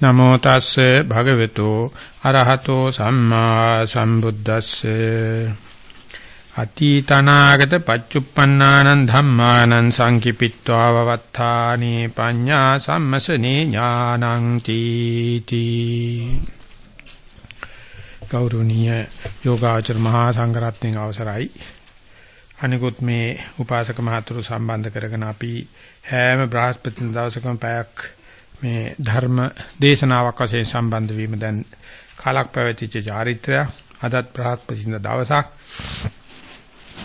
නමෝ තස්සේ භගවතු අරහතෝ සම්මා සම්බුද්දස්සේ. අතීතනාගත පච්චුප්පන්නානං ධම්මානං සංකිපිත්වා වවත්තානි පඤ්ඤා සම්මසනේ ඥානං තීති. ගෞරවනීය යෝගාචර මහා සංඝරත්නයේ අවසරයි. අනිකුත් මේ උපාසක මහතුරු සම්බන්ධ කරගෙන අපි හැම බ්‍රහස්පති දවසකම පැයක් මේ ධර්ම දේශනාවක් වශයෙන් සම්බන්ධ වීම දැන් කාලක් පැවතිච්ච චාරිත්‍රය අදත් ප්‍රහත්පසින්ද දවසක්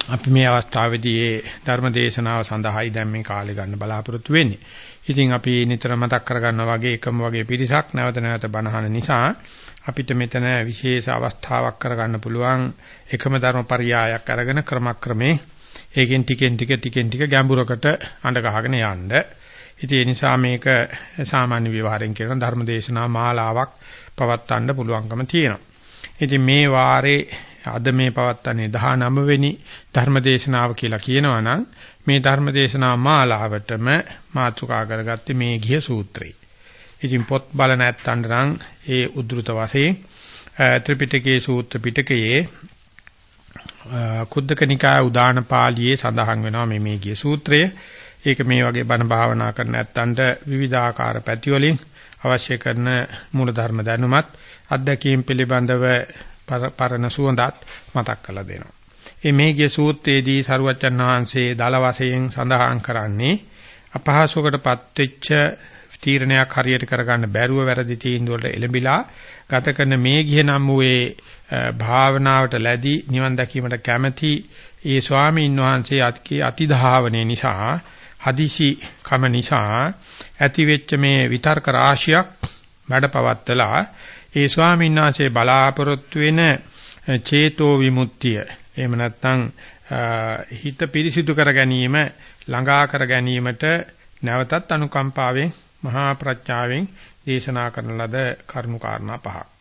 අපි මේ අවස්ථාවේදී මේ ධර්ම දේශනාව සඳහායි දැන් මේ කාලය ගන්න බලාපොරොත්තු වෙන්නේ. ඉතින් අපි නිතර මතක් කරගන්නා වගේ එකම වගේ පිරිසක් නැවත නැවත බණහන නිසා අපිට මෙතන විශේෂ අවස්ථාවක් කරගන්න පුළුවන් එකම ධර්ම පරියායක් අරගෙන ක්‍රමක්‍රමේ ඒකෙන් ටිකෙන් ටික ටිකෙන් ටික ගැඹුරකට අඬ ගහගෙන යන්න. ඉතින් ඒ නිසා මේක සාමාන්‍ය විවහාරයෙන් කියන ධර්මදේශනා මාලාවක් පවත්වන්න පුළුවන්කම තියෙනවා. ඉතින් මේ වාරේ අද මේ පවත්වන්නේ 19 වෙනි ධර්මදේශනාව කියලා කියනවනම් මේ ධර්මදේශනා මාලාවටම මාතෘකා කරගත්තේ මේ ගිය සූත්‍රය. ඉතින් පොත් බල නැත්තඳ නම් ඒ උද්ෘත වශයෙන් ත්‍රිපිටකයේ සූත්‍ර පිටකයේ කුද්දක නිකාය උදාන පාළියේ සඳහන් වෙනවා මේ මේ ගිය සූත්‍රය. ඒක මේ වගේ බණ භාවනා කරන නැත්තන්ට විවිධාකාර පැති වලින් අවශ්‍ය කරන මූලධර්ම දැනුමත් අධ්‍යක්ීම් පිළිබඳව පරණ සුවඳත් මතක් කරලා දෙනවා. මේ මේගිය සූත්‍රයේදී සරුවච්චන් වහන්සේ දල වශයෙන් සඳහන් කරන්නේ අපහසුකටපත් වෙච්ච තීරණයක් හරියට කරගන්න බැරුව වැරදි තීන්දුවලට එළඹිලා ගත කරන මේ ගිය නම් වූ භාවනාවට ලැබී නිවන් දැකීමට කැමැති ඒ ස්වාමීන් වහන්සේ අතිධාවනයේ නිසා හදිසි කම නිසා ඇති වෙච්ච මේ විතර්ක රාශියක් වැඩපවත්තලා ඒ ස්වාමීන් වහන්සේ බලාපොරොත්තු වෙන චේතෝ විමුක්තිය එහෙම නැත්නම් හිත පිරිසිදු කර ගැනීම ළඟා කර ගැනීමට නැවතත් අනුකම්පාවෙන් මහා ප්‍රඥාවෙන් දේශනා කරන ලද කරුණු කාරණා පහක්.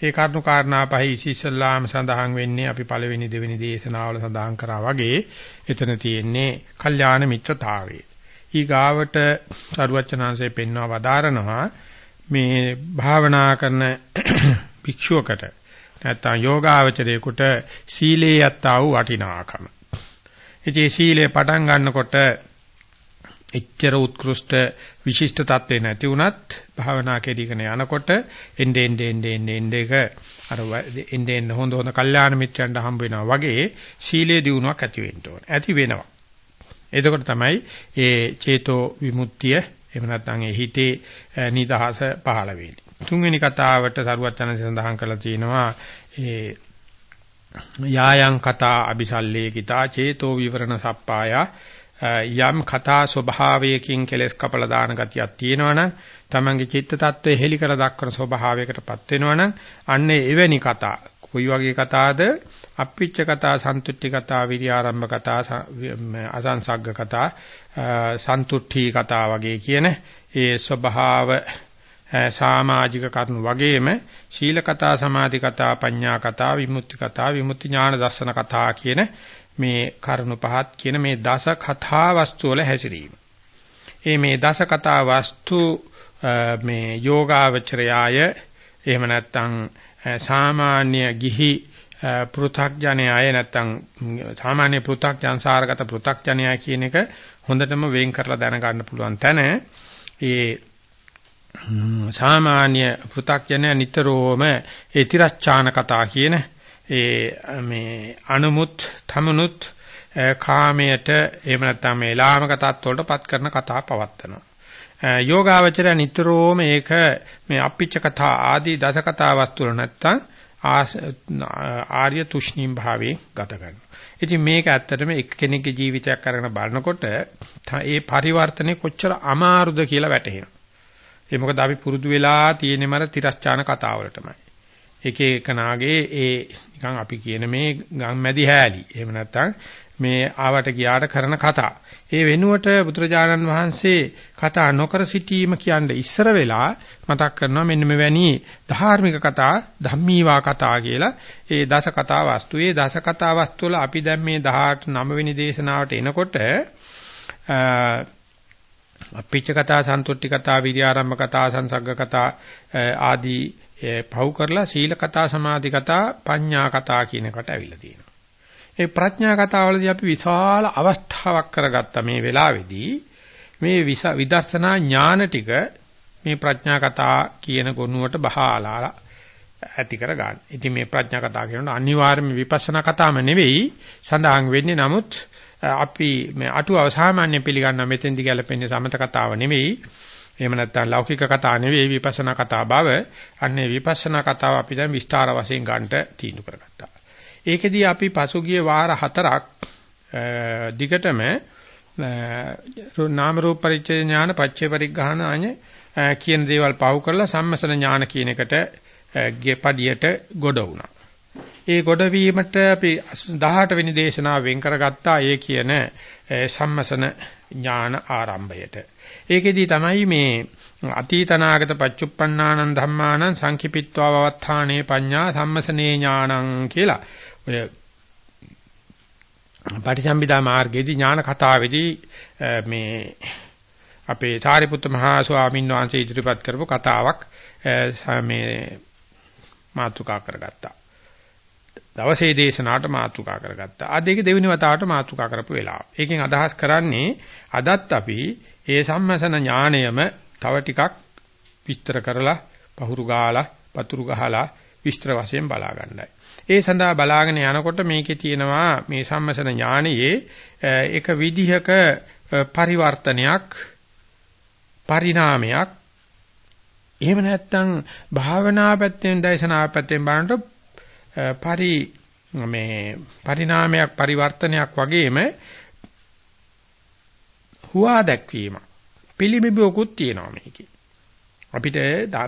ඒ කරුණු කාරණා පහයි ඉස්සෙල්ලාම සඳහන් වෙන්නේ අපි පළවෙනි දෙවෙනි දේශනාවල සඳහන් කරා වගේ එතන තියෙන්නේ කල්යාණ මිත්‍රතාවය. ඊගාවට සරුවචනාංශයේ පෙන්වා වදාරනවා මේ භාවනා කරන භික්ෂුවකට නැත්තම් යෝගාවචරයේකට සීලේ යත්තා වූ වටිනාකම. ඉතින් සීලේ පටන් ගන්නකොට එච්චර උත්කෘෂ්ඨ විශිෂ්ට තත්වේ නැති වුණත් භාවනා කෙරීගෙන යනකොට එnde ende ende ende ende එක අර ende ende හොඳ හොඳ කල්යාණ මිත්‍රයන්ට හම්බ වෙනවා වගේ සීලයේ දියුණුවක් ඇති වෙන්න ඕන. ඇති වෙනවා. එතකොට තමයි ඒ චේතෝ විමුක්තිය එහෙම නැත්නම් ඒ හිතේ නිදහස පහළ වෙන්නේ. තුන්වෙනි කතාවට සරුවත් යන සඳහන් කරලා තියෙනවා ඒ යායන් කතා අபிසල්ලේ කිතා චේතෝ විවරණ සප්පායා යම් කතා ස්වභාවයකින් කෙලස් කපලා දාන ගතියක් තියෙනවනම් තමන්ගේ චිත්ත tattve හෙලි කර දක්වන ස්වභාවයකටපත් වෙනවනම් අන්න එවැනි කතා. කොයි වගේ කතාවද අප්පිච්ච කතා සන්තුට්ටි කතා විරියාරම්භ කතා අසංසග්ග කතා සන්තුට්ටි කතා වගේ කියන ඒ ස්වභාව සමාජික කරුණු වගේම ශීල කතා සමාධි කතා පඤ්ඤා කතා විමුක්ති කතා විමුක්ති ඥාන දර්ශන කතා කියන මේ කරුණු පහත් කියන මේ දස කතා වස්තු වල හැසිරීම. ඒ මේ දස කතා වස්තු මේ යෝගාවචරයාය එහෙම නැත්නම් සාමාන්‍ය ගිහි පෘථග්ජනයාය නැත්නම් සාමාන්‍ය පෘථග්ජනසාරගත පෘථග්ජනයා කියන එක හොඳටම වෙන් කරලා දැනගන්න පුළුවන් තැන ඒ සාමාන්‍ය පෘථග්ජනය නිතරම ඒ තිරස්චාන කතා කියන ඒ මේ අනුමුත් තමනුත් කාමයට එහෙම නැත්නම් මේ ලාමක තත්ත්වවලටපත් කරන කතා පවත්නවා. යෝගාවචරය නිතරම මේක මේ අපිච්ච කතා ආදී දස කතා වස්තු වල නැත්නම් ආර්ය තුෂ්ණීම් භාවයේ ගත කරනවා. ඉතින් මේක ඇත්තටම එක් කෙනෙක්ගේ ජීවිතයක් අරගෙන බලනකොට ඒ පරිවර්තනේ කොච්චර අමාරුද කියලා වැටහෙනවා. ඒ මොකද අපි පුරුදු වෙලා තියෙන මර තිරස්චාන කතාවලටමයි. එක එකනාගේ ඒ නිකන් අපි කියන මේ ගම්මැදි හැලී. එහෙම නැත්නම් මේ ආවට ගියාට කරන කතා. ඒ වෙනුවට බුදුරජාණන් වහන්සේ කතා නොකර සිටීම කියන්නේ ඉස්සර වෙලා මතක් කරනවා මෙන්න මෙවැනි ධාර්මික කතා ධම්මීවා කතා කියලා ඒ දස කතා වස්තු. ඒ දස කතා වස්තු වල අපි දැන් මේ 18 9 වෙනි දේශනාවට එනකොට අපිච්ච කතා, සන්තුට්ටි කතා, විරියාරම්භ කතා, සංසග්ග කතා ආදී පව් කරලා සීල කතා, සමාධි කතා, පඤ්ඤා කතා කියන එකට ඇවිල්ලා තියෙනවා. ඒ ප්‍රඥා කතාවලදී අපි විශාල අවස්ථාවක් කරගත්තා මේ වෙලාවේදී මේ විදර්ශනා ඥාන ටික මේ ප්‍රඥා කතා කියන ගොනුවට බහාලා ඇති කර ගන්න. ඉතින් මේ ප්‍රඥා කතා කියනකොට අනිවාර්යයෙන්ම විපස්සනා කතාම නෙවෙයි සඳහන් වෙන්නේ නමුත් අපි මේ අටුව සාමාන්‍ය පිළිගන්න මෙතෙන්දි ගැලපෙන්නේ සමත කතාව නෙවෙයි. එහෙම නැත්නම් ලෞකික කතා නෙවෙයි විපස්සනා කතා බව. අන්නේ විපස්සනා කතාව අපි දැන් විස්තර වශයෙන් ගන්නට තීන්දුව කරගත්තා. ඒකෙදී අපි පසුගිය වාර හතරක් දිගටම නාම රූප පරිච්ඡේ ඥාන පච්චේ පරිග්‍රහණ කියන දේවල් පහු කරලා සම්මසන ඥාන කියන එකට ගෙපඩියට ගොඩ වුණා. ඒ ගොඩවීමට අපි 18 වෙනි දේශනාව වෙන් කරගත්තා ඒ කියන සම්මසන ඥාන ආරම්භයට. ඒකෙදී තමයි මේ අතීතනාගත පච්චුප්පන්නානං ධම්මානං සංකිපිත්වා වවත්තානේ පඤ්ඤා සම්මසනේ ඥානං කියලා ඔය පටිසම්භිදා මාර්ගයේදී ඥාන කතාවේදී මේ අපේ සාරිපුත්ත මහා ස්වාමීන් වහන්සේ ඉදිරිපත් කරපු කතාවක් මේ මාතුකා කරගත්තා. දවසේ දේශනාවට මාතුකා කරගත්තා. ආ දෙක දෙවෙනි වතාවට මාතුකා කරපු වෙලාව. ඒකෙන් අදහස් කරන්නේ අදත් අපි ඒ සම්මසන ඥාණයම තව ටිකක් විස්තර කරලා පහුරු ගාලා පතුරු ගහලා විස්තර වශයෙන් බලා ගන්නයි. ඒ සඳහා බලාගෙන යනකොට මේකේ තියෙනවා මේ සම්මසන ඥානයේ එක විදිහක පරිවර්තනයක් පරිණාමයක් එහෙම නැත්නම් භාවනා පැත්තෙන් දර්ශනා පැත්තෙන් බලනකොට පරි මේ පරිණාමයක් පරිවර්තනයක් වගේම හුවා දැක්වීම පිළිඹුවකුත් තියෙනවා මේකේ අපිට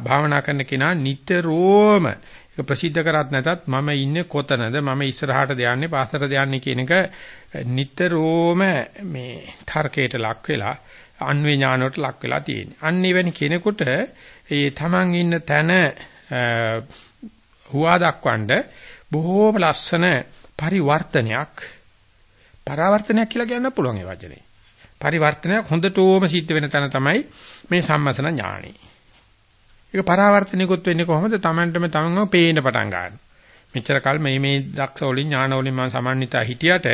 භාවනා කරන කෙනා නිතරම ඒක ප්‍රසිද්ධ කරත් නැතත් මම ඉන්නේ කොතනද මම ඉස්සරහට දයන්නේ පාසලට දයන්නේ කියන එක නිතරම මේ තර්කයට ලක් වෙලා අන්වේ ඥානවට ලක් වෙලා තියෙන්නේ. අන්න එවැනි කෙනෙකුට ඒ තමන් ඉන්න තැන හුවා දක්වන්න බොහෝම ලස්සන පරිවර්තනයක් පරාවර්තනයක් කියලා කියන්න පුළුවන් ඒ වචනේ. පරිවර්තනයක් හොඳටම සිද්ධ වෙන තැන තමයි මේ සම්මසන ඥානෙ. ඒක පරාවර්තනිකුත් වෙන්නේ කොහොමද? Tamanටම තමන්ව පේන්න පටන් ගන්නවා. මෙච්චර කල් මේ මේ දක්ෂ වලින් ඥාන වලින් මම සමන්විතා හිටියට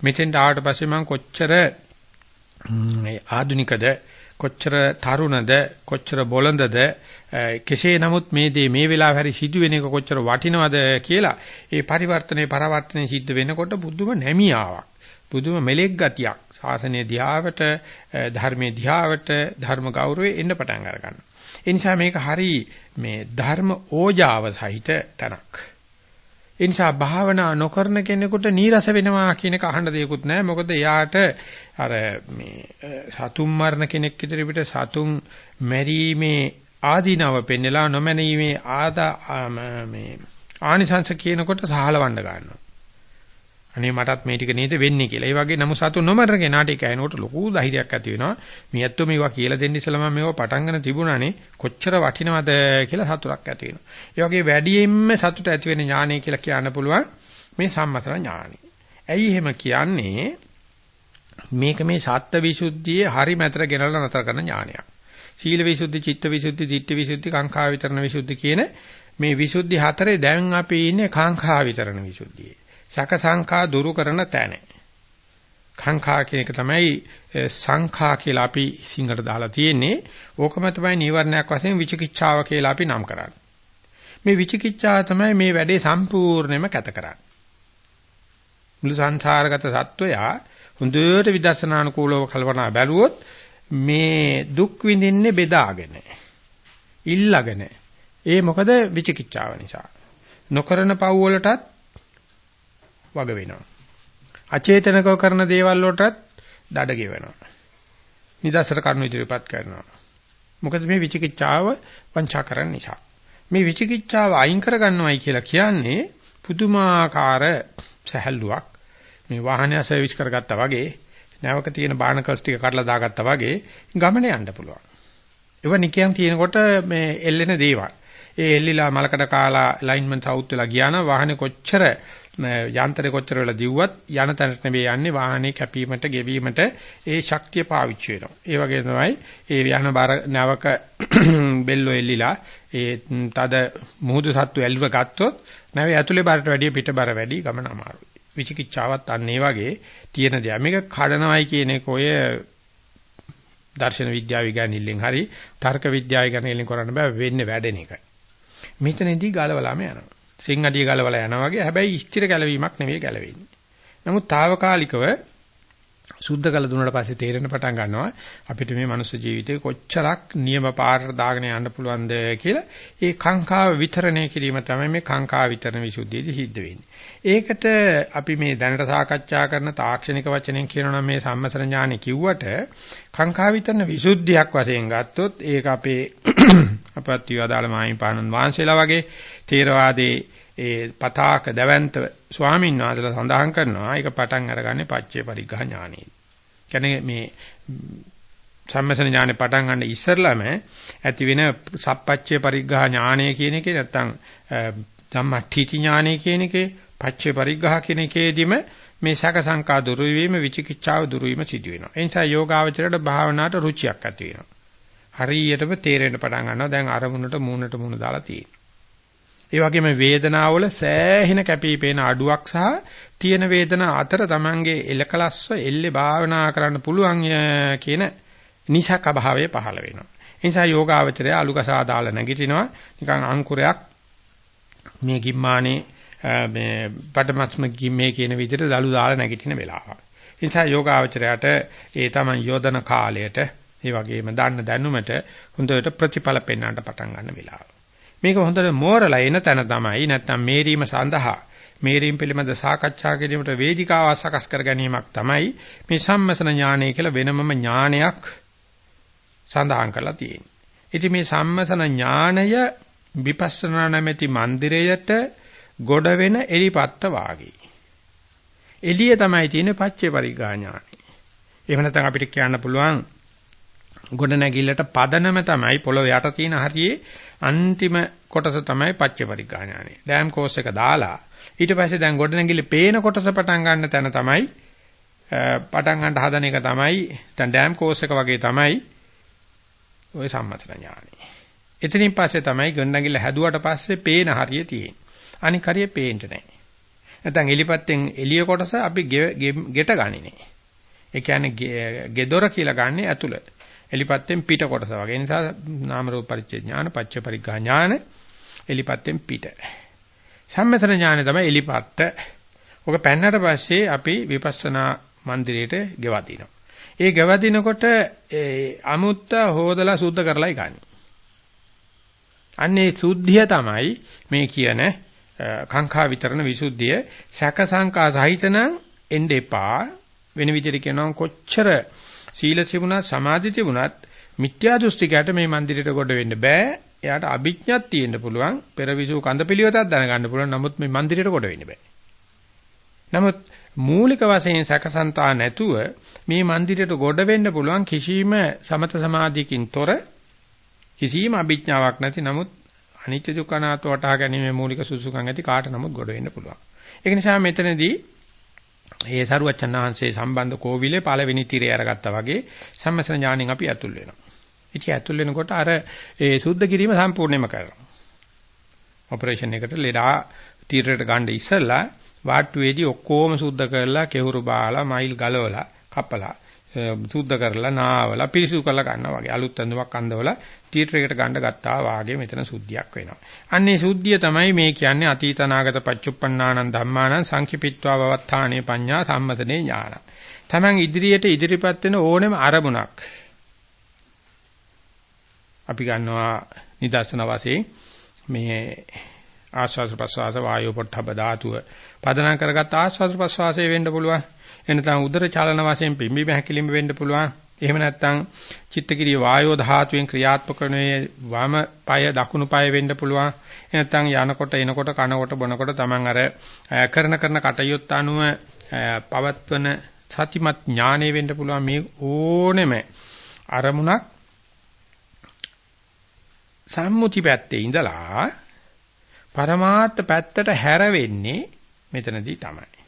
මෙතෙන්ට ආවට පස්සේ මම කොච්චර මේ ආදුනිකද කොච්චර තරුණද කොච්චර බොළඳද කෙසේ නමුත් මේ දේ මේ වෙලාව හරි සිදුවෙන එක කොච්චර වටිනවද කියලා ඒ පරිවර්තනේ පරවර්තනේ සිද්ධ වෙනකොට බුදුම නැමියාවක් බුදුම මෙලෙක් ගතියක් ශාසනයේ දිහාවට ධර්මයේ දිහාවට ධර්ම ගෞරවය එන්න පටන් අර ගන්නවා ඒ නිසා මේක හරි මේ ධර්ම ඕජාව සහිත තැනක් ඒ නිසා භාවනා නොකරන කෙනෙකුට නීරස වෙනවා කියන එක අහන්න දෙයක්වත් නැහැ. මොකද එයාට අර මේ සතුම් මරණ කෙනෙක් ඉදිරියට සතුම් මැරීමේ ආදීනව පෙන්නලා නොමැනීමේ ආදා මේ ආනිසංශ කියනකොට සහලවන්න ගන්නවා. අනේ මටත් මේ ටික නේද වෙන්නේ කියලා. ඒ වගේ නමු සතු නොමරන කෙනාට ඒක ඇනකොට ලොකු ධෛර්යයක් ඇති වෙනවා. මේ ඇත්තෝ මේවා කියලා දෙන්න ඉස්සලා මම මේවා පටන් ගන්න තිබුණානේ කොච්චර වටිනවද කියලා සතුටක් ඇති වෙනවා. ඒ වගේ වැඩියෙන්ම සතුට ඇති වෙන ඥානය කියලා කියන්න පුළුවන් මේ සම්මතන ඥානයි. ඇයි එහෙම කියන්නේ? මේක මේ සත්ත්ව විසුද්ධියේ හරි මැතර ගෙනල්ලා නතර කරන ඥානයක්. සීල විසුද්ධි, චිත්ත විසුද්ධි, ditthi විසුද්ධි, කාංකා විතරණ විසුද්ධි කියන මේ විසුද්ධි හතරේ දැන් අපි ඉන්නේ කාංකා විතරණ විසුද්ධියේ. සැක සංඛා දුරු කරන තැන. සංඛා කියන එක තමයි සංඛා කියලා අපි සිංහලට දාලා තියෙන්නේ. ඕකම තමයි නීවරණයක් වශයෙන් විචිකිච්ඡාව කියලා අපි නම් කරන්නේ. මේ විචිකිච්ඡාව තමයි මේ වැඩේ සම්පූර්ණයෙන්ම කැත කරන්නේ. මුළු සංසාරගත සත්වයා හොඳට විදර්ශනානුකූලව කල්පනා බැලුවොත් මේ දුක් විඳින්නේ බෙදාගෙන. ඉල්ලගෙන. ඒ මොකද විචිකිච්ඡාව නිසා. නොකරන පව් වලටත් වග වෙනවා. අචේතනකව කරන දේවල් වලටත් දඩ ගෙවනවා. නිදර්ශන කරුණු ඉදිරිපත් කරනවා. මොකද මේ විචිකිච්ඡාව වංචා කරන නිසා. මේ විචිකිච්ඡාව අයින් කරගන්නවයි කියලා කියන්නේ පුදුමාකාර සැහැල්ලුවක්. මේ වාහනය සර්විස් කරගත්තා වගේ නැවක තියෙන බානකල්ස් ටික කඩලා දාගත්තා වගේ ගමන යන්න පුළුවන්. ඒව නිකන් තියෙනකොට මේ එල්ලෙන දේවල්. ඒ එල්ලිලා මලකඩ කාලා ලයින්මන්ට් අවුත් වෙලා ගියා නම් වාහනේ කොච්චර යන්ත්‍රේ කොච්චර වෙලා දිව්වත් යන තැනට නෙවෙයි යන්නේ වාහනේ කැපීමට ගෙවීමට ඒ ශක්තිය පාවිච්චි වෙනවා. ඒ වගේ තමයි ඒ යන බර නැවක බෙල්ලෝ එල්ලිලා ඒ තද මුහුදු සත්තු ඇල්ව ගත්තොත් නැවේ ඇතුලේ බරට වැඩිය පිට බර වැඩි ගමන අමාරුයි. විචිකිච්ඡාවත් අන්න ඒ වගේ තියෙන දේ. මේක කඩනවයි කියන එක ඔය දර්ශන විද්‍යාව ඉගෙනILLෙන් හරි තර්ක විද්‍යාව ඉගෙනILLෙන් කරන්න බෑ වෙන්නේ වැඩෙන එකයි. මෙතනදී ගලවලාම යනවා. සිංහඩිය ගලවලා යනවා වගේ හැබැයි ස්ථිර ගැලවීමක් නෙවෙයි ගැලවෙන්නේ. නමුත් తాවකාලිකව සුද්ධ කළ දුන්නාට පස්සේ තේරෙන පටන් ගන්නවා අපිට මේ මනුස්ස ජීවිතේ කොච්චරක් නියම පාරට දාගෙන යන්න පුළුවන්ද කියලා ඒ කාංකාව විතරණය කිරීම තමයි මේ කාංකා විතරණ විසුද්ධියේදී සිද්ධ වෙන්නේ. ඒකට අපි මේ දැනට සාකච්ඡා කරන තාක්ෂණික වචනෙන් කියනවා මේ සම්මසර ඥානෙ කිව්වට කාංකා විතරණ විසුද්ධියක් වශයෙන් ගත්තොත් ඒක අපේ අපත්‍ය අදාළ මාහිමිපාණන් වහන්සේලා වගේ තේරවාදී ඒ පතාක දවන්ත ස්වාමීන් වහන්සේලා සඳහන් කරනවා ඒක පටන් අරගන්නේ පච්චේ පරිග්‍රහ ඥානෙයි. කියන්නේ මේ සම්මසන ඥානෙ පටන් ගන්න ඉස්සරළම ඇති වෙන සප්පච්චේ පරිග්‍රහ ඥානය කියන එකේ නැත්තම් ධම්මඨීති ඥානය කියන එකේ පච්චේ පරිග්‍රහ කියන එකේදීම මේ ශක සංකා දුරු වීම විචිකිච්ඡාව දුරු වීම සිදු වෙනවා. ඒ නිසා යෝගාවචරයට භාවනාවට රුචියක් ඇති වෙනවා. හරියටම තේරෙන්න පටන් ගන්නවා දැන් අරමුණට මූණට මූණ දාලා තියෙනවා. ඒ වගේම වේදනාවල සෑහෙන කැපිපේන අඩුවක් සහ තියෙන වේදනා අතර Tamange එලකලස්ව එල්ලේ භාවනා කරන්න පුළුවන් කියන නිසක භාවය පහළ වෙනවා. ඒ නිසා යෝගාවචරය අලුකසා දාලා නැගිටිනවා නිකන් අංකුරයක් මේ ගිම්මානේ මේ පඩමස්ම ගිම්මේ කියන විදිහට දලු දාලා නැගිටින වෙලාව. ඒ නිසා යෝගාවචරයට ඒ තමන් යෝධන කාලයට ඒ වගේම දන්න දැනුමට හොඳට ප්‍රතිඵල පෙන්වන්නට පටන් ගන්න වෙලාව. මේක හොඳට මෝරලා එන තැන තමයි නැත්නම් මේරීම සඳහා මේරීම් පිළිබඳ සාකච්ඡා කිරීමට වේදිකාව සකස් කර ගැනීමක් තමයි මේ සම්මසන ඥානය කියලා වෙනමම ඥානයක් සඳහන් කරලා තියෙන්නේ. ඉතින් මේ සම්මසන ඥානය විපස්සනා නැමැති මන්දිරයට ගොඩ වෙන එලිපත්ත වාගේ. එළිය තමයි තියෙන්නේ පච්චේ පරිගා ඥානය. එහෙම නැත්නම් අපිට කියන්න පුළුවන් ගොඩ නැගිල්ලට පදනම තමයි පොළොව යට තියෙන හරියේ අන්තිම කොටස තමයි පච්ච පරිඥාණය. ඩෑම් කෝස් එක දාලා ඊට පස්සේ දැන් ගොඩ නැගිල්ලේ පේන කොටස පටන් ගන්න තැන තමයි පටන් ගන්න හදන එක තමයි දැන් ඩෑම් කෝස් එක වගේ තමයි ওই සම්මතන ඥානෙ. එතනින් පස්සේ තමයි ගොඩ නැගිල්ල හැදුවට පස්සේ පේන හරිය තියෙන්නේ. අනික හරිය පේන්නේ නැහැ. නැත්නම් එලිපත්තෙන් එළිය කොටස අපි ගෙට ගන්නේ. ඒ කියන්නේ ගෙදොර කියලා ගන්නේ ඇතුළ. එලිපත්තෙන් පිට කොටස වගේ. ඒ නිසා නාම රූප පරිච්ඡේ ඥාන, පච්ච පරිග්ඝා ඥාන එලිපත්තෙන් පිට. සම්මතන ඥාන තමයි එලිපත්ත. ඔක පෙන්නට පස්සේ අපි විපස්සනා මන්දිරයට ගෙවදිනවා. ඒ ගෙවදිනකොට ඒ අමුත්ත හොදලා සුද්ධ කරලායි ගන්න. අන්නේ සුද්ධිය තමයි මේ කියන කාංකා විතරණ විසුද්ධිය සැක සංකා සහිතනම් එන්න එපා වෙන විදිහට කියනවා කොච්චර සීල තිබුණත් සමාධි තිබුණත් මිත්‍යා දෘෂ්ටිකයට මේ මන්දිරයට ගොඩ වෙන්න බෑ. එයාට අභිඥාවක් තියෙන්න පුළුවන්. පෙරවිසු කඳපිලියතක් දැනගන්න පුළුවන්. නමුත් මේ මන්දිරයට ගොඩ වෙන්න බෑ. නමුත් මූලික වශයෙන් සැකසන්තා නැතුව මේ මන්දිරයට ගොඩ වෙන්න පුළුවන් කිසිම සමත සමාධියකින් තොර කිසිම අභිඥාවක් නැති නමුත් අනිත්‍ය දුක්ඛ අනාත්ම වටහා ගැනීමේ මූලික සුසුකම් ඇති කාට නමුත් ගොඩ වෙන්න පුළුවන්. ඒක නිසා මෙතනදී ඒ සරුවච්චන් වහන්සේ සම්බන්ධ කෝවිලේ පළවෙනි tire අරගත්තා වගේ සම්මසන ඥාණයෙන් අපි ඇතුල් වෙනවා. ඉතින් ඇතුල් වෙනකොට අර ඒ සුද්ධ කිරීම සම්පූර්ණයෙන්ම කරනවා. ඔපරේෂන් එකට ලෙඩා තීරයට ගන්න ඉස්සෙල්ලා වාට්ටුවේදී ඔක්කොම සුද්ධ කරලා කෙහුරු බාලා මයිල් ගලවලා කපලා සුද්ධ කරලා නාවලා පිරිසුදු කරලා ගන්නවා වගේ අලුත් ඇඳුමක් අඳවලා තීත්‍රයකට ගන්න ගත්තා වාගේ මෙතන සුද්ධියක් වෙනවා. අන්නේ සුද්ධිය තමයි මේ කියන්නේ අතීත අනාගත පච්චුප්පන්නානං ධම්මානං සංකිපිත්වා වවත්තානේ පඤ්ඤා සම්මතනේ ඥාන. Taman ඉදිරියට ඉදිරිපත් වෙන ඕනෙම අරමුණක් අපි ගන්නවා නිදර්ශන වශයෙන් මේ ආස්වාද ප්‍රසවාස වායෝ පොට්ටබ ධාතුව පදනම් කරගත් ආස්වාද ප්‍රසවාසයේ වෙන්න පුළුවන් එනතන උදර චලන වශයෙන් පිම්බි මහකිලිම වෙන්න පුළුවන්. එහෙම නැත්නම් චිත්තකිරිය වායෝ ධාතුවෙන් ක්‍රියාත්මක කරනේ වම පාය දකුණු පාය වෙන්න පුළුවන්. නැත්නම් යනකොට එනකොට කනකොට බොනකොට Taman අර කරන කරන කටයුත්ත අනුව පවත්වන සතිමත් ඥානෙ වෙන්න පුළුවන් මේ ඕනෙම අරමුණක් සම්මුති පැත්තේ ඉඳලා පරමාර්ථ පැත්තට හැර වෙන්නේ මෙතනදී තමයි.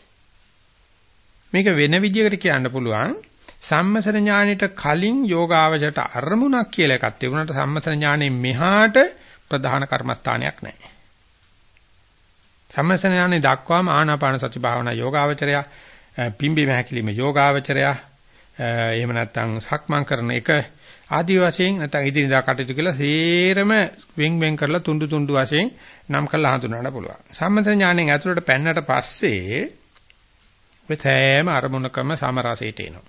මේක වෙන විදිහකට කියන්න පුළුවන් සම්මසන ඥානෙට කලින් යෝගාවචරයට අරමුණක් කියලා එකක් තිබුණාට සම්මසන ඥානෙන් මෙහාට ප්‍රධාන කර්මස්ථානයක් නැහැ. සම්මසන ඥානෙ දක්වාම ආනාපාන සති භාවනා යෝගාවචරය පිම්බි මහකිලිම යෝගාවචරය එහෙම නැත්නම් සක්මන් කරන එක ආදි වශයෙන් නැත්නම් ඉදිරියදා කටයුතු කියලා සේරම වෙන් වෙන් කරලා තුඬු තුඬු වශයෙන් නම් කරලා හඳුනන්න පුළුවන්. සම්මත ඥාණයෙන් ඇතුළට පැන්නට පස්සේ ඔය තෑම අරමුණකම සමරසයට එනවා.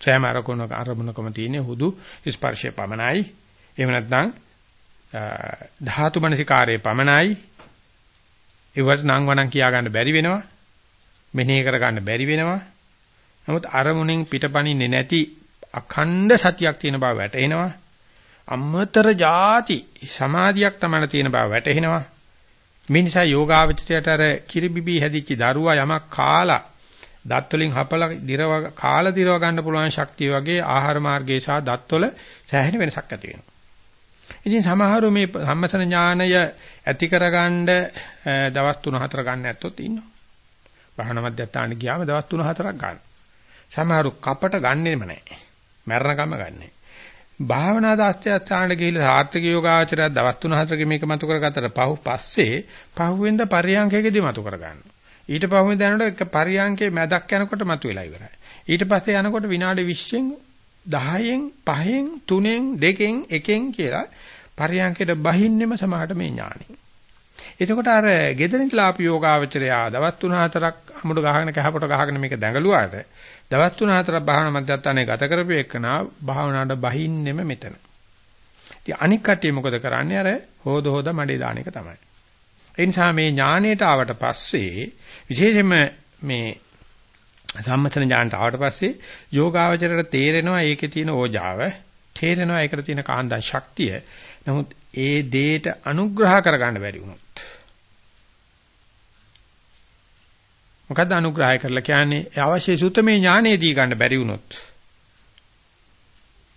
සෑම අරමුණක අරමුණකම තියෙන හුදු ස්පර්ශය පමණයි. එහෙම නැත්නම් ධාතු මනසිකාරයේ පමණයි. ඒවට නම් වණන් කියා ගන්න බැරි වෙනවා. මෙනෙහි කර ගන්න බැරි වෙනවා. නමුත් අරමුණෙන් පිටපණින්නේ නැති අඛණ්ඩ සතියක් තියෙන බව වැටහෙනවා. අමතර ಜಾති සමාධියක් තමයි තියෙන බව වැටහෙනවා. මේ නිසා යෝගාවචරයට අර කිරිබිබි හැදිච්ච දරුවා යමක් කාලා දත් වලින් හපලා දිරව කාලා දිරව ගන්න පුළුවන් ශක්තිය වගේ ආහාර මාර්ගයේ සහ දත්වල සෑහෙන වෙනසක් ඇති වෙනවා. ඉතින් සමහරු මේ සම්මතන ඥානය ඇති කරගන්න දවස් 3-4 ගන්න ඇත්තොත් ඉන්නවා. බහන මැදත්තාන ගියාම දවස් 3-4ක් ගන්න. සමහරු කපට ගන්නෙම නැහැ. මරණකම ගන්නෑ. භාවනා දාස්ත්‍යස්ථානට ගිහිල්ලා සාර්ථක යෝගාචරය දවස් 3-4ක මේක මතු කරගත්තට පහු පස්සේ පහුවෙන්ද පරියන්කයකදී මතු කරගන්නවා. ඊට පහුවෙන්ද යනකොට එක පරියන්කේ මැදක් යනකොට මතු වෙලා ඉවරයි. ඊට පස්සේ යනකොට විනාඩි 20න් 10න් 5න් 3න් 2න් 1න් කියලා පරියන්කේට බහින්නෙම සමාහට මේ ඥානෙ. එතකොට අර gederin අපි යෝගාචරය දවස් 3-4ක් අමුඩ ගහගෙන කහපොට ගහගෙන මේක දැඟලුවාට දවස් 3-4ක් භාවනා මධ්‍යස්ථානයේ ගත කරපු එකනා භාවනාවට බහින්නෙම මෙතන. ඉතින් අනික් කට්ටිය මොකද කරන්නේ අර හොද හොද මඩේ දාන එක තමයි. ඒ නිසා මේ ඥාණයට ආවට පස්සේ විශේෂයෙන්ම මේ සම්මතන ඥානට ආවට පස්සේ යෝගාවචරයට තේරෙනවා ඒකේ තියෙන ඕජාව, තේරෙනවා ඒකට තියෙන කාන්දා ශක්තිය. නමුත් ඒ දේට අනුග්‍රහ කරගන්න බැරි වුණොත් මොකද්ද අනුග්‍රහය කරලා කියන්නේ? ඒ අවශ්‍ය සුතමේ ඥානෙදී ගන්න බැරි වුණොත්.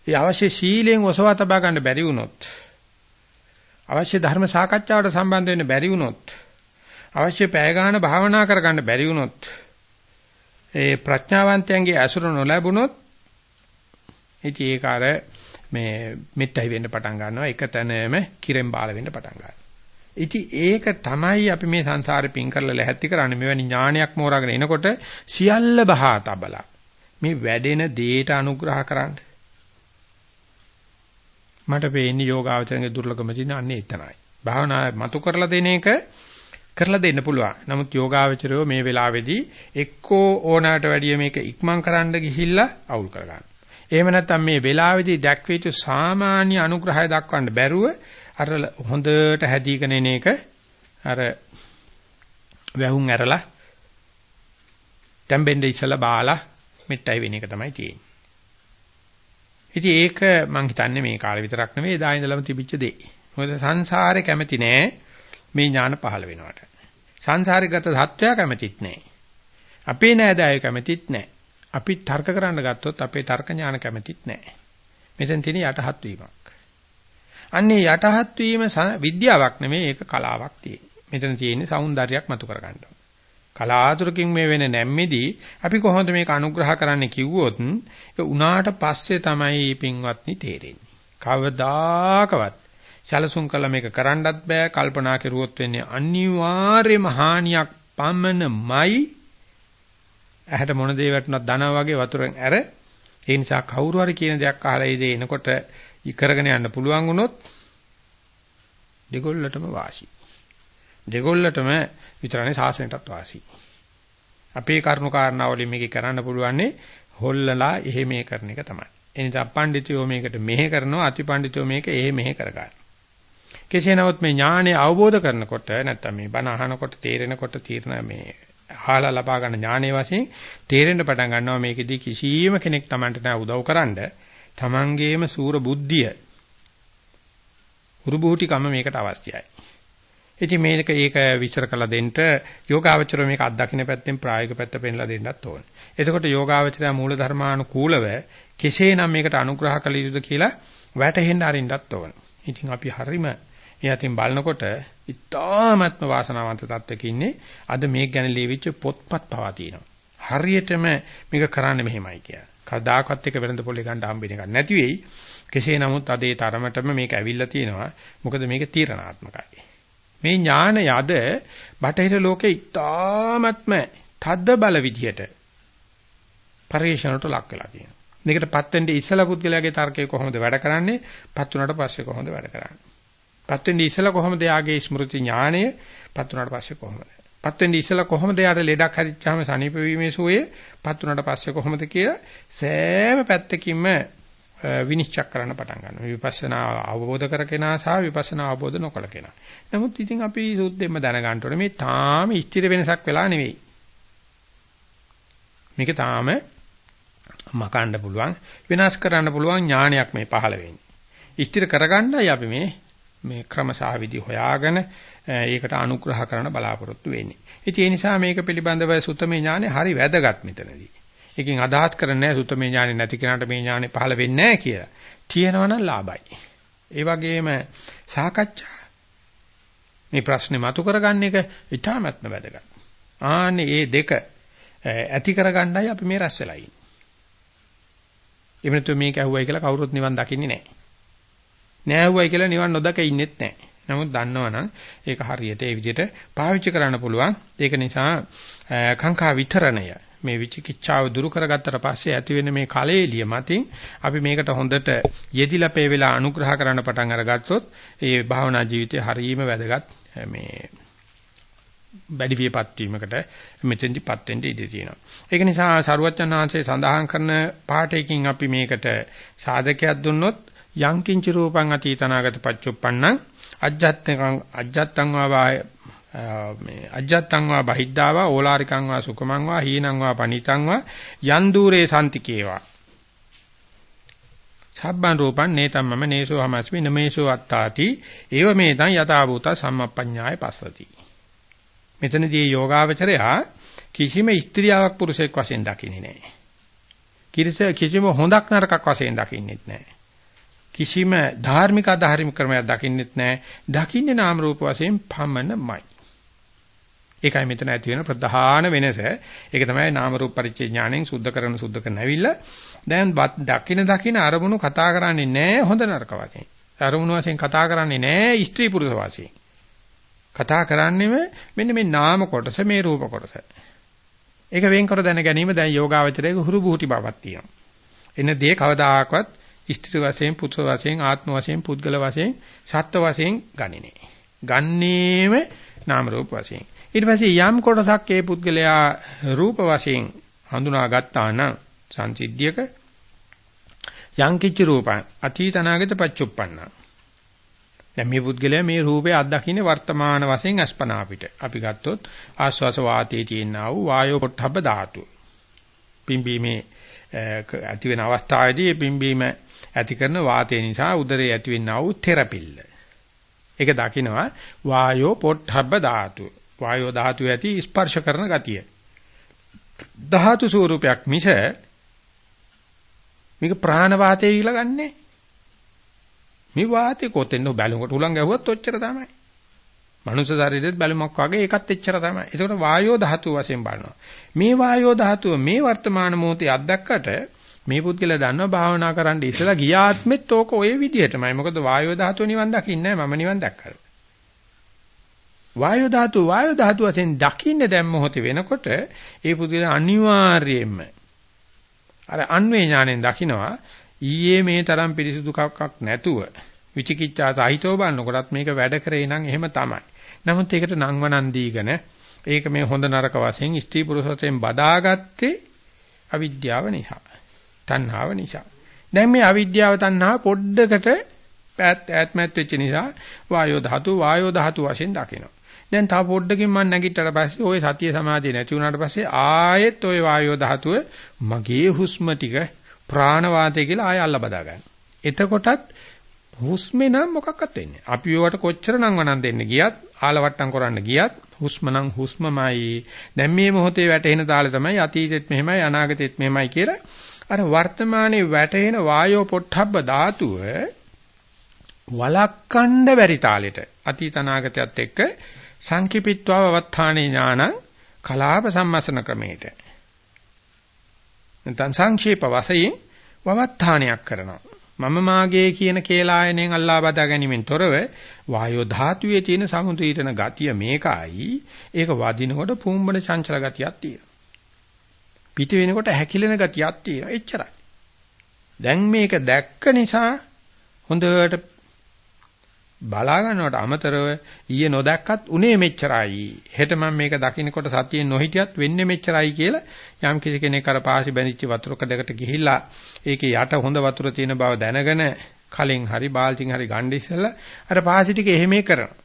ඒ අවශ්‍ය සීලෙන් ඔසවා තබා ගන්න බැරි වුණොත්. අවශ්‍ය ධර්ම සාකච්ඡාවට සම්බන්ධ වෙන්න බැරි වුණොත්. අවශ්‍ය පැය ගන්න භාවනා කරගන්න බැරි වුණොත්. ඒ ප්‍රඥාවන්තයන්ගේ ඇසුර නොලැබුණොත් ඉතින් ඒක අර මේ මෙත්තයි වෙන්න පටන් ගන්නවා එක තැනම කිරෙන් බාල වෙන්න පටන් ගන්නවා ඉතින් ඒක තමයි අපි මේ සංසාරේ පින් කරලා ලැහැත්ති කරන්නේ. මෙවැනි ඥානයක් මෝරාගෙන එනකොට සියල්ල බහා තබලා මේ වැඩෙන දේට අනුග්‍රහ කරන්න. මට පේන්නේ යෝගාවචරයේ දුර්ලභම තියෙන අන්නේ එතනයි. භාවනා මතු කරලා දෙන එක කරලා දෙන්න පුළුවන්. නමුත් යෝගාවචරයෝ මේ වෙලාවේදී එක්කෝ ඕනාට වැඩිය මේක ඉක්මන් කරන්න ගිහිල්ලා අවුල් කරගන්න. එහෙම නැත්නම් මේ වෙලාවේදී දැක්විය යුතු සාමාන්‍ය අනුග්‍රහය දක්වන්න බැරුව අර හොඳට හැදීගෙන එන එක අර වැහුම් ඇරලා තැම්බෙන්න ඉස්සලා බාලා මෙට්ටයි වෙන එක තමයි තියෙන්නේ. ඉතින් ඒක මම හිතන්නේ මේ කාලේ විතරක් නෙවෙයි එදා ඉඳලම තිබිච්ච දෙයක්. මොකද සංසාරේ කැමති නෑ මේ ඥාන පහළ වෙනවට. සංසාරිකගත සත්‍යය කැමතිත් නෑ. අපේ නෑදෑයෝ කැමතිත් නෑ. අපි තර්ක කරන්න ගත්තොත් අපේ තර්ක ඥාන කැමතිත් නෑ. මෙතෙන් තියෙන යටහත් වීමක්. අන්නේ යටහත් වීම විද්‍යාවක් නෙමෙයි ඒක කලාවක් තියෙන්නේ. මෙතන තියෙන්නේ సౌందර්යයක් මතු කරගන්න. කලාතුරකින් මේ වෙන නැම්මේදී අපි කොහොමද මේක අනුග්‍රහ කරන්න කිව්වොත් ඒ උනාට පස්සේ තමයි පින්වත්නි තේරෙන්නේ. කවදාකවත් සැලසුම් කළ මේක කරන්නත් බෑ කල්පනා කරුවොත් වෙන්නේ අනිවාර්යම හානියක් පමණමයි ඇහැට මොන දේ වැටුණත් දනවා වගේ වතුරෙන් ඇර ඒ නිසා කවුරු හරි කියන දෙයක් අහලා ඒ දේ එනකොට කරගෙන යන්න පුළුවන් වුණොත් දෙගොල්ලටම වාසි. දෙගොල්ලටම විතරනේ සාසනයටත් වාසි. අපේ කරුණු කාරණා වලින් මේක කරන්න පුළුවන්නේ හොල්ලලා එහෙ මේ කරන එක තමයි. එනිසා පඬිතුයෝ මේකට මෙහෙ කරනවා අතිපඬිතුයෝ මේක එහෙ මෙහෙ කරගන්න. කෙසේ නමුත් මේ ඥානය අවබෝධ කරනකොට නැත්තම් මේ බණ අහනකොට තේරෙනකොට තීරණ මේ අහලා ලබා ගන්න ඥානයේ වශයෙන් තේරෙන්න පටන් ගන්නවා මේකෙදි කිසියම් කෙනෙක් Tamanට නෑ උදව් කරන්නේ තමන්ගේම සූර බුද්ධිය උරුබුහුටිකම මේකට අවශ්‍යයි. ඉතින් මේක ඒක විස්තර කළ දෙන්න යෝගාවචර මේක අත්දකින්න පැත්තෙන් ප්‍රායෝගික පැත්ත පෙන්ලා දෙන්නත් ඕනේ. එතකොට යෝගාවචරය මූල ධර්මානුකූලව කෙසේනම් මේකට අනුග්‍රහ කළ යුතුද කියලා වැටහෙන්න අරින්නත් ඕනේ. ඉතින් අපි හරීම මේ අතින් බලනකොට ඉතාමත්ම වාසනාවන්ත තත්වයක ඉන්නේ. අද මේක ගැන ලියවිච්ච පොත්පත් පවා තියෙනවා. හරියටම මේක කරන්න මෙහෙමයි කියලා. කවදාකවත් එක වෙළඳ පොලේ ගන්න හම්බෙන එකක් නැති වෙයි. කෙසේ නමුත් අද ඒ තරමටම මේක ඇවිල්ලා තියෙනවා. මොකද මේක තීරණාත්මකයි. මේ ඥානය අද බටහිර ලෝකේ ඉතාමත්ම තද්ද බල විදියට පරිශ්‍රණයට ලක් වෙලා තියෙනවා. මේකටපත් වෙන්නේ ඉස්සලා පුද්ගලයාගේ තර්කය කොහොමද වැඩ කරන්නේ? පත් වුණාට පස්සේ කොහොමද වැඩ කරන්නේ? පත් වෙන්නේ ඉස්සලා කොහොමද යාගේ ස්මෘති ඥාණය? පත් වුණාට පස්සේ කොහොමද? පත් වෙන්නේ ඉස්සලා කොහොමද යාට ලෙඩක් හදිච්චාම සනීප වීමේ සුවය? පත් වුණාට පස්සේ කොහොමද කියලා සෑම පැත්තකින්ම විනිශ්චය කරන්න පටන් ගන්නවා. විපස්සනා අවබෝධ කර කෙනා සහ විපස්සනා අවබෝධ නොකළ කෙනා. නමුත් ඉතින් අපි සුද්ධෙම දැනගන්න ඕනේ මේ තාම ස්ථිර වෙනසක් වෙලා නෙවෙයි. මේක තාම මකන්න පුළුවන් විනාශ කරන්න පුළුවන් ඥානයක් මේ පහළ වෙන්නේ. ඉෂ්ටිර කරගන්නයි අපි මේ මේ ක්‍රමසහ විදි හොයාගෙන ඒකට අනුග්‍රහ කරන බලාපොරොත්තු වෙන්නේ. ඉතින් ඒ නිසා මේක පිළිබඳව සුතමේ ඥානෙ හරි වැදගත් මෙතනදී. ඒකෙන් අදහස් කරන්නේ සුතමේ ඥානෙ නැති කෙනාට මේ ඥානෙ පහළ වෙන්නේ නැහැ කියලා. තියෙනවනම් ලාභයි. ඒ වගේම සාකච්ඡා මේ ප්‍රශ්නේ මතු කරගන්න එක ඉතාමත්ම වැදගත්. ආන්නේ මේ දෙක ඇති කරගන්නයි අපි මේ රැස් වෙලා ඉන්නේ. එහෙම නැත්නම් මේක ඇහුවයි කියලා කවුරුත් නිවන් දකින්නේ නැහැ. නෑ ඇහුවයි කියලා නිවන් නොදක ඉන්නෙත් නැහැ. නමුත් දන්නවනම් ඒක හරියට ඒ විදිහට පාවිච්චි කරන්න පුළුවන්. ඒක නිසා කාංකා විතරණය මේ විචිකිච්ඡාව දුරු කරගත්තට පස්සේ ඇති වෙන මේ කලෙලිය මතින් අපි මේකට හොඳට යෙදිලා පේ වෙලා අනුග්‍රහ කරන්න පටන් අරගත්තොත් ඒ භාවනා ජීවිතේ හරීම වැදගත් මේ බැඩි වියපත් වීමකට මෙතෙන්දිපත් වෙන්න ඉඩ තියෙනවා. ඒක නිසා සරුවච්චන් වහන්සේ සඳහන් කරන පාඨයකින් අපි මේකට සාධකයක් දුන්නොත් යං කිංච රූපං අතීතනාගත පච්චුප්පන්නං අජ්ජත්තං අජ්ජත්තං වා මේ අජ්ජත්තං වා බහිද්ධා වා ඕලාරිකං වා සුකමං වා හීනං වා පනිතං වා යන් দূරේ සම්තිකේවා සබ්බන් රූපං නේතම්මම නේසෝ හමස්මි නමේසෝ අත්තාති ඒව මේතං යථා භූත සම්මප්පඤ්ඤාය පස්සති මෙතනදී යෝගාවචරයා කිසිම ස්ත්‍රියාවක් පුරුෂයෙක් වශයෙන් දකින්නේ නැහැ. කිරිස කිසිම හොඳක් නරකක් වශයෙන් දකින්නෙත් නැහැ. කිසිම ධාර්මික අධාර්මික ක්‍රමයක් දකින්නෙත් නැහැ. දකින්නේ නාම රූප වශයෙන් පමණමයි. ඒකයි මෙතන ඇති වෙන ප්‍රධාන වෙනස. ඒක තමයි නාම රූප පරිච්ඡේ ඥාණයෙන් සුද්ධ කරන සුද්ධ කරන ඇවිල්ලා දැන් දකින දකින අරමුණු කතා කරන්නේ නැහැ හොඳ නරක වශයෙන්. අරමුණු වශයෙන් කතා කරන්නේ නැහැ ස්ත්‍රී පුරුෂ වශයෙන්. කතා කරන්නේම මෙන්න මේ නාම කොටස මේ රූප කොටස. ඒක වෙන්කර දැන ගැනීම දැන් යෝගාවචරයේ හුරු බුහුටි බවක් තියෙනවා. එන දේ කවදාකවත් ස්ත්‍රි වශයෙන් පුත්‍ර වශයෙන් ආත්ම වශයෙන් පුද්ගල වශයෙන් සත්ත්ව වශයෙන් ගන්නේ ගන්නේම නාම රූප වශයෙන්. ඊට පස්සේ යම් කොටසක් ඒ පුද්ගලයා රූප වශයෙන් හඳුනා ගත්තා නම් සංසිද්ධියක යං කිච්ච රූපං අතීතනාගත පච්චුප්පන්නා දැන් මේ පුද්ගලයා මේ රූපය අත්දකින්නේ වර්තමාන වශයෙන් අස්පනා අපිට. අපි ගත්තොත් ආස්වාස වාතයේ තියෙනා වූ වායෝ පොට්ටබ්බ ධාතුව. පිම්බීමේ ඇති වෙන අවස්ථාවේදී පිම්බීම ඇති කරන වාතය නිසා උදරයේ ඇති වෙනා වූ තෙරපිල්ල. ඒක දකිනවා වායෝ පොට්ටබ්බ ධාතුව. වායෝ ධාතුව ඇති ස්පර්ශ කරන ගතිය. ධාතු ස්වරූපයක් මිස මේක ප්‍රාණ වාතය කියලා ගන්නෑ. මේ වාතේ කොතෙන්ද බැලුමකට උලන් ගැහුවත් ඔච්චර තමයි. මනුෂ්‍ය ශරීරෙත් බැලුමක් වගේ ඒකත් එච්චර තමයි. ඒකට වායෝ ධාතුව වශයෙන් බලනවා. මේ වායෝ ධාතුව මේ වර්තමාන මොහොතේ අත්දැක්කට මේ පුද්ගලයා දන්නවා භාවනා කරන්න ඉස්සලා ගියාත්මෙත් ඕක ওই විදිහටමයි. මොකද වායෝ ධාතුව නිවන් දකින්නේ මම නිවන් දැක්කා. වායෝ ධාතුව වායෝ ධාතුව වශයෙන් දකින්නේ දැන් මොහොතේ වෙනකොට ඒ පුද්ගලයා අනිවාර්යයෙන්ම අර අන්වේ ඥාණයෙන් දකිනවා ඊයේ මේ තරම් පිරිසුදු කක්ක් නැතුව විචිකිච්ඡා සහිතව බලනකොටත් මේක වැඩ කරේ නම් එහෙම තමයි. නමුත් ඒකට නංවනන් දීගෙන ඒක මේ හොඳ නරක වශයෙන් ස්ත්‍රී පුරුෂ වශයෙන් බදාගත්තේ අවිද්‍යාව නිසා. තණ්හාව නිසා. දැන් මේ අවිද්‍යාව තණ්හාව පොඩ්ඩකට පැත් ඈත්මත් වෙච්ච නිසා වායෝ ධාතු වායෝ ධාතු වශයෙන් දකිනවා. දැන් තව පොඩ්ඩකින් මම නැගිට්ටට පස්සේ ওই සතිය සමාධිය නැති වුණාට පස්සේ ආයෙත් ওই වායෝ ධාතුව මගේ හුස්ම ටික ප්‍රාණවාතය කියලා ආය අල්ල බදා ගන්න. එතකොටත් හුස්මේ නම් මොකක්වත් වෙන්නේ. අපි ඒවට කොච්චර නම් වණන් දෙන්න ගියත් ආලවට්ටම් කරන්න ගියත් හුස්ම නම් හුස්මමයි. දැන් මේ මොහොතේ වැටෙන තාලේ තමයි අතීතෙත් මෙහෙමයි අනාගතෙත් මෙහෙමයි කියලා අර වර්තමානයේ වැටෙන වායෝ පොට්ටබ්බ ධාතුව වලක්කණ්ඩ බැරි තාලෙට අතීත අනාගතයත් එක්ක සංකිපිත්වා වවත්තානේ ඥාන කලාප සම්මසන ක්‍රමයට. නැත්නම් සංක්ෂේප වශයෙන් වවත්තානයක් කරනවා. මම මාගේ කියන කේලායනෙන් අල්ලා බදා ගැනීමෙන් තොරව වායෝ ධාතුවේ තියෙන සමුද්‍රීතන ගතිය මේකයි. ඒක වදිනකොට පුම්බන චංචල ගතියක් තියෙනවා. පිට වෙනකොට හැකිලෙන ගතියක් තියෙනවා එච්චරයි දැන් මේක දැක්ක නිසා හොඳට බලා ගන්නවට අමතරව ඊයේ නොදැක්කත් උනේ මෙච්චරයි. හෙට මම මේක දකින්නකොට සතියෙන් නොහිටියත් වෙන්නේ මෙච්චරයි කියලා යම් කිසි කෙනෙක් අර පාසි බැඳිච්ච වතුරක දෙකට ගිහිල්ලා ඒකේ යට හොඳ වතුර තියෙන බව දැනගෙන කලින් හරි බාල්ටින් හරි ගන්න ඉස්සෙල්ලා අර පාසි ටික එහෙමේ කරනවා.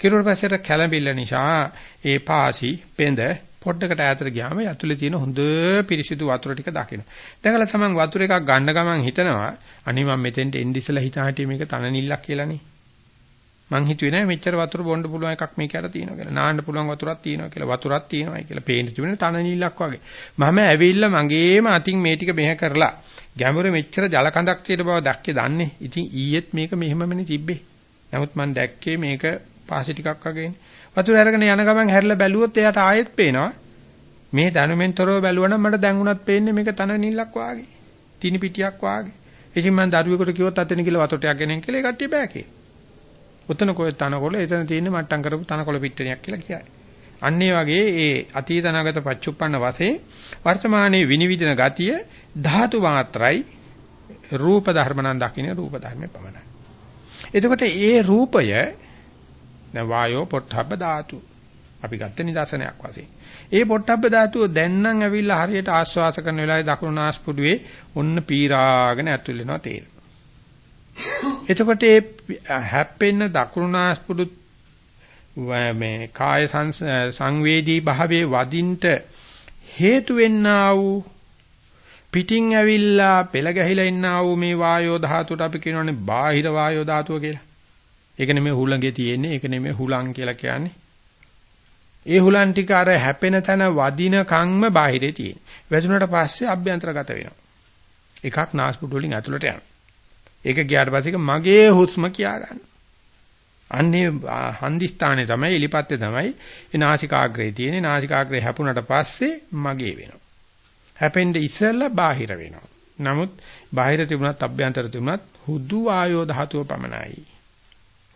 කිරුවට පස්සේ කැළඹිල්ල නිසා ඒ පාසි පෙඳ පොඩ්ඩකට ඈතට ගියාම යතුලේ තියෙන හොඳ පිරිසිදු වතුර ටික දකින්න. දැකලා තමන් වතුර එකක් ගන්න ගමන් හිතනවා අනේ මම මෙතෙන්ට එන්න ඉස්සලා හිතා හිටියේ මේක තන නිල්ලක් කියලානේ. මං හිතුවේ නෑ මෙච්චර වතුර බොන්න පුළුවන් එකක් මේක අර තියෙනවා කියලා. නාන්න පුළුවන් වතුරක් තියෙනවා කියලා. වතුරක් තියෙනවායි කියලා. පේන තිබුණේ තන නිලක් වගේ. මම ඇවිල්ලා මගේම අතින් මේ ටික මෙහෙ කරලා ගැඹුර මෙච්චර ජල කඳක් තියෙන බව දැක්කේ දන්නේ. ඉතින් ඊයේත් මේක මෙහෙමමනේ තිබ්බේ. නමුත් මං දැක්කේ මේක පාසි ටිකක් වගේනේ. වතුර අරගෙන යන ගමන් හැරිලා බැලුවොත් එයාට ආයෙත් පේනවා. මේ දැනුමෙන් තොරව බැලුවනම් මට දැන් උනත් පේන්නේ මේක තන නිලක් වාගේ. තිනි පිටියක් වාගේ. ඉතින් මං දරුවෙකුට කිව්වොත් අතන කියලා වතුරටයක් ගෙනෙන් කියලා ඒ කට්ටිය බෑකේ. උතන කොයි තනකොළ එතන තියෙන මට්ටම් කරපු තනකොළ පිටණයක් කියලා කියයි. අන්න ඒ වගේ ඒ අතීත අනාගත පච්චුප්පන්න වශයෙන් වර්තමානයේ විනිවිදන ගතිය ධාතු මාත්‍රයි රූප ධර්ම නම් දකින්න රූප ධර්මේ පමණයි. එතකොට ඒ රූපය දැන් වායෝ පොට්ටබ්බ ධාතු අපි ගත්ත නිදර්ශනයක් වශයෙන්. ඒ පොට්ටබ්බ ධාතුව දැන් නම් ඇවිල්ලා හරියට ආස්වාස කරන වෙලාවේ දකුණු නාස්පුඩුවේ ඔන්න පීරාගෙන ඇතුල් වෙනවා තේරෙනවා. එතකොට ඒ හැප්පෙන්න දකුණුනාස්පුඩු මේ කාය සංවේදී භාවයේ වදින්ට හේතු වෙන්නා වූ පිටින් ඇවිල්ලා පෙළ ගැහිලා ඉන්නා වූ මේ වායෝ ධාතුවට අපි කියනවානේ බාහිර වායෝ ධාතුව කියලා. ඒක නෙමෙයි හුලඟේ තියෙන්නේ, ඒක නෙමෙයි හුලං කියලා කියන්නේ. ඒ හුලන් ටික අර හැපෙන තැන වදින කම්ම බාහිරේ තියෙන. වැදුනට පස්සේ අභ්‍යන්තරගත වෙනවා. එකක් නාස්පුඩු වලින් ඇතුළට යනවා. ඒක ගියාට පස්සේ මගේ හුස්ම කියා ගන්න. අන්නේ හන්දිස්ථානේ තමයි එලිපත්තේ තමයි ඒ නාසිකාග්‍රේ තියෙන්නේ. නාසිකාග්‍රේ හැපුණට පස්සේ මගේ වෙනවා. හැපෙන්න ඉස්සෙල්ලා බාහිර වෙනවා. නමුත් බාහිර තිබුණත් අභ්‍යන්තර තිබුණත් හුදු ආයෝ ධාතුව පමණයි.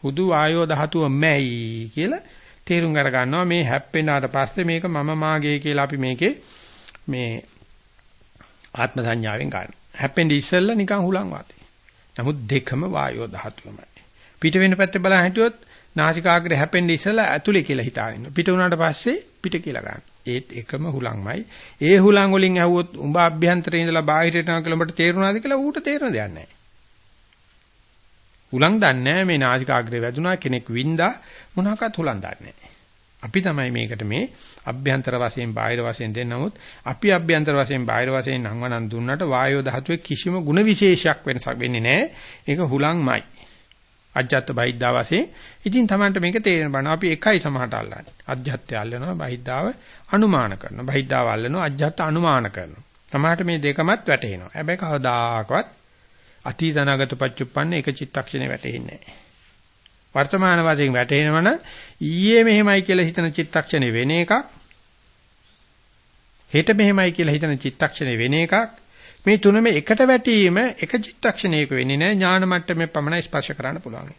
හුදු ආයෝ ධාතුවමයි කියලා තේරුම් අර ගන්නවා මේ හැප්පෙනාට පස්සේ මේක මම මාගේ කියලා අපි මේකේ මේ ආත්ම සංඥාවෙන් ගන්න. හැප්පෙන්න ඉස්සෙල්ලා නිකන් හුලං වාතේ. නමුත් දෙකම වායෝ ධාතුවමයි. පිට වෙන පැත්තේ බලන් හිටියොත් නාසිකාග්‍රේ හැපෙන්න ඉස්සලා ඇතුලේ කියලා හිතාගෙන ඉන්නවා. පිට වුණාට පස්සේ පිට කියලා ගන්න. ඒත් එකම හුලංමයි. ඒ හුලං වලින් ඇහුවොත් උඹ අභ්‍යන්තරේ ඉඳලා බාහිරට යනවා කියලා උඹට තේරුණාද කියලා ඌට තේරෙන දෙයක් නැහැ. හුලං දන්නේ මේ නාසිකාග්‍රේ වැදුනා කෙනෙක් වින්දා මොනවාකට හුලං දන්නේ අපි තමයි මේකට මේ අභ්‍යන්තර වශයෙන් බාහිර වශයෙන් දෙන්න නමුත් අපි අභ්‍යන්තර වශයෙන් බාහිර වශයෙන් නංවනන් දුන්නට වායෝ ධාතුවේ කිසිම ಗುಣ විශේෂයක් වෙනසක් වෙන්නේ නැහැ. ඒක හුලංමයි. අජ්ජත් බහිද්දා වශයෙන් ඉතින් Tamanට මේක තේරෙන බණ අපි එකයි සමහරට අල්ලන්නේ. අජ්ජත්ය අල්ලනවා බහිද්දාව අනුමාන කරනවා. බහිද්දාව අල්ලනවා අජ්ජත් අනුමාන කරනවා. සමහරට මේ දෙකමත් වැටෙනවා. හැබැයි කවදාකවත් අතීත අනාගත පච්චුප්පන්න එක චිත්තක්ෂණේ වැටෙන්නේ නැහැ. වර්තමාන වශයෙන් වැටෙනවන ඊයේ මෙහෙමයි කියලා හිතන චිත්තක්ෂණේ වෙන එකක් හෙට මෙහෙමයි කියලා හිතන චිත්තක්ෂණේ වෙන එකක් මේ තුනම එකට වැටීම එක චිත්තක්ෂණයක වෙන්නේ නැහැ ඥාන මට්ටමේ පමණයි ස්පර්ශ කරන්න පුළුවන්.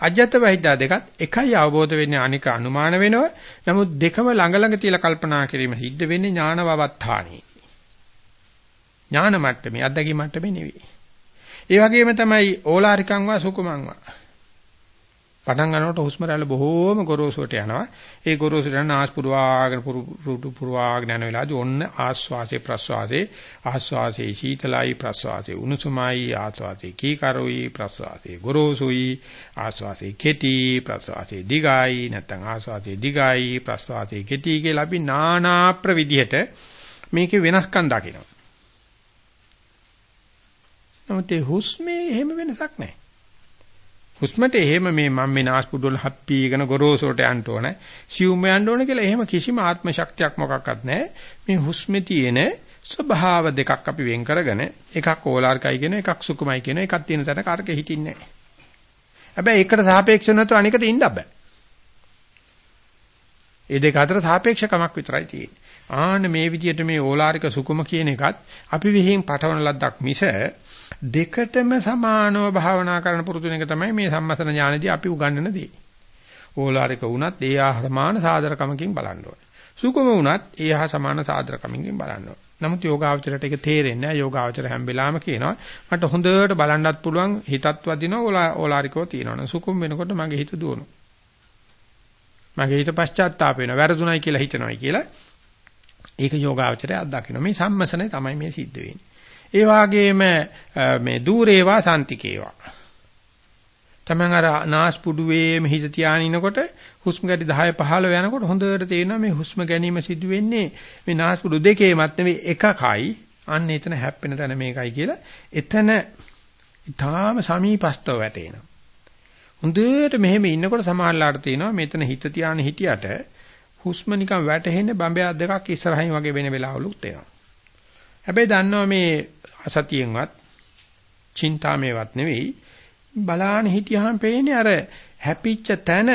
අජ්ජත් වහිද්දා දෙකත් එකයි අවබෝධ වෙන්නේ අනික අනුමාන වෙනව. නමුත් දෙකම ළඟ ළඟ තියලා කල්පනා කිරීම සිද්ධ වෙන්නේ ඥාන වවත්තාණී. ඥාන මට්ටමේ අද්දකී මට්ටමේ නෙවෙයි. ඒ වගේම තමයි ඕලාරිකං වා සුකුමං වා පටන් ගන්නකොට හුස්ම රැල්ල බොහෝම ගොරෝසුවට යනවා. ඒ ගොරෝසුට යන ආස්පුරවාගෙන පුරු පුරවාගෙන යන වෙලාවදී ඔන්න ආස්වාසේ ප්‍රස්වාසේ ආස්වාසේ සීතලයි ප්‍රස්වාසේ උණුසුමයි ආස්වාසේ කීකරොයි ප්‍රස්වාසේ ගොරෝසුයි ආස්වාසේ කෙටි ප්‍රස්වාසේ දිගයි නැත්නම් ආස්වාසේ දිගයි ප්‍රස්වාසේ කෙටි කියලා අපි নানা ප්‍රවිධියට මේකේ වෙනස්කම් දකිනවා. නමුත් ඒ හුස්මේ එහෙම වෙනසක් නැහැ. හුස්මට එහෙම මේ මම මේ නාස්පුඩු වල හප්පීගෙන ගොරෝසුට යන්න ඕන සියුම් යන්න ඕන කියලා එහෙම කිසිම ආත්ම ශක්තියක් මොකක්වත් නැහැ මේ හුස්මේ තියෙන ස්වභාව දෙකක් අපි වෙන් කරගෙන එකක් ඕලාරිකයි කියන එකක් සුකුමයි කියන එකක් තියෙන තැන කාටක හිටින්නේ නැහැ හැබැයි එකට සාපේක්ෂව නැතුව අනිකට ඉන්න බෑ. ඒ දෙක අතර සාපේක්ෂකමක් විතරයි තියෙන්නේ. ආන්න මේ විදිහට මේ ඕලාරික සුකුම කියන එකත් අපි විහිං පටවන ලද්දක් මිස දෙකටම සමානව භාවනා කරන පුරුදු වෙන එක තමයි මේ සම්මතන ඥානදී අපි උගන්වන දේ. ඕලාරික වුණත් ඒ ආ සමාන සාධරකමකින් බලන්න ඕනේ. සුකුම වුණත් ඒ හා සමාන සාධරකමකින් බලන්න ඕනේ. නමුත් යෝගාවචරයට ඒක තේරෙන්නේ නැහැ. යෝගාවචර හැම වෙලාවෙම කියනවා මට හොඳට බලන්නත් පුළුවන් හිතත් වදිනවා ඕලාරිකව තියෙනවා. සුකුම් වෙනකොට මගේ හිත දුවනවා. මගේ හිත පශ්චාත්තාප වෙනවා. වැරදුණයි කියලා හිතනවායි කියලා. ඒක යෝගාවචරය අත්දකින්න. මේ සම්මසනේ තමයි මේ සිද්ධ වෙන්නේ. ඒ වගේම මේ দূරේවා සාන්තිකේවා. තමන් අර නාස්පුඩුවේම හිත තියානිනකොට හුස්ම ගැටි 10 15 යනකොට හොඳට තේරෙනවා මේ හුස්ම ගැනීම සිදු වෙන්නේ මේ නාස්පුඩු දෙකේමත් නෙවෙයි එකකයි. අන්න එතන හැප්පෙන තැන මේකයි කියලා. එතන ඊටාම සමීපස්තව වැටෙනවා. හොඳට මෙහෙම ඉන්නකොට සමාහලාට තියෙනවා මෙතන හිත තියාන හිටියට හුස්ම නිකන් වැටෙන්නේ බම්බයක් දෙකක් ඉස්සරහින් වගේ වෙන වෙලාවලුත් එනවා. හැබැයි දන්නවා මේ අසතියෙන්වත් චින්තාමේවත් නෙවෙයි බලාන හිටියාම පේන්නේ අර හැපිච්ච තැන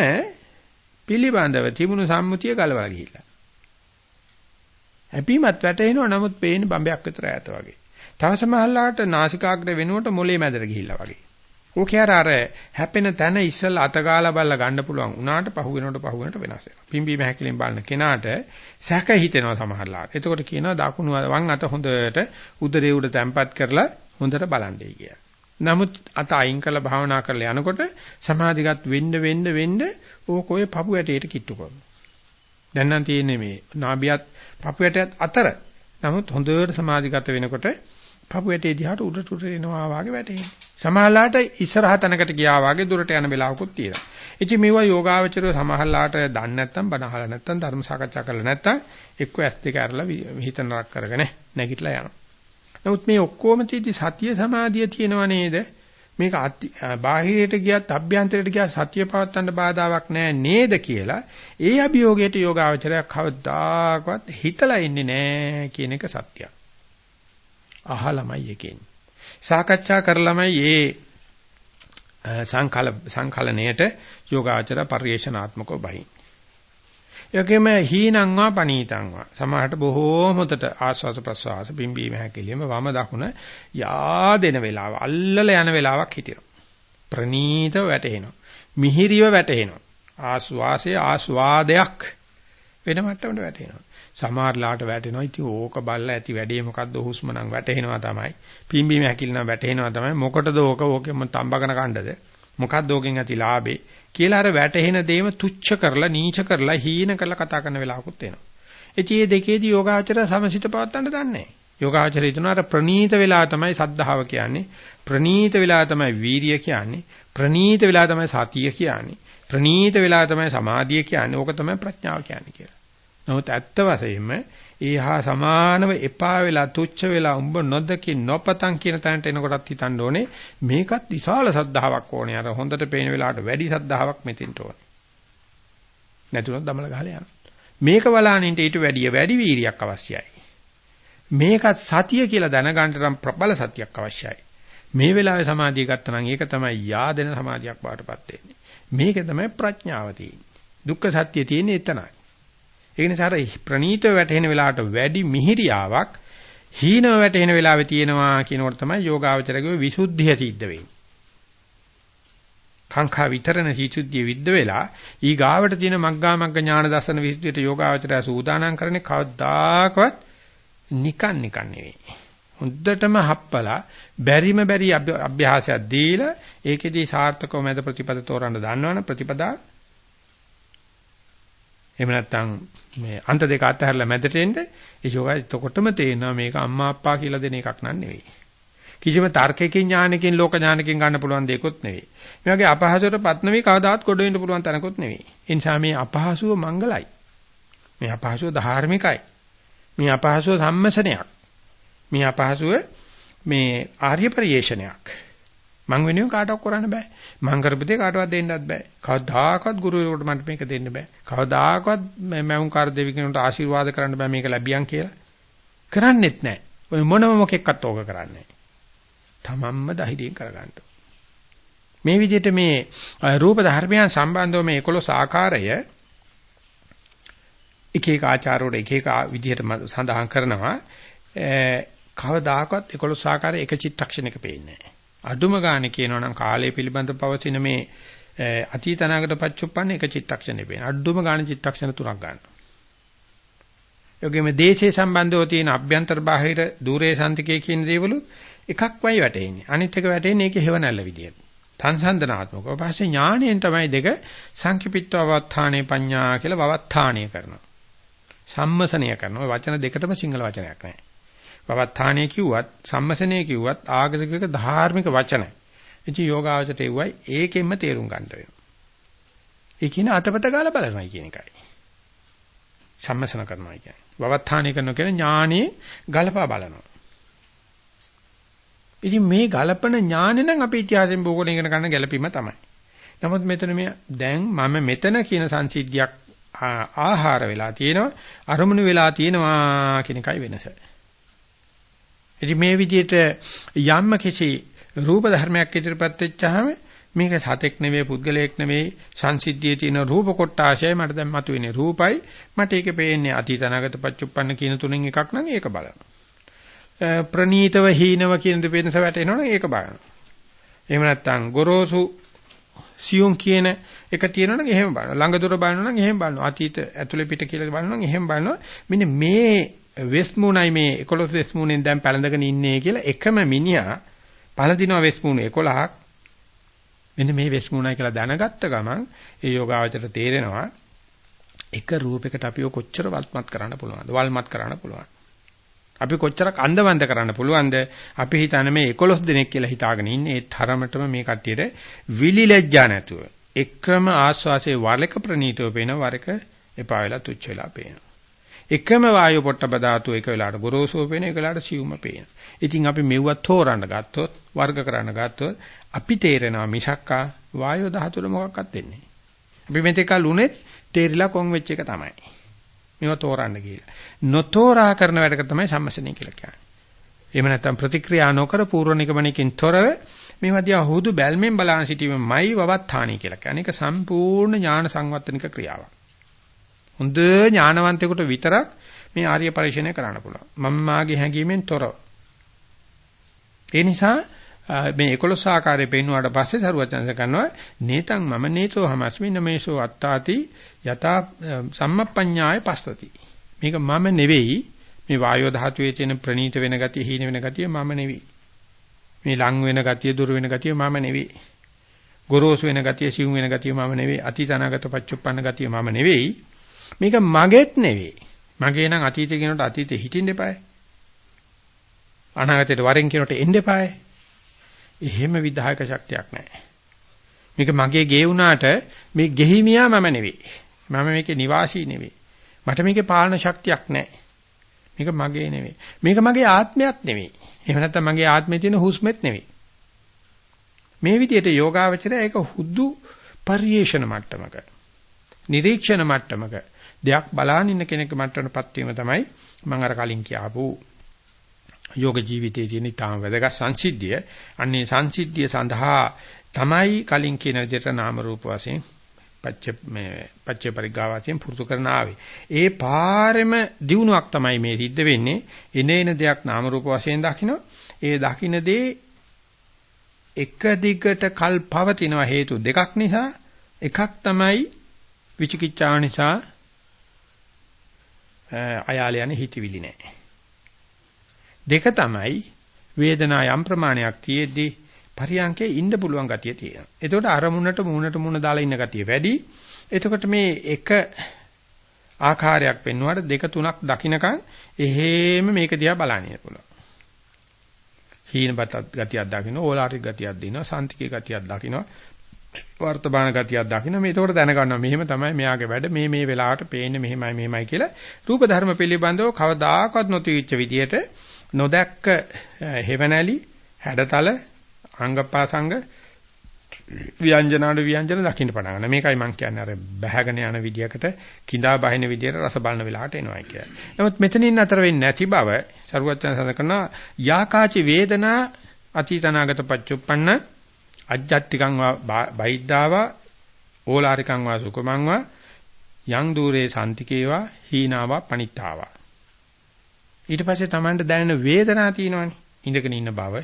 පිළිබඳව තිබුණු සම්මුතිය ගලවලා ගිහිල්ලා. හැපීමත් වැටෙනවා නමුත් පේන්නේ බම්බයක් විතර ඈත වගේ. තව සමහරලාට නාසිකාග්‍ර වෙනුවට මොලේ මැදට ගිහිල්ලා වගේ. ඕකේ අර අර හැපෙන තැන ඉස්සලා අතගාලා බලලා ගන්න පුළුවන්. උනාට පහු වෙනකොට පහු වෙනකොට වෙනස් වෙනවා. පිම්බීම හැකිලින් බලන කෙනාට සැක හිතෙනවා සමහරලාට. එතකොට කියනවා දකුණු වම් අත හොඳට උදරේ උඩ තැම්පත් කරලා හොඳට බලන්නයි කියලා. නමුත් අත අයින් කරලා භාවනා කරලා යනකොට සමාධිගත වෙන්න වෙන්න වෙන්න ඕක ඔය පපු ඇටයට කිට්ටු කරනවා. දැන් නම් තියෙන්නේ මේ නාභියත් පපු ඇටයත් අතර. නමුත් හොඳට සමාධිගත වෙනකොට පපු ඇටේ දිහාට උඩට උඩට එනවා වාගේ වැටෙන්නේ. සමහරලාට ඉස්සරහ තැනකට ගියා වාගේ දුරට යන වෙලාවකුත් තියෙනවා. ඉතින් මේවා යෝගාවචරය සමහරලාට දන්නේ නැත්නම් බණ අහලා නැත්නම් ධර්ම සාකච්ඡා කරලා නැත්නම් එක්ක ඇස් දෙක අරලා හිත නරක කරගෙන නැගිටලා යනවා. නමුත් මේ ඔක්කොම තියදී සතිය සමාධිය තියෙනව නේද? මේක බාහිරයට ගියත් අභ්‍යන්තරයට ගියත් සතිය පවත්තන්න බාධාවක් නැහැ නේද කියලා ඒ අභියෝගයට යෝගාවචරය කවදාකවත් හිතලා ඉන්නේ නැහැ කියන එක සත්‍යයක්. අහලමයි එකෙන්. සාකච්ඡා කරලමයි මේ සංකල සංකලණයට යෝගාචර පරිේශනාත්මකව බහින්. යකෙම හීනංවා පනීතංවා සමහරට බොහෝම හොතට ආස්වාස ප්‍රස්වාස බිම්බීම හැකිලිම වම දකුණ යාදෙන වෙලාව අල්ලල යන වෙලාවක් හිටිනවා. ප්‍රනීතව වැටෙනවා. මිහිරිව වැටෙනවා. ආස්වාසයේ ආස්වාදයක් වෙන මට්ටමකට වැටෙනවා. සමහරලාට වැටෙනවා. ඉතින් ඕක බල්ලා ඇති වැඩේ මොකද්ද හුස්ම නම් වැටෙනවා තමයි. පිම්බීම හැකිල නම් වැටෙනවා තමයි. මොකටද ඕක ඕකෙම තඹගෙන කණ්ඩද? මොකද්ද ඕකෙන් ඇති ලාභේ? කියලා අර වැටෙන දේම තුච්ච කරලා නීච කරලා හීන කරලා කතා කරන වෙලාවකුත් එනවා. ඉතින් මේ දෙකේදී යෝගාචර සමසිත පවත්තන්න දන්නේ නැහැ. යෝගාචරය හිතනවා අර ප්‍රනීත වෙලා තමයි සද්ධාව කියන්නේ. ප්‍රනීත වෙලා තමයි වීරිය කියන්නේ. ප්‍රනීත වෙලා තමයි සතිය කියන්නේ. ප්‍රනීත වෙලා තමයි සමාධිය කියන්නේ. ඕක තමයි ප්‍රඥාව කියන්නේ කියලා. නමුත් ඇත්ත වශයෙන්ම ඊහා සමානව එපා වෙලා තුච්ච වෙලා උඹ නොදකින් නොපතන් කියන තැනට එනකොටත් හිතන්න ඕනේ මේකත් විශාල සද්ධාාවක් ඕනේ. අර හොඳට පේන වෙලාවට වැඩි සද්ධාාවක් මෙතෙන්ට ඕනේ නැතුනොත් දමල ගහලා යනවා මේක බලනින්ට ඊට වැඩිය වැඩි වීරියක් අවශ්‍යයි. මේකත් සතිය කියලා දැනගන්න නම් ප්‍රබල සතියක් අවශ්‍යයි. මේ වෙලාවේ සමාධිය ගත්තා නම් ඒක තමයි yaadena සමාධියක් බාටපත් වෙන්නේ. මේක තමයි ප්‍රඥාව තියෙන්නේ. දුක්ඛ සත්‍ය තියෙන්නේ එතනයි. ඒ නිසා අර ප්‍රනීතව වැටෙන වෙලාවට වැඩි මිහිරියාවක් හීනව වැටෙන වෙලාවේ තියෙනවා කියනකොට තමයි යෝගාවචරගේ විසුද්ධිය සිද්ධ වෙන්නේ. කාංකා විතරණ සීසුද්ධිය විද්ද වෙලා ඊ ගාවට තියෙන මග්ගා මග්ග ඥාන දර්ශන විසුද්ධියට යෝගාවචරය සූදානම් කරන්නේ කවදාකවත් නිකන් නිකන් නෙවෙයි. හොඳටම හප්පලා බැරිම බැරි අභ්‍යාසයක් දීලා ඒකෙදී සාර්ථකව මැද ප්‍රතිපද තෝරන්න දන්නවනේ ප්‍රතිපදා එහෙම නැත්නම් මේ අන්ත දෙක අතහැරලා මැදට එන්න ඒ යෝගය එතකොටම තේරෙනවා මේක අම්මා අප්පා කියලා දෙන එකක් නන් නෙවෙයි. කිසිම තර්කයකින් ඥානකින් ලෝක ඥානකින් ගන්න පුළුවන් දෙයක්වත් නෙවෙයි. මේ වගේ අපහසුතාවටපත් නෙවෙයි කවදාවත් ගොඩ වෙන්න පුළුවන් තැනකුත් නෙවෙයි. ඒ නිසා මේ අපහසුව මංගලයි. මේ අපහසුව ධාර්මිකයි. මේ අපහසුව සම්මසනයක්. මේ අපහසුව මේ ආර්ය පරිේශනයක්. මං වෙනුවෙන් කාටවත් කරන්න බෑ. මං කරපු දේ කාටවත් දෙන්නත් බෑ. කවදාකවත් ගුරුවරයෙකුට මට මේක දෙන්න බෑ. කවදාකවත් මම කාර්ය දෙවි කෙනෙකුට ආශිර්වාද කරන්න බෑ මේක ලැබියන් කියලා. කරන්නෙත් නෑ. ඔය මොනම මොකෙක්වත් ඕක කරන්නේ නෑ. තමන්ම ධෛර්යයෙන් කරගන්න. මේ විදිහට මේ රූප ධර්මයන් සම්බන්ධව මේ 11 ආකාරය එක එක ආචාරවල එක එක විදිහට සඳහන් කරනවා කවදාකවත් 11 ආකාරය එක චිත්තක්ෂණයක පේන්නේ නැහැ. අඩුම ගානේ කියනවනම් කාලය පිළිබඳ පවතින මේ අතීත අනාගත පච්චුප්පන්න එක චිත්තක්ෂණේ වෙන. අඩුම ගානේ චිත්තක්ෂණ තුනක් ගන්න. යෝගෙම දේශේ සම්බන්ධව තියෙන අභ්‍යන්තර බාහිර দূරේ සන්තිකයේ කියන දේවලුත් එකක් වයි වැටෙන්නේ. අනිත් එක වැටෙන්නේ ඒකේ හේව නැල්ල විදියට. සංසන්දනාත්මකව පස්සේ ඥාණයෙන් තමයි දෙක සංකීපීත්වවත්ථානේ පඤ්ඤා කියලා වවත්ථානය කරනවා. සම්මසනය කරනවා. ওই වචන දෙකටම සිංහල වචනයක් නැහැ. වවත්තාණය කිව්වත් සම්මසනය කිව්වත් ආගමික ධාර්මික වචන. ඉතින් යෝගාවචරයට එව්වයි ඒකෙන්ම තේරුම් ගන්න වෙනවා. ඒ කියන අතපත ගාලා බලනවා කියන එකයි. සම්මසන කරනවා කියන්නේ. වවත්තාණය කරනවා කියන්නේ ඥානෙ ගලපා බලනවා. ඉතින් මේ ගලපන ඥානෙ නම් අපි ඉතිහාසයෙන් භූගෝලයෙන් ඉගෙන ගන්න ගැළපීම තමයි. නමුත් මෙතන මේ දැන් මම මෙතන කියන සංසිද්ධියක් ආහාර වෙලා තියෙනවා අරමුණු වෙලා තියෙනවා කියන එකයි වෙනස. ඉතින් මේ විදිහට යම්ම කිසි රූප ධර්මයක් ඉදිරිපත් වෙච්චාම මේක සතෙක් නෙවෙයි පුද්ගලයෙක් නෙවෙයි සංසිද්ධියේ තියෙන රූප කොටාශයයි මට දැන් මතුවෙන්නේ. රූපයි මට ඒකේ පේන්නේ අතීත අනාගත පච්චුප්පන්න කියන තුනෙන් එකක් නම් ඒක බලනවා. ප්‍රනීතව හීනව කියන දෙපෙන්ස වැටෙනවනේ ඒක බලනවා. එහෙම නැත්නම් ගොරෝසු සියුම් කියන එක තියෙනවනම් එහෙම බලනවා. ළඟ දුර බලනවා නම් එහෙම බලනවා. අතීත ඇතුලේ පිට කියලා බලනවා නම් එහෙම බලනවා. මෙන්න මේ වෙස්ට් මූණයි මේ 11 වෙස්ට් මූණෙන් දැන් පැලඳගෙන ඉන්නේ කියලා එකම මිනිහා පළඳිනවා වෙස්ට් මූණ 11ක් මෙන්න මේ වෙස්මුණයි කියලා දැනගත්ත ගමන් ඒ යෝගාවචර තේරෙනවා එක රූපයකට අපිව කොච්චර වල්මත් කරන්න පුළුවන්ද? වල්මත් කරන්න පුළුවන්. අපි කොච්චරක් අන්දවන්ද කරන්න පුළුවන්ද? අපි හිතන්නේ මේ 11 දෙනෙක් කියලා හිතාගෙන ඉන්නේ ඒ තරමටම මේ කට්ටියට විලිලැජ්ජා නැතුව. එකම ආස්වාසේ වරක ප්‍රනීතව පේන වරක එපා වෙලා තුච්ච වෙලා පේනවා. එකම වායු පොට්ටබ ධාතු එක වෙලාවට ගොරෝසුව පේන එක වෙලාවට සියුම පේන. ඉතින් අපි මෙව්වත් තෝරන්න ගත්තොත් වර්ග කරන්න ගත්තොත් අපි තේරෙනවා මිසක්කා වායෝ ධාතුවල මොකක්වත් වෙන්නේ අපි මෙතෙකල් උනේත් තේරිලා කොන් වෙච්ච එක තමයි. මේව තෝරන්න කියලා. නොතෝරා කරන වැඩක තමයි සම්මසණය කියලා කියන්නේ. එහෙම නැත්නම් ප්‍රතික්‍රියා නොකර පූර්ව නිගමනකින් තොරව මේවා දිහා හුදු බැල්මෙන් බලන සිටීමයි වවත්තාණි කියලා කියන්නේ. ඒක සම්පූර්ණ ඥාන සංවත්තනික ක්‍රියාවක්. හොඳ ඥානවන්තයෙකුට විතරක් මේ ආර්ය පරිශ්‍රණය කරන්න පුළුවන්. මම මාගේ හැඟීමෙන් තොරව. ඒ නිසා මේ 11 ආකාරයේ පෙන්වුවාට පස්සේ සරුවචනස කරනවා නේතං මම නේතෝ හමස්මි නමේසෝ අත්තාති යතා සම්මප්පඤ්ඤාය පස්සති. මේක මම නෙවෙයි. මේ වායෝ ධාතුවේ තියෙන ප්‍රනීත වෙන ගතිය හීන වෙන ගතිය මම නෙවෙයි. මේ ලං වෙන ගතිය දුර වෙන ගතිය මම නෙවෙයි. ගොරෝසු වෙන ගතිය සිවුම් වෙන ගතිය මම නෙවෙයි. අතීතනාගත පච්චුප්පන්න ගතිය මම නෙවෙයි. මේක මගේත් නෙවෙයි මගේ නම් අතීතේ කියනකොට අතීතේ හිටින්න එපායි අනාගතේට වරෙන් කියනකොට එන්න එපායි එහෙම විධායක ශක්තියක් නැහැ. මේක මගේ ගේ වුණාට මේ ගෙහිමියා මම නෙවෙයි. මම මේකේ නිවාසී නෙවෙයි. මට මේකේ පාලන ශක්තියක් නැහැ. මේක මගේ නෙවෙයි. මේක මගේ ආත්මයක් නෙවෙයි. එහෙම නැත්නම් මගේ ආත්මේ තියෙන හුස්මෙත් නෙවෙයි. මේ විදිහට යෝගාවචරය ඒක හුදු පරිේශන මට්ටමක. නිරීක්ෂණ මට්ටමක දෙයක් බලාගෙන ඉන්න කෙනෙක් මට්ටමටපත් වීම තමයි මම අර කලින් කියාපු යෝග ජීවිතයේ තියෙන ඊටම වැදගත් සංසිද්ධිය. අන්නේ සංසිද්ධිය සඳහා තමයි කලින් කියන විදිහට නාම රූප වශයෙන් පච්ච මේ පච්ච පරිග්ගා වශයෙන් පුරුදු කරන ආවේ. ඒ පාරෙම දිනුවක් තමයි මේ සිද්ධ වෙන්නේ. එනේන දෙයක් නාම රූප වශයෙන් දකින්න. ඒ දකින්න දේ එක දිගට කල් පවතිනවා හේතු දෙකක් නිසා. එකක් තමයි විචිකිච්ඡාව නිසා අයාල යන හිතවිලි නැහැ. දෙක තමයි වේදනා යම් ප්‍රමාණයක් තියේදී පරියන්කේ ඉන්න පුළුවන් ගතිය තියෙනවා. එතකොට අරමුණට මූණට මූණ දාලා ඉන්න ගතිය වැඩි. එතකොට මේ එක ආකාරයක් පෙන්වුවාට දෙක තුනක් දකින්නකන් එහෙම මේක දිහා බලන්න පුළුවන්. හීනපත් ගතියක් දකින්න, ඕලාරික ගතියක් දිනනවා, සාන්තිකේ ගතියක් දකින්න, වර්තමාන ගතියක් දකින්න. මේ ඒකට දැනගන්නවා මෙහෙම තමයි මෙයාගේ වැඩ මේ මේ වෙලාවට පේන්නේ මෙහෙමයි මෙහෙමයි කියලා. රූප ධර්ම පිළිබඳව කවදාකවත් නොතිවිච්ච විදියට නොදැක්ක හේවණලි හැඩතල අංගපාසංග ව්‍යංජනාඩ ව්‍යංජන දකින්න පටන් ගන්න. මේකයි මම කියන්නේ අර බැහැගෙන යන විදියකට කිඳා බහින විදියට රස බලන වෙලාවට එනවා කියන්නේ. නමුත් මෙතනින් අතර වෙන්නේ නැති බව සරුවචන සඳ කරනවා යාකාචි වේදනා අතීතනාගත පච්චුප්පන්න අජ්ජත්තිකං වා බහිද්ධාවා ඕලාරිකං වා සුකමං වා යං দূරේ සම්තිකේවා හීනාවා පනිත්තාවා ඊට පස්සේ Tamanට දැනෙන වේදනාව තියෙනවනේ. ඉඳගෙන ඉන්න බව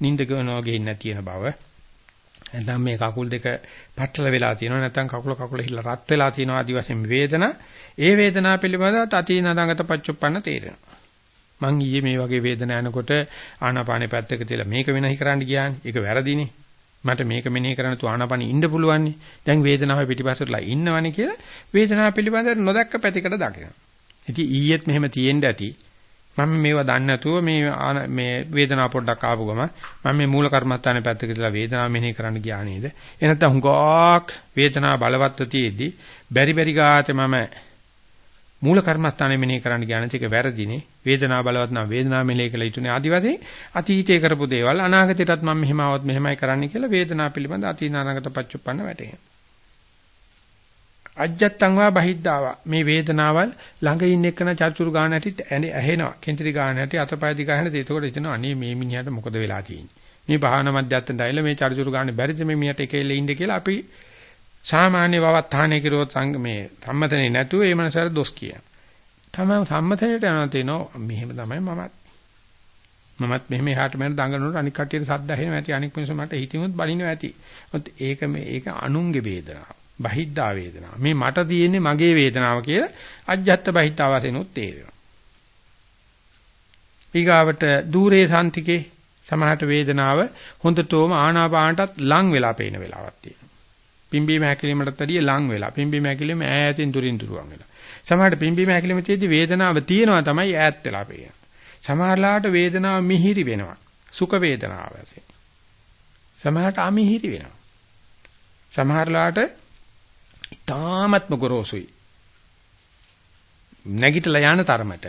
නිින්ද ගනනවා ගෙන්න තියෙන බව. නැත්නම් මේ කකුල් දෙක පටල වෙලා තියෙනවා. නැත්නම් කකුල කකුල හිල්ල රත් වෙලා තියෙනවා ආදි වශයෙන් වේදනා. ඒ වේදනාව පිළිබඳව අතීනදඟත පච්චුප්පන්න තේරෙනවා. මං ඊයේ මේ වගේ වේදනාව යනකොට ආනාපානේ පැත්තක තියලා මේක වෙනහි කරන්න ගියානේ. ඒක වැරදිනේ. මට මේක මෙනෙහි කරන්න තු ආනාපානෙ ඉන්න පුළුවන් දැන් වේදනාව පිටිපස්සටලා ඉන්නවනේ කියලා වේදනාව පිළිබඳව නොදැක්ක පැතිකඩ දකිනවා. ඉතින් ඊයේත් මෙහෙම තියෙන්න ඇති. මම මේවා දන්නේ නැතුව මේ මේ වේදනාව පොඩ්ඩක් ආපු ගම මම මේ මූල කර්මස්ථානේ පැත්තක දාලා වේදනාව මෙනෙහි කරන්න ගියා නේද? එනත්තම් හුඟක් වේදනාව බලවත්ව තියේදී බැරි බැරි ගාතේ මම මූල කර්මස්ථානේ මෙනෙහි කරන්න ගියා නැති එක වැරදිනේ. වේදනාව බලවත් නම් වේදනාව මෙනෙහි කළ යුතුනේ. ආදිවාසී අතීතයේ කරපු දේවල් අනාගතයටත් මම මෙහෙම આવොත් මෙහෙමයි කරන්න කියලා වේදනාව පිළිබඳ අතීත අනාගත පච්චුප්පන්න වැටේ. අජ්ජත්තං වා බහිද්ධාවා මේ වේදනාවල් ළඟ ඉන්න එකන චර්චුරු ගාන හැටි ඇහෙනවා කෙන්තිරි ගාන හැටි අතපය දිග හැහෙන ඒකෝට හිතෙනවා අනේ මේ මිනිහට මොකද වෙලා තියෙන්නේ මේ භාවනා මධ්‍යස්ථානට ඇවිල්ලා මේ චර්චුරු ගානේ බැරිද මේ මිනිහට එකෙල්ල ඉන්න කියලා අපි සාමාන්‍ය වවත්තානේ කිරුවොත් සංග මේ සම්මතනේ නැතුව ඒ මනසට දොස් කියන. තමයි සම්මතනේට යනවා තේනවා මෙහෙම තමයි මමත්. මමත් මෙහෙම එහාට මෙහාට දඟලනකොට අනික් කට්ටියට සද්ද ඇහෙනවා ඇති අනික් මිනිස්සු මට හිතිමුත් බලිනවා ඇති. මොකද ඒක මේ ඒක අනුන්ගේ වේදනාව. බහිද්දා වේදනාව. මේ මට තියෙන්නේ මගේ වේදනාව කියලා අජ්ජත් බහිද්දා වශයෙන්ුත් තේරෙනවා. ඊගාවට দূරේ සාන්තිකේ සමහරට වේදනාව හොඳටම ආනාපානටත් ලං වෙලා පේන වෙලාවක් තියෙනවා. පිම්බීම හැකිලීමටත් වැඩිය ලං වෙලා. පිම්බීම හැකිලීම ඈතින් දුරින් දුරවන් වෙලා. සමහරට පිම්බීම හැකිලීම තියෙද්දි වේදනාව තියෙනවා තමයි ඈත් වෙලා පේන්නේ. සමහරලාට වේදනාව මිහිරි වෙනවා. සුඛ වේදනාව වශයෙන්. සමහරට අමිහිරි වෙනවා. සමහරලාට ඊ타ත්ම ගොරෝසුයි. නැගිටලා යන තරමට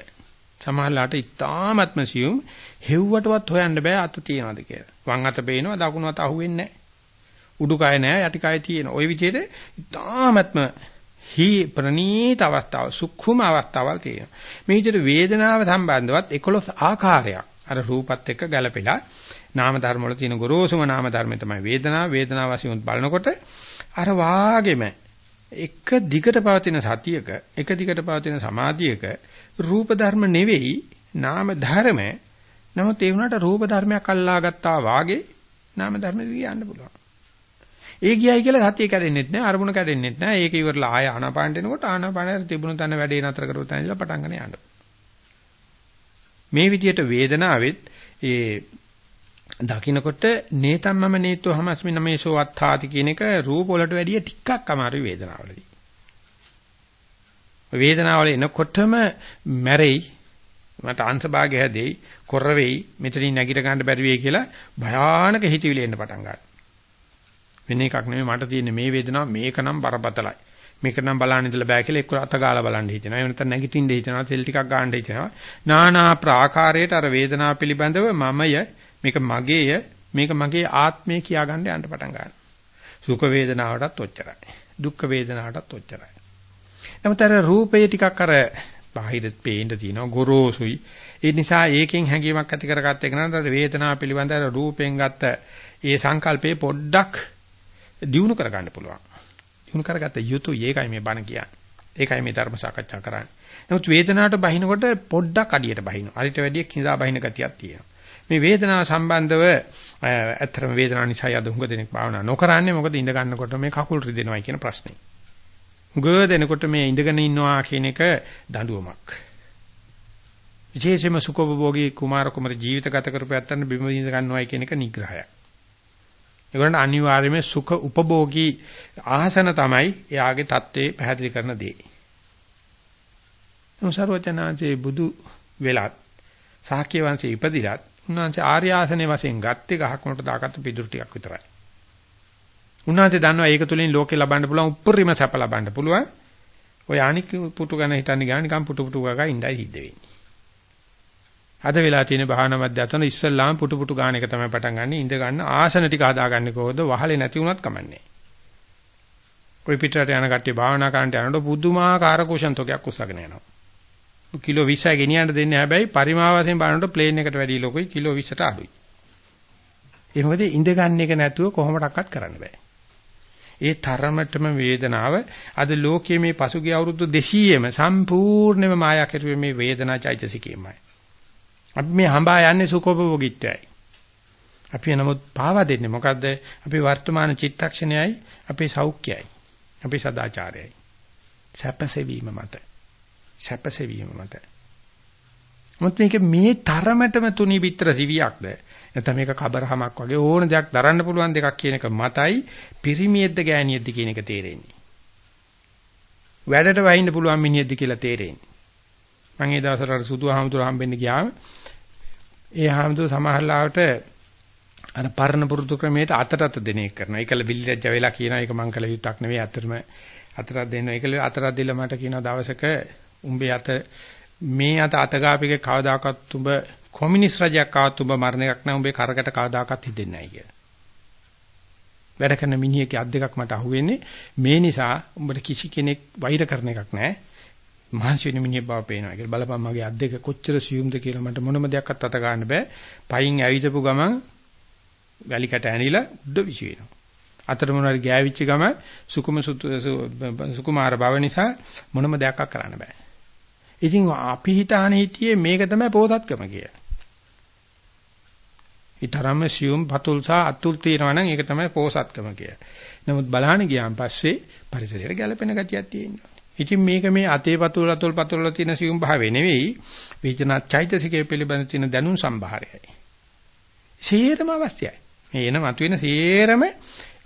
සමහරලාට ඊ타ත්ම සියුම් හෙව්වටවත් හොයන්න බෑ අත තියනවාද කියලා. වම් අත පේනවා දකුණු අත අහුවෙන්නේ නැහැ. උඩුකය නැහැ යටිකය තියෙන. ওই විදිහට ඉතාමත්ම හි ප්‍රනීත අවස්ථාව සුක්ඛුම අවස්ථාවල් තියෙනවා. මේ විදිහට වේදනාව සම්බන්ධවත් 11 ආකාරයක්. අර රූපත් එක්ක ගැළපෙලා නාම ධර්ම වල තියෙන ගොරෝසුම නාම ධර්මය තමයි වේදනාව. වේදනාව වශයෙන් බලනකොට අර වාගෙම එක දිගට පවතින සතියක එක දිගට පවතින සමාධියක රූප ධර්ම නෙවෙයි නාම ධර්ම. නමුත් ඒ වුණාට රූප ධර්මයක් අල්ලා ගත්තා වාගේ නාම ධර්ම කියන්න පුළුවන්. ඒ ගියයි කියලා සතිය කැඩෙන්නෙත් නෑ අරමුණ කැඩෙන්නෙත් නෑ ඒක ඉවරලා ආය ආනාපානට එනකොට ආනාපානයේ තිබුණු තැන වැඩේ නතර කරුව තැන ඉඳලා පටන් ගන්න යන්න. මේ විදිහට වේදනාවෙත් ඒ දකින්නකොට නේතම් මම නේතෝ හමස්මි නමේසෝ අත්ථාති කියන එක රූප වලට වැඩිය ටිකක් අමාරු වේදනාවලදී. වේදනාවල එනකොටම මැරෙයි මට අංශභාගය හැදෙයි කොර වෙයි මෙතනින් නැගිට ගන්න බැරි වෙයි කියලා භයානක හිතවිලි එන්න පටන් ගන්නවා. වෙන එකක් නෙමෙයි මට තියෙන මේ වේදනාව මේකනම් බරපතලයි. මේක නම් බලන්න ඉඳලා බෑ කියලා එක්ක අත ගාලා බලන්න හිතෙනවා. එහෙම නැත්නම් නැගිටින්න හිතෙනවා. තෙල් ටිකක් ගන්න හිතෙනවා. නානා ප්‍රාකාරයට අර වේදනාව පිළිබඳව මමය මේක මගේය මේක මගේ ආත්මය කියාගන්න යන්න පටන් ගන්නවා. සුඛ වේදනාවටත් ඔච්චරයි. දුක්ඛ වේදනාවටත් ඔච්චරයි. නමුත් අර රූපේ ටිකක් අර බාහිරත් පේන්න තියෙනවා ගොරෝසුයි. ඒ නිසා ඒකෙන් හැඟීමක් ඇති කරගත්ත එක නේද වේදනාව පිළිබඳ අර රූපෙන් ගත්ත ඒ සංකල්පේ පොඩ්ඩක් දියුණු කරගන්න පුළුවන්. දියුණු කරගත්ත යුතුයි ඒකයි මේ බණ කියන්නේ. ඒකයි මේ ධර්ම සාකච්ඡා කරන්නේ. නමුත් වේදනාවට බහිනකොට පොඩ්ඩක් අඩියට බහිනවා. අරිට වැඩිය කිඳා බහින ගතියක් තියෙනවා. මේ වේදනාව සම්බන්ධව ඇත්තටම වේදනාව නිසා යද හුඟ දෙනෙක් භාවනා නොකරන්නේ මොකද ඉඳ ගන්නකොට මේ කකුල් රිදෙනවයි කියන ප්‍රශ්නේ. හුඟ දෙනකොට මේ ඉඳගෙන ඉන්නවා කියන එක දඬුවමක්. විශේෂයෙන්ම සුඛෝපභෝගී කුමාර කුමර ජීවිත ගත කරපු ඇත්තන් බිම ඉඳ ගන්නවයි කියන එක නිග්‍රහයක්. ඒගොල්ලන්ට අනිවාර්යයෙන්ම සුඛ උපභෝගී ආසන තමයි එයාගේ தત્ත්වේ පැහැදිලි කරන දේ. මොසarwachanaanse බුදු වෙලත් සාක්‍ය වංශේ ඉපදිලත් උන්වහන්සේ ආර්ය ආසනේ වශයෙන් ගත්තේ ගහක් වලට දාගත්ත පිදුරු ටිකක් විතරයි. උන්වහන්සේ දන්නවා ඒක තුලින් ලෝකේ ලබන්න පුළුවන් උප්පරිම සැප ලබන්න පුළුවන්. ඔය අනික් පුටු ගන්න හිතන්නේ ගාන නිකන් පුටු පුටු ගාගා ඉඳයි හිට වෙන්නේ. අද වෙලා තියෙන භාවනා මධ්‍යස්ථාන ඉස්සල්ලාම පුටු පුටු ගාන එක තමයි පටන් ගන්න. ඉඳ ගන්න ආසන ටික හදාගන්නේ කොහොමද? වහලේ නැති වුණත් කමන්නේ. ඔය පිටරට යන කට්ටිය භාවනා කරන්නට යනකොට පුදුමාකාර කුෂන්තෝකයක් උස්සගෙන යනවා. කිලෝ 20යි ගෙනියන්න දෙන්නේ හැබැයි පරිමාව වශයෙන් බලනකොට ප්ලේන් එකට වැඩිය ලොකුයි කිලෝ 20ට අඩුයි. ඒ මොකද ඉඳ ගන්න එක නැතුව කොහොමඩක්වත් කරන්න බෑ. ඒ තරමටම වේදනාව අද ලෝකයේ මේ පසුගිය අවුරුදු 200ෙම සම්පූර්ණයෙන්ම මායා කෙරුවේ මේ වේදනා චෛතසිකයමයි. අපි මේ හඹා යන්නේ සුඛෝපභෝගීත්වයයි. අපි නමුත් පාවා දෙන්නේ මොකද්ද? අපි වර්තමාන චිත්තක්ෂණයයි අපේ සෞඛ්‍යයයි. අපේ සදාචාරයයි. සැපසෙවීම මත. සැපසෙවීම මත. මොකද මේක මේ තරමටම තුනි පිටර සිවියක්ද? නැත්නම් මේක කබරහමක් වගේ ඕන දෙයක් දරන්න පුළුවන් දෙකක් කියන එක මතයි පිරිමියෙක්ද ගෑණියෙක්ද කියන එක තේරෙන්නේ. වැඩට වහින්න පුළුවන් මිනිහෙක්ද කියලා තේරෙන්නේ. මම ඒ දවසට අර සුදු හාමුදුර හම්බෙන්න ගියාම ඒ හාමුදුර සමහරලාවට අර පරණ පුරුදු ක්‍රමයට අතට අත දෙන එක කරනවා. ඒකල විල්ලජ්ජ වෙලා කියනවා ඒක මං කළ යුත්තක් නෙවෙයි අතරම අතට දෙන්න. ඒකල අතට දීලා මට කියනවා දවසක උඹේ අත මේ අත අතගාපිකේ කවදාකවත් උඹ කොමියුනිස්ට් රජයක් ආවත් උඹ මරණ එකක් නෑ උඹේ කරකට කවදාකවත් හිතෙන්නේ නැහැ කියලා. වැඩ කරන මිනිහගේ අත් දෙකක් මට අහුවෙන්නේ මේ නිසා උඹට කිසි කෙනෙක් වෛර කරන එකක් නෑ. මහන්සි වෙන මිනිහෙක් බව පේනවා. ඒක බලපන් මගේ අත් දෙක කොච්චර සියුම්ද කියලා මට මොනම දෙයක්වත් අත ගන්න බෑ. පයින් ඇවිදපු ගමන් වැලි කට ඇනිලා උඩ විසි වෙනවා. අතර මොනවාරි ගෑවිච්ච ගම සුකුම සුකුමාර බව නිසා මොනම දෙයක් කරන්න බෑ. ඉතින් අපි හිතානේ හිටියේ මේක තමයි පොහසත්කම කියලා. ඊතරම්ම සියුම් පතුල් සහ අතුල් තියෙනවා නම් ඒක තමයි පොහසත්කම කියලා. නමුත් බලහන් ගියාන් පස්සේ පරිසරයට ගැළපෙන ගතියක් තියෙනවා. ඉතින් මේක මේ අතේ පතුල් අතුල් පතුල් වල තියෙන සියුම් භාවය නෙවෙයි වේචනා චෛතසිකයේ පිළිබඳ තියෙන දැනුම් සම්භාරයයි. සේරම අවශ්‍යයි. මේ එන මතුවෙන සේරම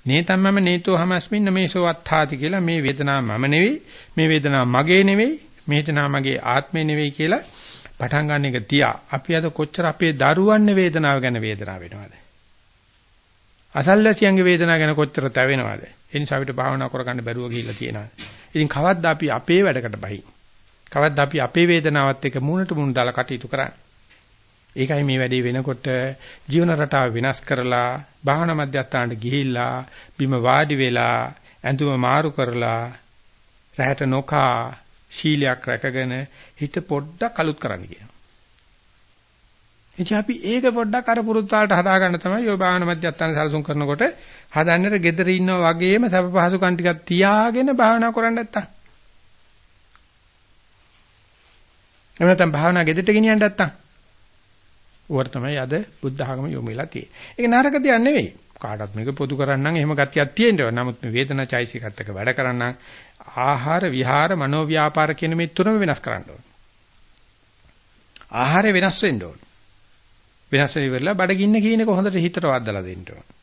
නේතම්මම නේතෝ හමස්මින්න මේසෝ අත්ථාති කියලා මේ වේදනාව මම නෙවෙයි මේ වේදනාව මගේ නෙවෙයි මේතනා මගේ ආත්මේ නෙවෙයි කියලා පටන් ගන්න එක තියා අපි අද කොච්චර අපේ දරුවන්නේ වේදනාව ගැන වේදනාව වෙනවද අසල්ලාසියන්ගේ වේදනාව ගැන කොච්චර තැවෙනවද? ඒ නිසා අපිට භාවනා කරගන්න බැරුව ගිහිල්ලා තියෙනවා. ඉතින් කවද්ද අපි අපේ වැඩකට බහි කවද්ද අපි අපේ වේදනාවත් එක්ක මූණට මූණ දාලා කටයුතු කරන්නේ? ඒකයි මේ වැඩේ වෙනකොට ජීවන රටාව වෙනස් කරලා භාවනා මධ්‍යස්ථානට ගිහිල්ලා බිම වාඩි වෙලා ඇඳුම මාරු කරලා රැහැට නොකා ශීලයක් රැකගෙන හිත පොඩ්ඩක් අලුත් කරන්න කියනවා. එච අපි ඒක පොඩ්ඩක් අර පුරුද්දාලට හදාගන්න තමයි ඔය භාවනා මධ්‍යස්ථාන සැලසුම් කරනකොට හදන්නට gedere ඉන්නවා වගේම සබ පහසුකම් ටිකක් තියාගෙන භාවනා කරන්න නැත්තම්. එහෙම නැත්නම් භාවනා gedete ගෙනියන්න නැත්තම් උවට තමයි අද බුද්ධ ආගම යොමු වෙලා තියෙන්නේ. ඒක නරක දෙයක් නෙවෙයි. කාටවත් මේක පොදු කරන්නම් එහෙම ගතියක් තියෙනවා. නමුත් මේ වේදනා චෛසිකත් එක්ක වැඩ කරන්නම් ආහාර විහාර මනෝ ව්‍යාපාර කියන මේ තුනම වෙනස් කරන්න ඕනේ. ආහාරය වෙනස් වෙන්න ඕනේ. වෙනස් වෙලා බඩගින්න කියන එක හොඳට හිතට වද්දලා දෙන්න ඕනේ.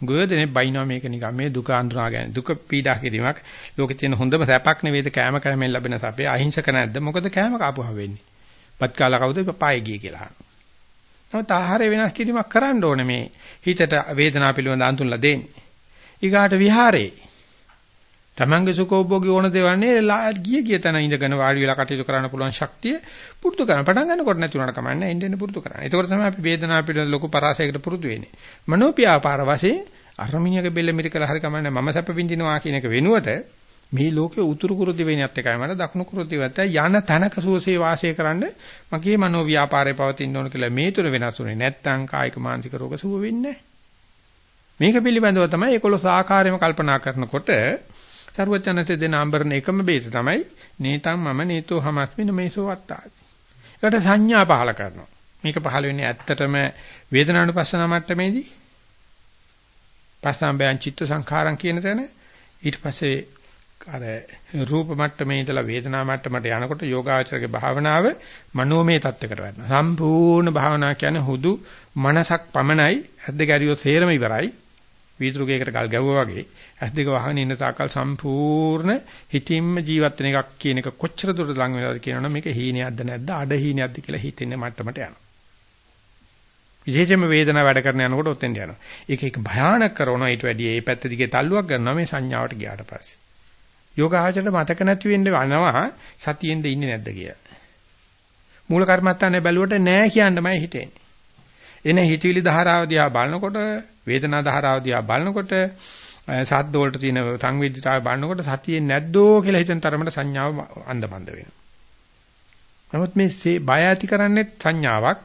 ගොයදෙනේ බයිනවා මේක නිකන් මේ දුක අඳුනා ගන්න. දුක පීඩා කිරීමක්. ලෝකේ තියෙන හොඳම සැපක් නෙවෙයිද කෑම කෑමෙන් ලැබෙන සැපේ අහිංසක නැද්ද? මොකද කෑම කාපුවා වෙන්නේ. පත් කාලා කවුද පායේ ගියේ කියලා අහනවා. නමුත් ආහාරය වෙනස් කිරීමක් කරන්න ඕනේ මේ හිතට වේදනාව පිළිබඳ අඳුන්ලා දෙන්නේ. ඊගාට විහාරේ තමන්ගේ සුඛෝභෝගී ඕන දේවල්නේ ගිය ගිය තැන ඉඳගෙන වාඩි වෙලා කටයුතු කරන්න පුළුවන් ශක්තිය පුරුදු කරන්න පටන් ගන්නකොට නැති උනට කමන්නේ එන්න එන්න පුරුදු කරන්න. ඒකෝර තමයි අපි වේදනාව පිළිබඳ ලොකු පරාසයකට පුරුදු වෙන්නේ. මනෝපියාපාර වශයෙන් අරමිනියක බෙල්ල මිරිකලා හරි කමන්නේ මම සැප විඳිනවා කියන එක වෙනුවට මේ ලෝකේ උතුරු කුරු දිවෙනියත් එකයි මට දකුණු කුරු දිවෙත් යන තනක සුවසේ වාසය කරන්න මගේ මනෝ ව්‍යාපාරේ පවතින්න ඕන කියලා මේ තුන වෙනස් වුනේ නැත්නම් කායික මානසික රෝග සුව වෙන්නේ මේක පිළිබඳව තමයි 11 ආකාරයෙන්ම කල්පනා කරනකොට සරුවචනසේ දෙන අම්බරන එකම බේස තමයි නේතම් මම නේතෝ හමස්මින මේසෝ වත්තාති. ඒකට සංඥා පහල කරනවා. මේක පහල වෙන්නේ ඇත්තටම වේදනානුපස්සන මට්ටමේදී පස්සම්බයන් චිත්ත සංඛාරම් කියන තැන ඊට පස්සේ අර රූප මට්ටමේ ඉඳලා වේදනා මට්ටමට යනකොට යෝගාචරගේ භාවනාව මනෝමය තත්ත්වයකට වෙනවා. සම්පූර්ණ භාවනා කියන්නේ හුදු මනසක් පමණයි. ඇද්ද ගැරියෝ සේරම ඉවරයි. වීදුරුකයකට ගල් ගැවුවා වගේ ඇස් දෙක වහගෙන ඉන්න තාකල් සම්පූර්ණ හිතින්ම ජීවත් වෙන එකක් කියන එක කොච්චර දුරට ලඟ වෙනවද කියනවනම් මේක හීනයක්ද නැද්ද අඩ හීනයක්ද කියලා හිතෙන්නේ මට්ටමට යනවා. විශේෂයෙන්ම වේදනාව වැඩ කරන යනකොට ඔතෙන් යනවා. ඒක එක භයානක කරනවා ඊට වැඩිය මේ පැත්ත දිගේ තල්ලුවක් ගන්නවා මේ සංඥාවට ගියාට පස්සේ. යෝගාචරයට මතක නැති වෙන්න වනවා සතියෙන්ද ඉන්නේ නැද්ද කියලා. මූල කර්මත්තානේ බැලුවට නෑ කියන්නමයි හිතෙන්නේ. එන හිතවිලි ධාරාව දිහා බලනකොට වේදනා ධාරාව දිහා බලනකොට සද්ද වලට තියෙන සංවේදීතාවය බලනකොට සතියේ නැද්දෝ කියලා හිතෙන තරමට සංඥාව අන්දමන්ද වෙනවා. නමුත් මේ බය ඇති කරන්නේ සංඥාවක්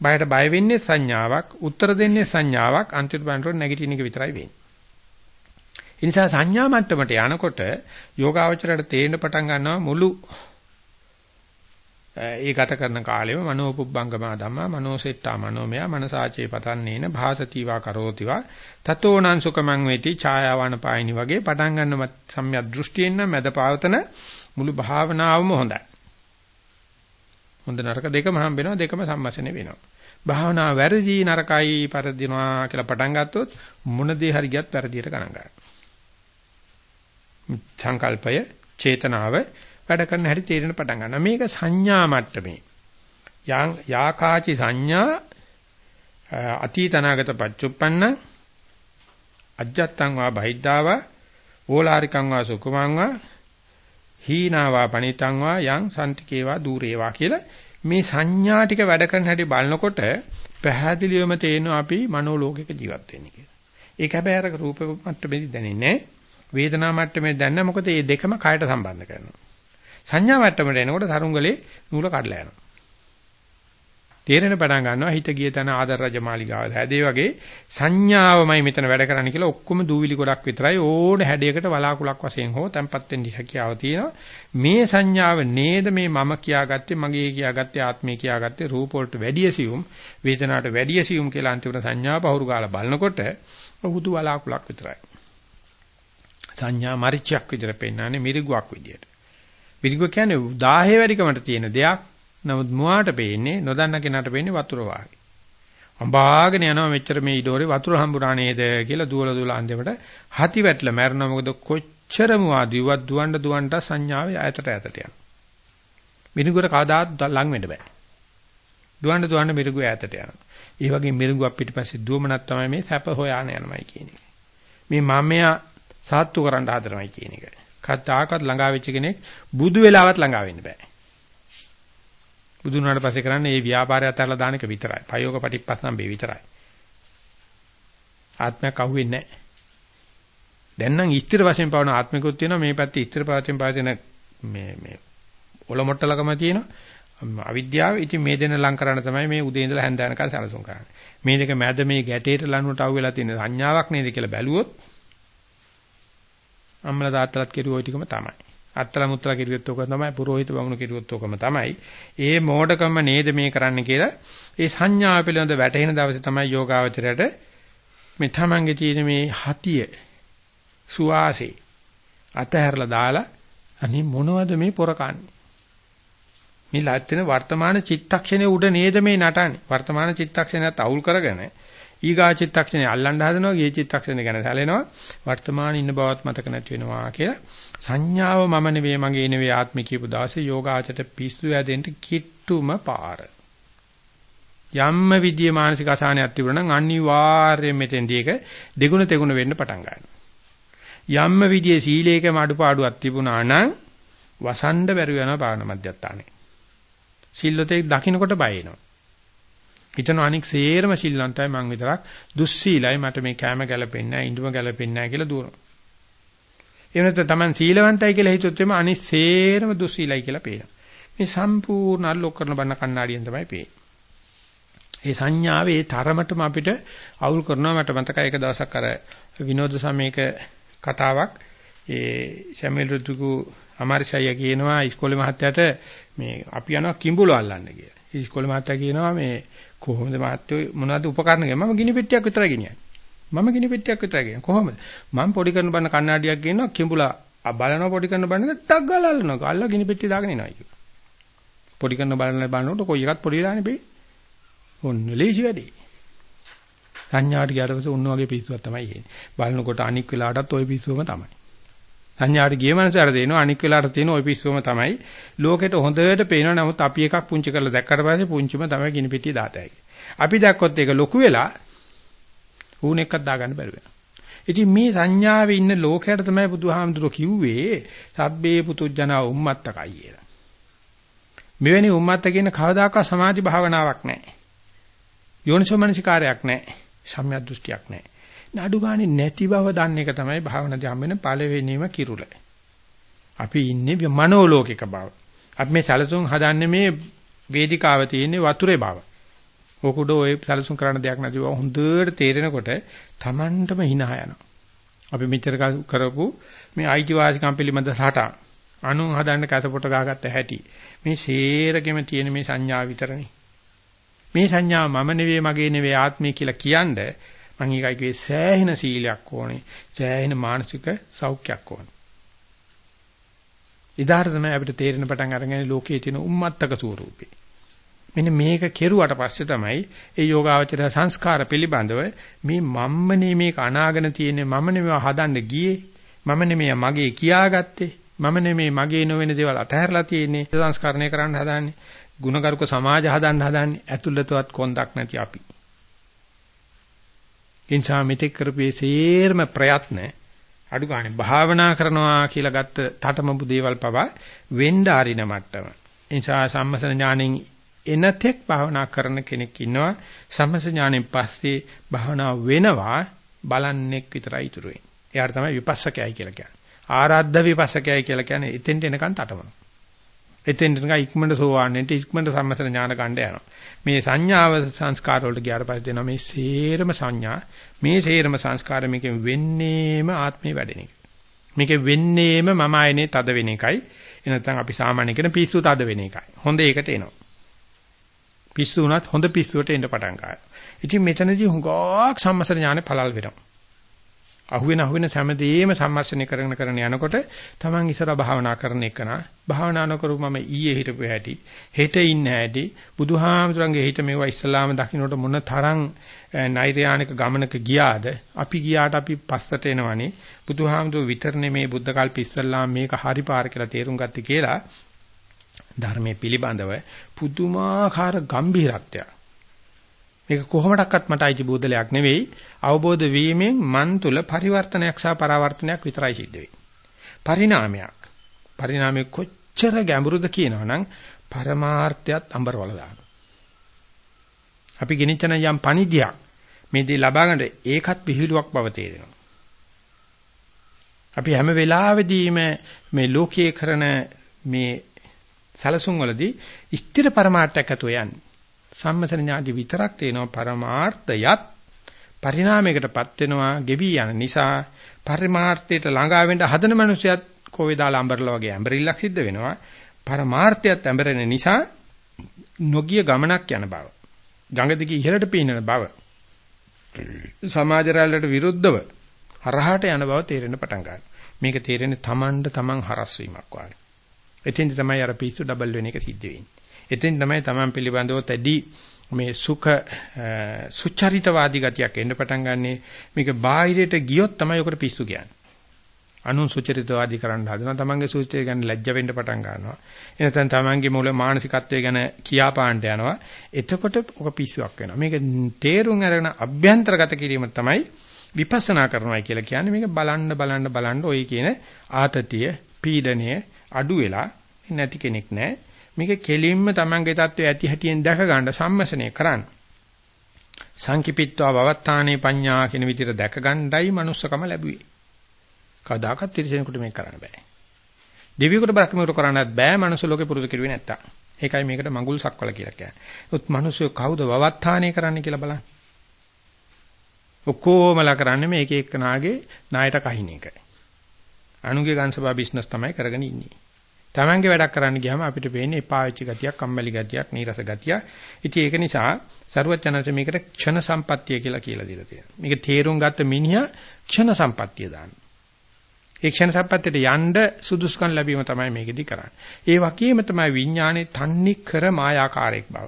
බයට බය වෙන්නේ සංඥාවක්, උත්තර දෙන්නේ සංඥාවක්, අන්තිමට බලනකොට නැගිටින එක විතරයි වෙන්නේ. ඒ නිසා සංඥා මට්ටමට යනකොට යෝගාවචරයට තේරෙන්න පටන් ගන්නවා මුළු ඒ ගත කරන කාලෙම මනෝපුබ්බංගම ධම්මා මනෝසෙට්ටා මනෝමය මනසාචේ පතන්නේන භාසතිවා කරෝතිවා තතෝනං සුකමං වේති ඡායාවන පායිනි වගේ පටන් ගන්න සම්‍යක් දෘෂ්ටියෙන් නම් මැද පාවතන මුළු භාවනාවම හොඳයි. හොඳ නරක දෙකම හම්බ වෙනවා දෙකම සම්මසනේ වෙනවා. භාවනා වැරදි නරකයි පරදිනවා කියලා පටන් ගත්තොත් මොන දේ හරි ගියත් වැරදියට ගණන් ගන්නවා. සංකල්පය, චේතනාව වැඩ කරන හැටි තේරෙන පටන් ගන්නවා. මේක සංඥා මට්ටමේ. යාකාචි සංඥා අතීතනාගත පච්චුප්පන්න අජ්ජත්තං වා බහිද්ධාවා ඕලාරිකං වා සුකුමං වා හීනාවා පණිතං වා යං සම්තිකේවා দূරේවා කියලා මේ සංඥා ටික වැඩ කරන හැටි බලනකොට පැහැදිලිවම තේරෙනවා අපි මනෝලෝකික ජීවත් වෙන්නේ කියලා. ඒක හැබැයි අර රූප මට්ටමේදී දැනෙන්නේ වේදනා මට්ටමේ දැනන මොකද මේ දෙකම කයට සම්බන්ධ කරනවා. සංඥා මට්ටමට එනකොට තරුංගලේ නූල කඩලා යනවා. තේරෙන පටන් ගන්නවා හිත ගිය තැන ආදර රජ මාලිගාව හැදේ වගේ සංඥාවමයි මෙතන වැඩ කරන්නේ කියලා ඔක්කොම දූවිලි ගොඩක් විතරයි. ඕන හැඩයකට වලාකුලක් වශයෙන් හෝ තැම්පත් වෙන්න හැකියාව තියෙනවා. මේ සංඥාව නේද මේ මම කියාගත්තේ මගේ කියාගත්තේ ආත්මය කියාගත්තේ රූප වලට වැඩි සියුම් වේදනාවට වැඩි සියුම් කියලා අන්තිමට සංඥාව පහුරු ගාලා බලනකොට හුදු වලාකුලක් විතරයි. සංඥා මරිචයක් විතර පෙන්නන්නේ මිරිගුවක් විදියට. මිරිගුව කියන්නේ 1000 වැඩිකමට තියෙන දෙයක් නමුත් මුවාට පේන්නේ නොදන්න කෙනාට පේන්නේ වතුර වාගේ. අඹාගෙන යනවා මෙච්චර මේ ඊඩෝරේ වතුර හම්බුනා නේද කියලා දුවල දුවල අන්තිමට හති වැටලා මැරෙනවා මොකද කොච්චර මුවා දිව්වත් දුවන්න දුවන්න සංඥාවේ ඈතට ඈතට යනවා. මිරිඟුවට කවදාත් ලං වෙන්න බෑ. දුවන්න දුවන්න මිරිඟුව ඈතට යනවා. ඒ වගේ මිරිඟුවක් පිටිපස්සේ දුවමනක් තමයි මේ සැප හොයාන යනමයි කියන එක. මේ මමයා සාත්තු කරන්න හදනමයි කියන එක. කතාකත් ළඟා වෙච්ච කෙනෙක් බුදු වෙලාවත් ළඟා වෙන්න බෑ. බුදුන් වහන්සේ පස්සේ කරන්නේ මේ ව්‍යාපාරය අතහැරලා දාන එක විතරයි. පයෝග පටිපස්සම්බේ විතරයි. ආත්මයක් අහුවෙන්නේ නැහැ. දැන් නම් ස්ථිර වශයෙන් පවන ආත්මිකුත් තියෙනවා මේ පැත්තේ ස්ථිර වශයෙන් පවතින මේ මේ ඔලොමොට්ටලකම තියෙනවා. අවිද්‍යාව ඉතින් මේ දෙන ලං කරන්න තමයි මේ උදේ ඉඳලා හැන්ද යනකල් සැලසුම් කරන්නේ. මේ දෙක මැද මේ ගැටේට ලනුවට අවු වෙලා තියෙන සංඥාවක් නේද කියලා බැලුවොත් අම්මලා තාත්තලාත් කෙරුවෝ ටිකම තමයි. අත්තල මුත්තල කිරුවොත් ඕක තමයි පුරোহিত බමුණු කිරුවොත් ඕකම තමයි. ඒ මෝඩකම නේද මේ කරන්න කියලා ඒ සංඥාව පිළිබඳ වැටහෙන දවසේ තමයි යෝගාවචරයට මේ තමන්ගේ තියෙන මේ හතිය සුවාසේ අතහැරලා දාලා අනි මොනවද මේ පොරකන්නේ මේ ලැත්තෙන වර්තමාන චිත්තක්ෂණයේ උඩ නේද මේ නටන්නේ වර්තමාන චිත්තක්ෂණයත් අවුල් කරගෙන ඊගා චිත්තක්ෂණේ අල්ලන්න හදනවා ගිය චිත්තක්ෂණේ ගැන සැලෙනවා වර්තමාන ඉන්න බවත් මතක නැති වෙනවා කියලා සංඥාව මම නෙවෙයි මගේ නෙවෙයි ආත්මය කියපු දවසේ යෝගාචරයට පිස්සු ඇදෙන්න කිට්ටුම පාර. යම්ම විදිය මානසික අසහනයක් තිබුණා නම් අනිවාර්යයෙන් මෙතෙන්දී ඒක දෙගුණ තෙගුණ වෙන්න පටන් ගන්නවා. යම්ම විදියේ සීලේක අඩුපාඩුවක් තිබුණා නම් වසන්ඩ බැරි වෙනවා භාවනා මධ්‍යස්ථානේ. සිල්ලතේ දකින්නකොට බය එනවා. හිතන අනික් සේරම සිල්ලන්තයි මං විතරක් දුස්සීලයි මට මේ කැම ගැලපෙන්නේ නැහැ ඉඳුම ගැලපෙන්නේ නැහැ කියලා දුවනවා. එහෙම නැත්නම් Taman සීලවන්තයි කියලා හිතුවොත් එimhe අනිත් සේරම දුස්සීලයි කියලා පේනවා. මේ සම්පූර්ණ අල්ලොක් කරන බන්න කණ්ණාඩියෙන් තමයි පේන්නේ. ඒ සංඥාවේ තරමටම අපිට අවුල් කරනවා මට මතකයි එක දවසක් අර විනෝද සමයක කතාවක් ඒ සැමියල් රුතුකු අමාරිසය කියනවා ඉස්කෝලේ මහත්තයාට මේ අපි යනවා කිඹුල අල්ලන්න කියලා. ඉස්කෝලේ මහත්තයා කියනවා මේ කොහොමද මහත්තයෝ මොනවද උපකරණ ගන්නේ මම ගිනි පෙට්ටියක් විතරයි ගෙනියන්නේ. මම ගිනි පෙට්ටියක් විතරයි කියන්නේ. කොහොමද? මම පොඩි කරන බන්න කණ්ණාඩියක් ගේනවා කිඹුලා බලනවා පොඩි කරන බන්න ටක් ගාලා අල්ලනවා. අල්ලලා ගිනි පෙට්ටිය දාගෙන එනවා කිව්වා. පොඩි කරන බලන බන්නකොට කොයි එකත් පොඩි වෙලානේ බේ. ඔන්න ලේසි වැඩේ. සංඥාට ගියාට පස්සේ ඔන්න වගේ පිස්සුවක් තමයි එන්නේ. බලනකොට අනික් වෙලාවටත් ওই පිස්සුවම තමයි. සංඥාට ගිය මනසට දෙනවා අනික් වෙලාවට තියෙන ওই පිස්සුවම තමයි. ලෝකෙට හොඳට පේනවා නමුත් අපි එකක් පුංචි කරලා දැක්කට පස්සේ පුංචිම තමයි ගිනි පෙට්ටිය දාතයි. අපි දැක්කොත් ඒක ලොකු වෙලා ඌණෙක්වත් දාගන්න බැරි වෙනවා. ඉතින් මේ සංඥාවේ ඉන්න ලෝකයට තමයි බුදුහාමුදුරුවෝ කිව්වේ සබ්බේ පුතුජනා උම්මත්තකයි කියලා. මෙවැනි උම්මත්ත කියන කවදාකවත් සමාධි භාවනාවක් නැහැ. යෝනිසෝමනසිකාරයක් නැහැ. සම්‍යක් දෘෂ්ටියක් නැහැ. නඩු ගානේ නැති බව දන්න එක තමයි භාවනාදී හම්බ වෙන පළවෙනිම කිරුල. අපි ඉන්නේ මනෝලෝකික බව. අපි මේ සැලසුම් හදන්නේ මේ වේදිකාව තියෙන්නේ වතුරේ බව. ඕකුඩ ඔය සැලසුම් කරන්න දෙයක් නැතිව හොඳට තේරෙනකොට Tamanටම hina යනවා. අපි මෙච්චර කරපු මේ අයිතිවාසිකම් පිළිබඳ සටහන් අනු හදන්න කැසපොට ගහගත්ත හැටි මේ සේරගෙම තියෙන මේ සංඥා විතරනේ. මේ සංඥාව මම නෙවෙයි මගේ නෙවෙයි ආත්මය කියලා කියන්නේ මම ඊගයි කියේ සෑහෙන සීලයක් ඕනේ. සෑහෙන මානසික සෞඛ්‍යයක් ඕනේ. ඉදාහර තමයි අපිට තේරෙන පටන් අරගෙන ලෝකයේ තියෙන උම්මත්තක ස්වරූපේ. මෙන්න මේක කෙරුවට පස්සේ තමයි ඒ යෝගාවචර සංස්කාර පිළිබඳව මේ මම්මනේ මේක අනාගෙන තියෙන්නේ මම නෙමෙයි හදන්න ගියේ මම නෙමෙයි මගේ කියාගත්තේ මම නෙමෙයි මගේ නොවන දේවල් අතහැරලා තියෙන්නේ සංස්කරණය කරන්න හදාන්නේ ಗುಣගරුක සමාජ හදන්න හදාන්නේ ඇතුළතවත් කොන්දක් නැති අපි. ඉන්සා මෙතෙක් කරපේ සේර්ම ප්‍රයත්න අඩු ගන්න භාවනා කරනවා කියලා ගත්ත තටමපු දේවල් පවා වෙන්න ආරින මට්ටම. ඉන්සා සම්මසන ඥාණයෙන් එනතෙක් භාවනා කරන කෙනෙක් ඉන්නවා සම්මස ඥාණයෙන් පස්සේ භාවනා වෙනවා බලන්නෙක් විතරයි ඉතුරු වෙන්නේ. එයාට තමයි විපස්සකයයි කියලා කියන්නේ. ආරාද්ධ විපස්සකයයි කියලා කියන්නේ එතෙන්ට එනකන් තටමනවා. එතෙන්ට නිකන් ඉක්මනට සෝවාන්නෙන්ට ඉක්මනට සම්මතන ඥාන ගන්න යනවා. මේ සංඥාව සංස්කාර වලට ගියාට පස්සේ දෙනවා මේ සේරම සංඥා මේ සේරම සංස්කාර මේකෙන් වෙන්නේම ආත්මේ වැඩෙන එක. මේකෙන් වෙන්නේම මම ආයනේ තද වෙන එකයි. එනතන් අපි සාමාන්‍ය කියන පිස්සු තද වෙන එකයි. හොඳ ඒකට එනවා. පිස්සු උනත් හොඳ පිස්සුවට එන්න පටන් ගන්නවා. ඉතින් මෙතනදී හුඟක් සම්මසන ඥානෙ පළල් වෙනවා. අහුවෙන අහුවෙන හැමදේම සම්මර්ෂණය කරගෙන කරගෙන යනකොට Taman ඉස්සර භාවනා කරන එකන භාවනා නොකරු මම ඊයේ හිටපු හැටි හෙට ඉන්න හැටි බුදුහාමුදුරන්ගේ හිත මේවා ඉස්සලාම දකින්නට මොන තරම් නෛර්යානික ගමනක ගියාද? අපි ගියාට අපි පස්සට එනවනේ. බුදුහාමුදුර විතරනේ මේ බුද්ධ කල්ප ඉස්සලාම මේක හරි පාර කියලා තේරුම් ගත්තේ කියලා ධර්මයේ පිළිබඳව පුදුමාකාර ගම්භීරත්වයක් මේක කොහොමඩක්වත් මට අයිති බෝධලයක් නෙවෙයි අවබෝධ වීමෙන් මන් තුල පරිවර්තනයක් සහ පරාවර්තනයක් විතරයි සිද්ධ වෙන්නේ. පරිණාමයක්. පරිණාමය කොච්චර ගැඹුරුද කියනවනම් පරමාර්ථයත් අඹරවල දානවා. අපි ගෙනිච්චන යම් පණිදියක් මේ දේ ලබා ගන්න ඒකත් විහිළුවක් බව තේරෙනවා. අපි හැම වෙලාවෙදීම මේ ලෝකයේ කරන මේ සැලසුම් වලදී ස්ථිර පරමාර්ථයක් ඇතුව යන්නේ. සම්මසන ඥාති විතරක් තේනවා පරමාර්ථයත්. පරිණාමයකටපත් වෙනවා ගෙවි යන නිසා පරිමාර්ථයට ළඟා වෙන්න හදන මනුස්සයත් කෝවේ දාලා අඹරලා වගේ ඇඹරිල්ලක් සිද්ධ වෙනවා. පරමාර්ථයත් ඇඹරෙන නිසා නොගිය ගමනක් යන බව. ගඟ දිගේ ඉහළට පීනන බව. සමාජ රැල්ලට විරුද්ධව හරහාට යන බව තේරෙන්න පටන් ගන්නවා. මේක තේරෙන්නේ Tamanට Taman හරස් වීමක් වගේ. එතෙන්දි තමයි අර පිස්සු ඩබල් වෙන එක සිද්ධ වෙන්නේ. එතෙන් තමයි Taman පිළිබඳව තැඩි මේ සුඛ සුචරිතවාදී ගතියක් එන්න පටන් ගන්නෙ මේක බාහිරයට ගියොත් තමයි ඔකට පිස්සු කියන්නේ. අනුන් සුචරිතවාදී කරන්න හදනවා තමන්ගේ සුචරිතය ගැන ලැජ්ජ වෙන්න පටන් ගන්නවා. එනතන තමන්ගේ මූල මානසිකත්වය ගැන කියාපාන්න යනවා. එතකොට ඔක පිස්සුවක් වෙනවා. මේක තේරුම් අරගෙන අභ්‍යන්තරගත කිරීම තමයි විපස්සනා කරනවා කියලා කියන්නේ මේක බලන්න බලන්න බලන්න ඔය කියන ආතතිය පීඩනය අඩු වෙලා නැති කෙනෙක් නැහැ. මේක කෙලින්ම Tamange தত্ত্বය ඇති හැටියෙන් දැක ගන්න සම්මසනය කරන්න. සංකිපිත්වා බවත්තානේ පඤ්ඤා කියන විදිහට දැක ගන්නයි manussකම ලැබුවේ. කවදාකවත් තිරසෙනෙකුට මේක කරන්න බෑ. දෙවියෙකුට බ්‍රහ්මයෙකුට කරන්නත් බෑ manuss ලෝකේ පුරුදු කෙරුවේ නැත්තම්. ඒකයි මේකට මඟුල් සක්වල කියලා කියන්නේ. උත් මිනිස්සු කවුද වවත්තානේ කරන්න කියලා බලන්න. ඔක්කොමලා කරන්නේ මේ එක එක නාගේ ණයට කහින එක. අනුගේ ගංශබා බිස්නස් තමයි කරගෙන ඉන්නේ. Tamange වැඩක් කරන්න ගියාම අපිට පේන්නේ එපා වෙච්ච ගතියක්, කම්මැලි ගතියක්, නීරස ගතියක්. ඉතින් ඒක නිසා සරුවචනන්ත මේකට ක්ෂණ සම්පත්තිය කියලා කියලා දීලා තියෙනවා. මේක තේරුම් ගත්ත මිනිහා ක්ෂණ සම්පත්තිය දානවා. ඒ ක්ෂණ සම්පත්තියට යන්න සුදුසුකම් ලැබීම තමයි මේකෙදි කරන්නේ. ඒ වගේම තමයි විඥානේ තන්නේ කර මායාකාරයක් බව.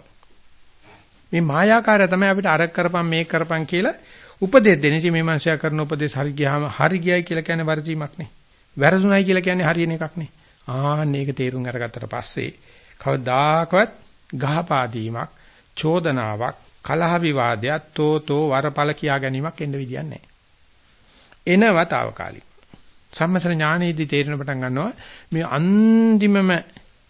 මේ මායාකාරය තමයි අපිට අර කරපම් මේක කරපම් කියලා උපදෙස් දෙන්නේ. ඉතින් මේ මනුස්සයා කරන උපදෙස් හරි ගියාම හරි ගියයි කියලා කියන්නේ වර්ධීමක් නේ. වැරදුණයි කියලා කියන්නේ හරියන එකක් නේ. ආන්න ඒක තේරුම් අරගත්තට පස්සේ කවදාකවත් ගහපාදීමක්, චෝදනාවක්, කලහ විවාදයක්, තෝතෝ වරපල කියා ගැනීමක් එන්න විදියක් නැහැ. එනවතාවකාලික. සම්මසන ඥානෙදී තේරෙන පටන් ගන්නවා මේ අන්තිමම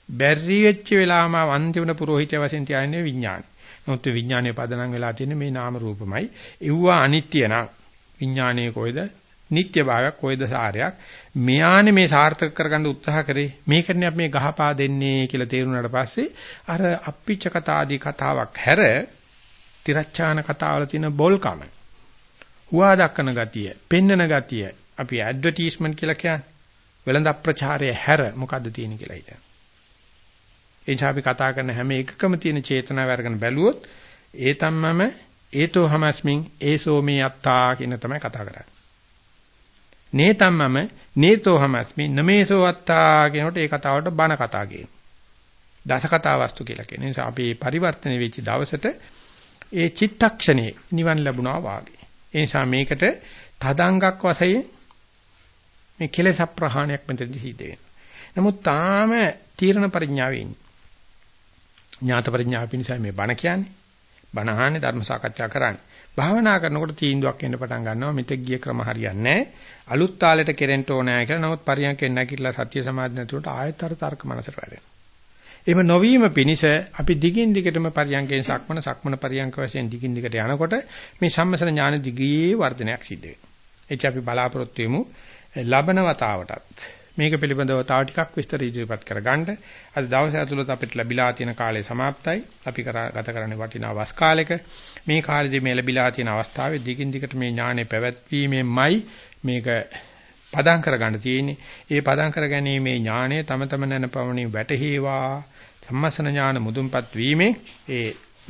බැරි වෙච්ච වෙලාවම අන්තිම පුරোহিතය වශයෙන් තියාන්නේ විඥානය. නමුත් විඥානයේ පදනම් වෙලා තියෙන්නේ මේ නාම රූපමයි. ඒවා අනිත්‍ය නම් විඥානයේ කොයිද නිත්‍ය භාවයක් කොයිද සාරයක් මෙයානේ මේ සාර්ථක කරගන්න උත්සාහ කරේ මේකනේ අපි මේ ගහපා දෙන්නේ කියලා තේරුණාට පස්සේ අර අප්පිච්ච කතාදී කතාවක් හැර තිරච්ඡාන කතාවල තියෙන බොල්කම. හුවා දක්වන ගතිය, පෙන්නන ගතිය. අපි ඇඩ්වර්ටයිස්මන්ට් කියලා කියන්නේ. වෙළඳ ප්‍රචාරය හැර මොකද්ද තියෙන්නේ කියලා හිතන්න. ඒ නිසා අපි කතා කරන හැම එකකම තියෙන චේතනාව අරගෙන බැලුවොත් ඒ තම්මම ඒතෝ හමස්මින් ඒසෝ මේ අත්තා කියන තමයි කතා කරන්නේ. නේතම්මම නේතෝ හමස්මි නමේසෝ අත්තා කියනකොට ඒ කතාවට බන කතා කියනවා. දස කතා වස්තු කියලා කියන නිසා අපි පරිවර්තන වෙච්ච දවසට ඒ චිත්තක්ෂණේ නිවන් ලැබුණා වාගේ. ඒ නිසා මේකට තදංගක් වශයෙන් මේ කෙලෙස ප්‍රහාණයක් මෙතනදී සිද්ධ වෙනවා. නමුත් තාම තීරණ පරිඥාවේ ඉන්නේ. ඥාත පරිඥාව පිණිසයි මේ බණ කියන්නේ. බණ අහන්නේ ධර්ම සාකච්ඡා කරන්නේ. භාවනා කරනකොට තීන්දුවක් එන්න පටන් ගන්නවා මෙතෙක් ගිය ක්‍රම හරියන්නේ අලුත් තාලෙට කෙරෙන්න ඕනෑ කියලා. නමුත් පරියන්කෙන් නැගිටලා සත්‍ය සමාධි නැතුවට ආයතර තර්ක මනසට වැඩෙනවා. එහෙම නොවීම පිණිස අපි දිගින් දිගටම පරියන්කෙන් සක්මන සක්මන පරියන්ක වශයෙන් දිගින් දිගට යනකොට මේ සම්මසන ඥාන දිගී වර්ධනයක් සිද්ධ වෙනවා. එච්ච අපි බලාපොරොත්තු වෙමු ලබන වතාවටත් මේක පිළිබඳව තව ටිකක් විස්තර ඉදිරිපත් කරගන්න. අද දවසේ ඇතුළත අපිට ලැබිලා තියෙන කාලය સમાප්තයි. අපි ගත කරන්නේ වටිනා වස් කාලෙක. මේ කාලෙදී මේ ලැබිලා තියෙන අවස්ථාවේ දිගින් දිගට මේ ඥානෙ පැවැත්වීමෙන්මයි මේක පදම් කරගන්න තියෙන්නේ. ඒ පදම් කරගැනීමේ ඥානය තම තම නැන පවණින් වැටහිවා සම්මසන ඥාන මුදුන්පත් වීමේ ඒ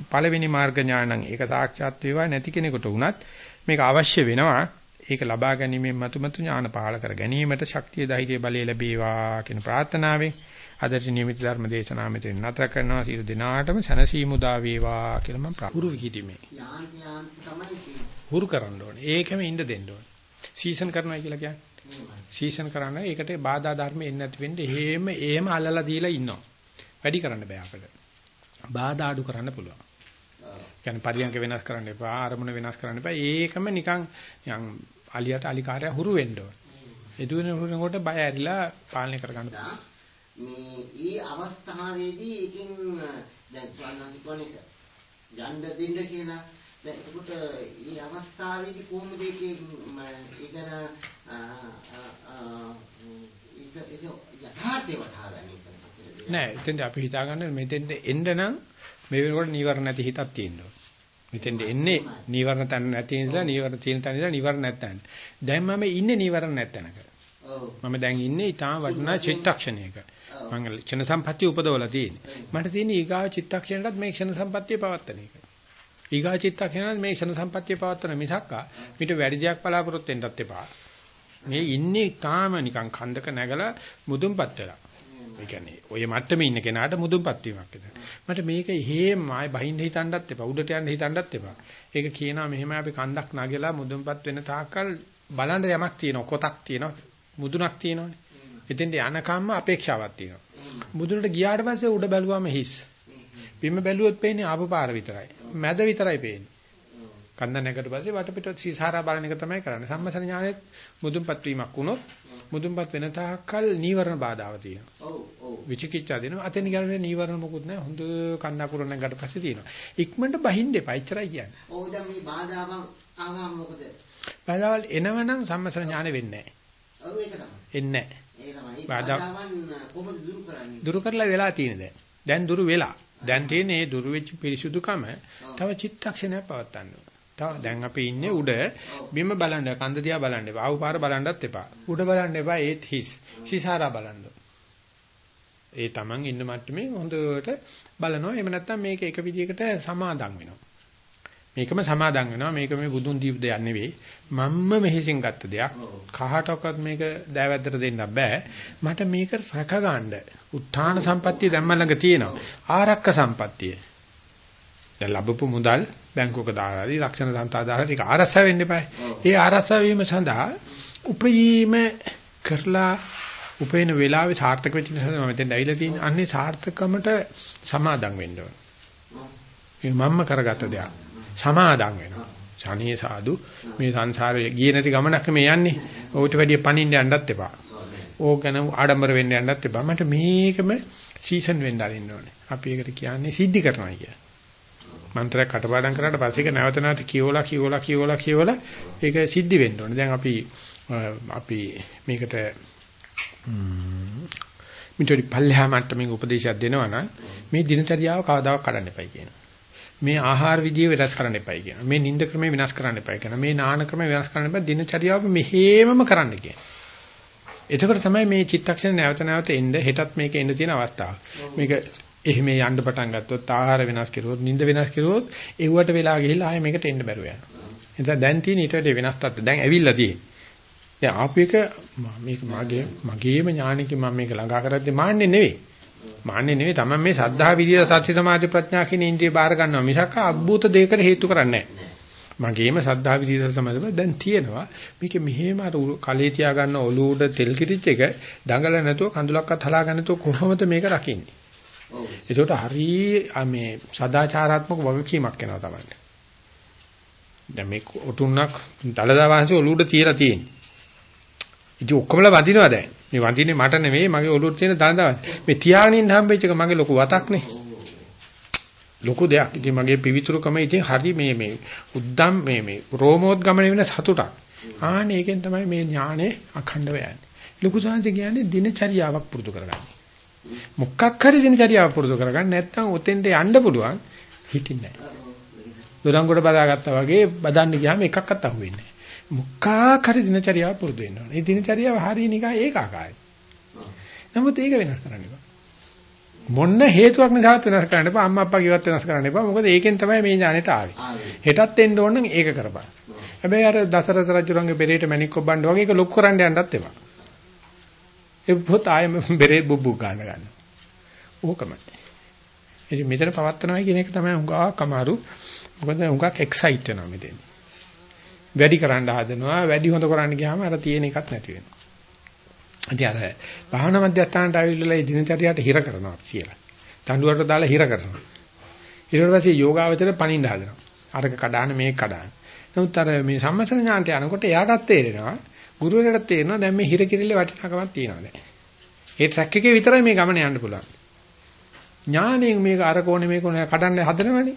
පළවෙනි මාර්ග ඥානං ඒක සාක්ෂාත් වේවා නැති කෙනෙකුට වුණත් මේක අවශ්‍ය වෙනවා ඒක ලබා ගැනීමෙන් මතුමතු ඥාන පහල කර ගැනීමට ශක්තිය ධෛර්ය බලය ලැබේවා කියන ප්‍රාර්ථනාවෙන් අදට නියමිත ධර්ම දේශනාව මෙතන නතර කරනවා. සියලු දිනාටම සනසීමු දා වේවා කියලා මම ප්‍රහුරු විහිදීමේ හුරු කරන්න ඕනේ. ඒකෙම ඉන්න දෙන්න ඕනේ. සීසන් කරනවා කියලා කියන්නේ. සීසන් කරන්න ඒකට බාධා ධර්ම එන්නේ නැති වෙන්න එහෙම එහෙම අල්ලලා දීලා ඉන්නවා. වැඩි කරන්න බෑ අපිට. බාධා අඩු කරන්න පුළුවන්. කියන්නේ පරියන්ක වෙනස් කරන්න එපා අරමුණ වෙනස් කරන්න එපා. ඒකම නිකන් අලියට අලිකාරය හුරු වෙන්න ඕන. එදුවෙන හුරුනකොට බය ඇරිලා පාලනය කරගන්න පුළුවන්. මේ ඊ අවස්ථාවේදී එකකින් දැන් සාන්නසිකෝනික යන්න දෙන්න කියලා දැන් එතකොට ඊ අවස්ථාවේදී කොහොමද ඒකේ ඒකන ඒක ඒක යථාර්ථය වටහා ගන්න නෑ එතෙන්ද අපි හිතාගන්න මෙතෙන්ද එන්න නම් මේ වෙනකොට නීවරණ නැති හිතක් තියෙනවා. මෙතෙන්ද එන්නේ නීවරණ තන නැති ඉඳලා නීවරණ තියෙන තැන ඉඳලා නීවරණ නැත්තන. දැන් මම ඉන්නේ නීවරණ නැත්තනක. මම දැන් ඉන්නේ ඊටාම වටිනා චිත්තක්ෂණයක. මම ක්ෂණ සම්පත්තිය උපදවලා තියෙන්නේ. මට තියෙන ඊගාව චිත්තක්ෂණයටත් මේ ක්ෂණ සම්පත්තිය පවත්තන එක. ඊගාව චිත්තක්ෂණයත් මේ ක්ෂණ සම්පත්තිය පවත්තන මිසක්කා මිට වැඩි දෙයක් බලාපොරොත්තු වෙන්නත් එපා. මේ ඉන්නේ ඊටාම නිකන් කන්දක නැගලා මුදුන්පත් වෙලා. ඒ කියන්නේ ඔය මට්ටමේ ඉන්න කෙනාට මුදුන්පත් වීමක් විතර. මට මේක හේම ආයි බහින්න හිතන්නත් එපා. උඩට යන්න හිතන්නත් එපා. ඒක කියනවා මෙහෙම අපි කන්දක් නගලා මුදුන්පත් වෙන තාක්කල් බලන්න යමක් තියෙනවා. කොටක් තියෙනවා. මුදුනක් තියෙනවානේ. එතෙන්ට යනකම්ම අපේක්ෂාවක් තියෙනවා. මුදුනට ගියාට පස්සේ උඩ බැලුවම හිස්. බිම බැලුවොත් පේන්නේ ආපු පාර විතරයි. මැද විතරයි පේන්නේ. කන්ද නැගකට පස්සේ වටපිට සීසාරා බලන එක තමයි කරන්නේ. සම්මසන ඥානෙත් මුදුන්පත් වීමක් වුණොත් මුදුන්පත් වෙන තාක්කල් නීවරණ බාධාව තියෙනවා. ඔව් ඔව්. විචිකිච්ඡා දෙනවා. අතෙන් ගියම නීවරණ මොකුත් නැහැ. හොඳ කන්දාකුරණ නැගකට පස්සේ තියෙනවා. ඉක්මනට බහින්න එපා. එච්චරයි කියන්නේ. ඔව් දැන් මේ බාධාවන් ආවම මොකද? බාධාවල් එනවනම් සම්මසන ඥානෙ වෙන්නේ නැහැ. ඔව් ඒක තමයි. එන්නේ නැහැ. ඒ තමයි. බාධාවන් කොහොමද දුරු කරන්නේ? දුරු කරලා වෙලා තියෙන දැන්. දැන් දුරු වෙලා. දැන් තියෙන්නේ දුරු වෙච්ච පිරිසුදුකම තව චිත්තක්ෂණයක් පවත්තන්න ඕන. තව දැන් අපි ඉන්නේ උඩ බිම බලන්න කන්ද දිහා බලන්න එපා. ආවු පාර බලන්නත් එපා. උඩ බලන්න එපා ඒත් හිස්. සිසාරා බලන්න. ඒ Taman ඉන්න මට්ටමේ හොඳට බලනවා. එහෙම නැත්නම් මේක එක විදිහකට සමාදම් වෙනවා. මේකම සමාදම් වෙනවා. මේක මේ බුදුන් දීප දෙයක් නෙවෙයි. මම්ම මෙහෙසින් ගත්ත දෙයක්. කහටවත් මේක දෑවැද්දට දෙන්න බෑ. මට මේක රැක ගන්න. උත්හාන සම්පත්තිය දැම්ම ළඟ තියෙනවා. ආරක්ක සම්පත්තිය. දැන් ලැබපු මුදල් බැංකුවක දාලාදී ලක්ෂණ සන්තා දාලා ටික ආරස්සා වෙන්න එපා. ඒ ආරස්සා වීම සඳහා උපයීම කරලා උපේන වෙලාවේ සාර්ථක වෙච්ච නිසා මම මෙතෙන් ඇවිල්ලා තියෙන්නේ. අන්නේ සාර්ථකකමට සමාදම් වෙන්න ඕන. මේ මම්ම කරගත්ත දෙයක්. සමාදම් වෙනවා. ශානීය සාදු මේ සංසාරේ ගියේ නැති ගමනක් මේ යන්නේ. ඔහුට වැඩිය පණින්න යන්නත් එපා. ඕක ගැන ආඩම්බර වෙන්න යන්නත් එපා. මට මේකම සීසන් වෙන්න අරින්න ඕනේ. අපි ඒකට කියන්නේ සිද්ධි කරනවා කියන්නේ. මන්ත්‍රයක් කටපාඩම් කරාට පස්සේ ඒක නැවත නැවත කියවලා කියවලා කියවලා කියවලා ඒක සිද්ධි වෙන්න ඕනේ. දැන් අපි අපි මේකට මිටරි පල්ලෙහා මට්ටමින් උපදේශයක් දෙනවා නම් මේ දිනචරියාව කවදාවත් කඩන්න එපයි කියනවා. මේ ආහාර විදිය වෙනස් කරන්න එපයි කියනවා. මේ නිින්ද ක්‍රමය වෙනස් කරන්න එපයි කියනවා. මේ නාන ක්‍රමය වෙනස් කරන්න එපා. දිනචරියාව මෙහෙමම කරන්න කියනවා. එතකොට තමයි මේ චිත්තක්ෂණ නැවත නැවත එන්න හෙටත් මේක එන්න තියෙන අවස්ථාව. මේක එහෙම යන්න පටන් ගත්තොත් ආහාර වෙනස් කරුවොත් නිින්ද වෙනස් කරුවොත් එව්වට වෙලා ගිහිල්ලා ආයෙ මේකට එන්න බැරුව යනවා. එතන දැන් තියෙන ඊට වඩා වෙනස් තත්ත්ව දැන් ඇවිල්ලා තියෙන්නේ. දැන් ආපු එක මේක මගේ මගේම ඥානික මම මේක ළඟා කරද්දී මාන්නේ නෙවෙයි. මාන්නේ නෙවෙයි තමයි මේ සද්ධා විරිය සත්‍ය සමාධි ප්‍රඥා කියන ඉන්ද්‍රිය බාර ගන්නවා මිසක් අද්භූත දෙයකට හේතු කරන්නේ මගේම සද්ධා විරිය සමාධි දැන් තියෙනවා මේක මෙහෙම අර කලේ තියා ගන්න ඔලුව උඩ තෙල් කිරිච් එක දඟල නැතුව කඳුලක්වත් හලා ගන්න නැතුව කොහොමද මේක රකින්නේ ඒකට හරි මේ සදාචාරාත්මක වගකීමක් එනවා තමයි දැන් මේ ඔටුන්නක් දලදා වහන්සේ ඔලුව උඩ තියලා තියෙන්නේ ඉතින් ඔක්කොමලා වඳිනවා දැන්. මේ වඳින්නේ මට නෙවෙයි මගේ ඔළුවට තියෙන දනදවස්. මේ තියාගෙන ඉන්න හම්බෙච්ච එක මගේ ලොකු වතක්නේ. ලොකු දෙයක්. ඉතින් මගේ පිවිතුරුකම ඉතින් හරි මේ මේ උද්දම් මේ මේ රෝමෝද්ගමණය වෙන සතුටක්. ආනේ ඒකෙන් තමයි මේ ඥානේ අඛණ්ඩව යන්නේ. ලොකු සංහස කියන්නේ දිනචරියාවක් පුරුදු කරගන්න. මොකක් හරි දිනචරියාවක් පුරුදු කරගන්න නැත්නම් උතෙන්ට යන්න පුළුවන් හිටින්නේ නැහැ. දොරංගොඩ බදාගත්තා වගේ බදන්න ගියාම එකක්වත් අහුවෙන්නේ නැහැ. මුක්කා කර දිනචරියාව පුරුදු වෙන්න ඕනේ. මේ දිනචරියාව හරිය නිකන් ඒකාකාරයි. නමුත් ඒක වෙනස් කරන්න එපා. මොන්න හේතුවක් නිසාත් වෙනස් කරන්න එපා. අම්මා අප්පා කිව්වත් වෙනස් කරන්න එපා. මොකද ඒකෙන් තමයි මේ ඥානෙට ආවේ. හෙටත් එන්න ඕන නම් ඒක කරපන්. හැබැයි අර දසරස රජුරන්ගේ බෙරේට මැණික් කොබ්බන්න වගේ ඒක ලොක් කරන්න යන්නත් එපා. ඒ පොත ආයෙම බෙරේ බුබ්බු ගන්න ගන්න. ඕකමයි. ඉතින් මෙතන පවත්නවා කියන එක තමයි හුඟක් අමාරු. මොකද හුඟක් එක්සයිට් වෙනවා මෙතෙන්. වැඩි කරන්න හදනවා වැඩි හොඳ කරන්න ගියාම අර තියෙන එකක් නැති වෙනවා. ඉතින් අර භාවනා මධ්‍යස්ථානට ආවිල්ලා දිනචරියට හිර කරනවා කියලා. දඬුවට දාලා හිර කරනවා. ඊට පස්සේ යෝගාවචර පණින්න හදනවා. අරක කඩාන මේක කඩාන. නමුත් අර මේ සම්මතන ඥානට යනකොට එයාටත් තේරෙනවා ගුරුවරයාටත් තේරෙනවා දැන් මේ හිර කිරිල්ලේ වටිනාකමක් තියෙනවා දැන්. ඒ ට්‍රැක් එකේ විතරයි මේ ගමන යන්න පුළුවන්. ඥාණයෙන් මේක අර කොනේ මේ කොනේ කඩන්න හදනවනේ.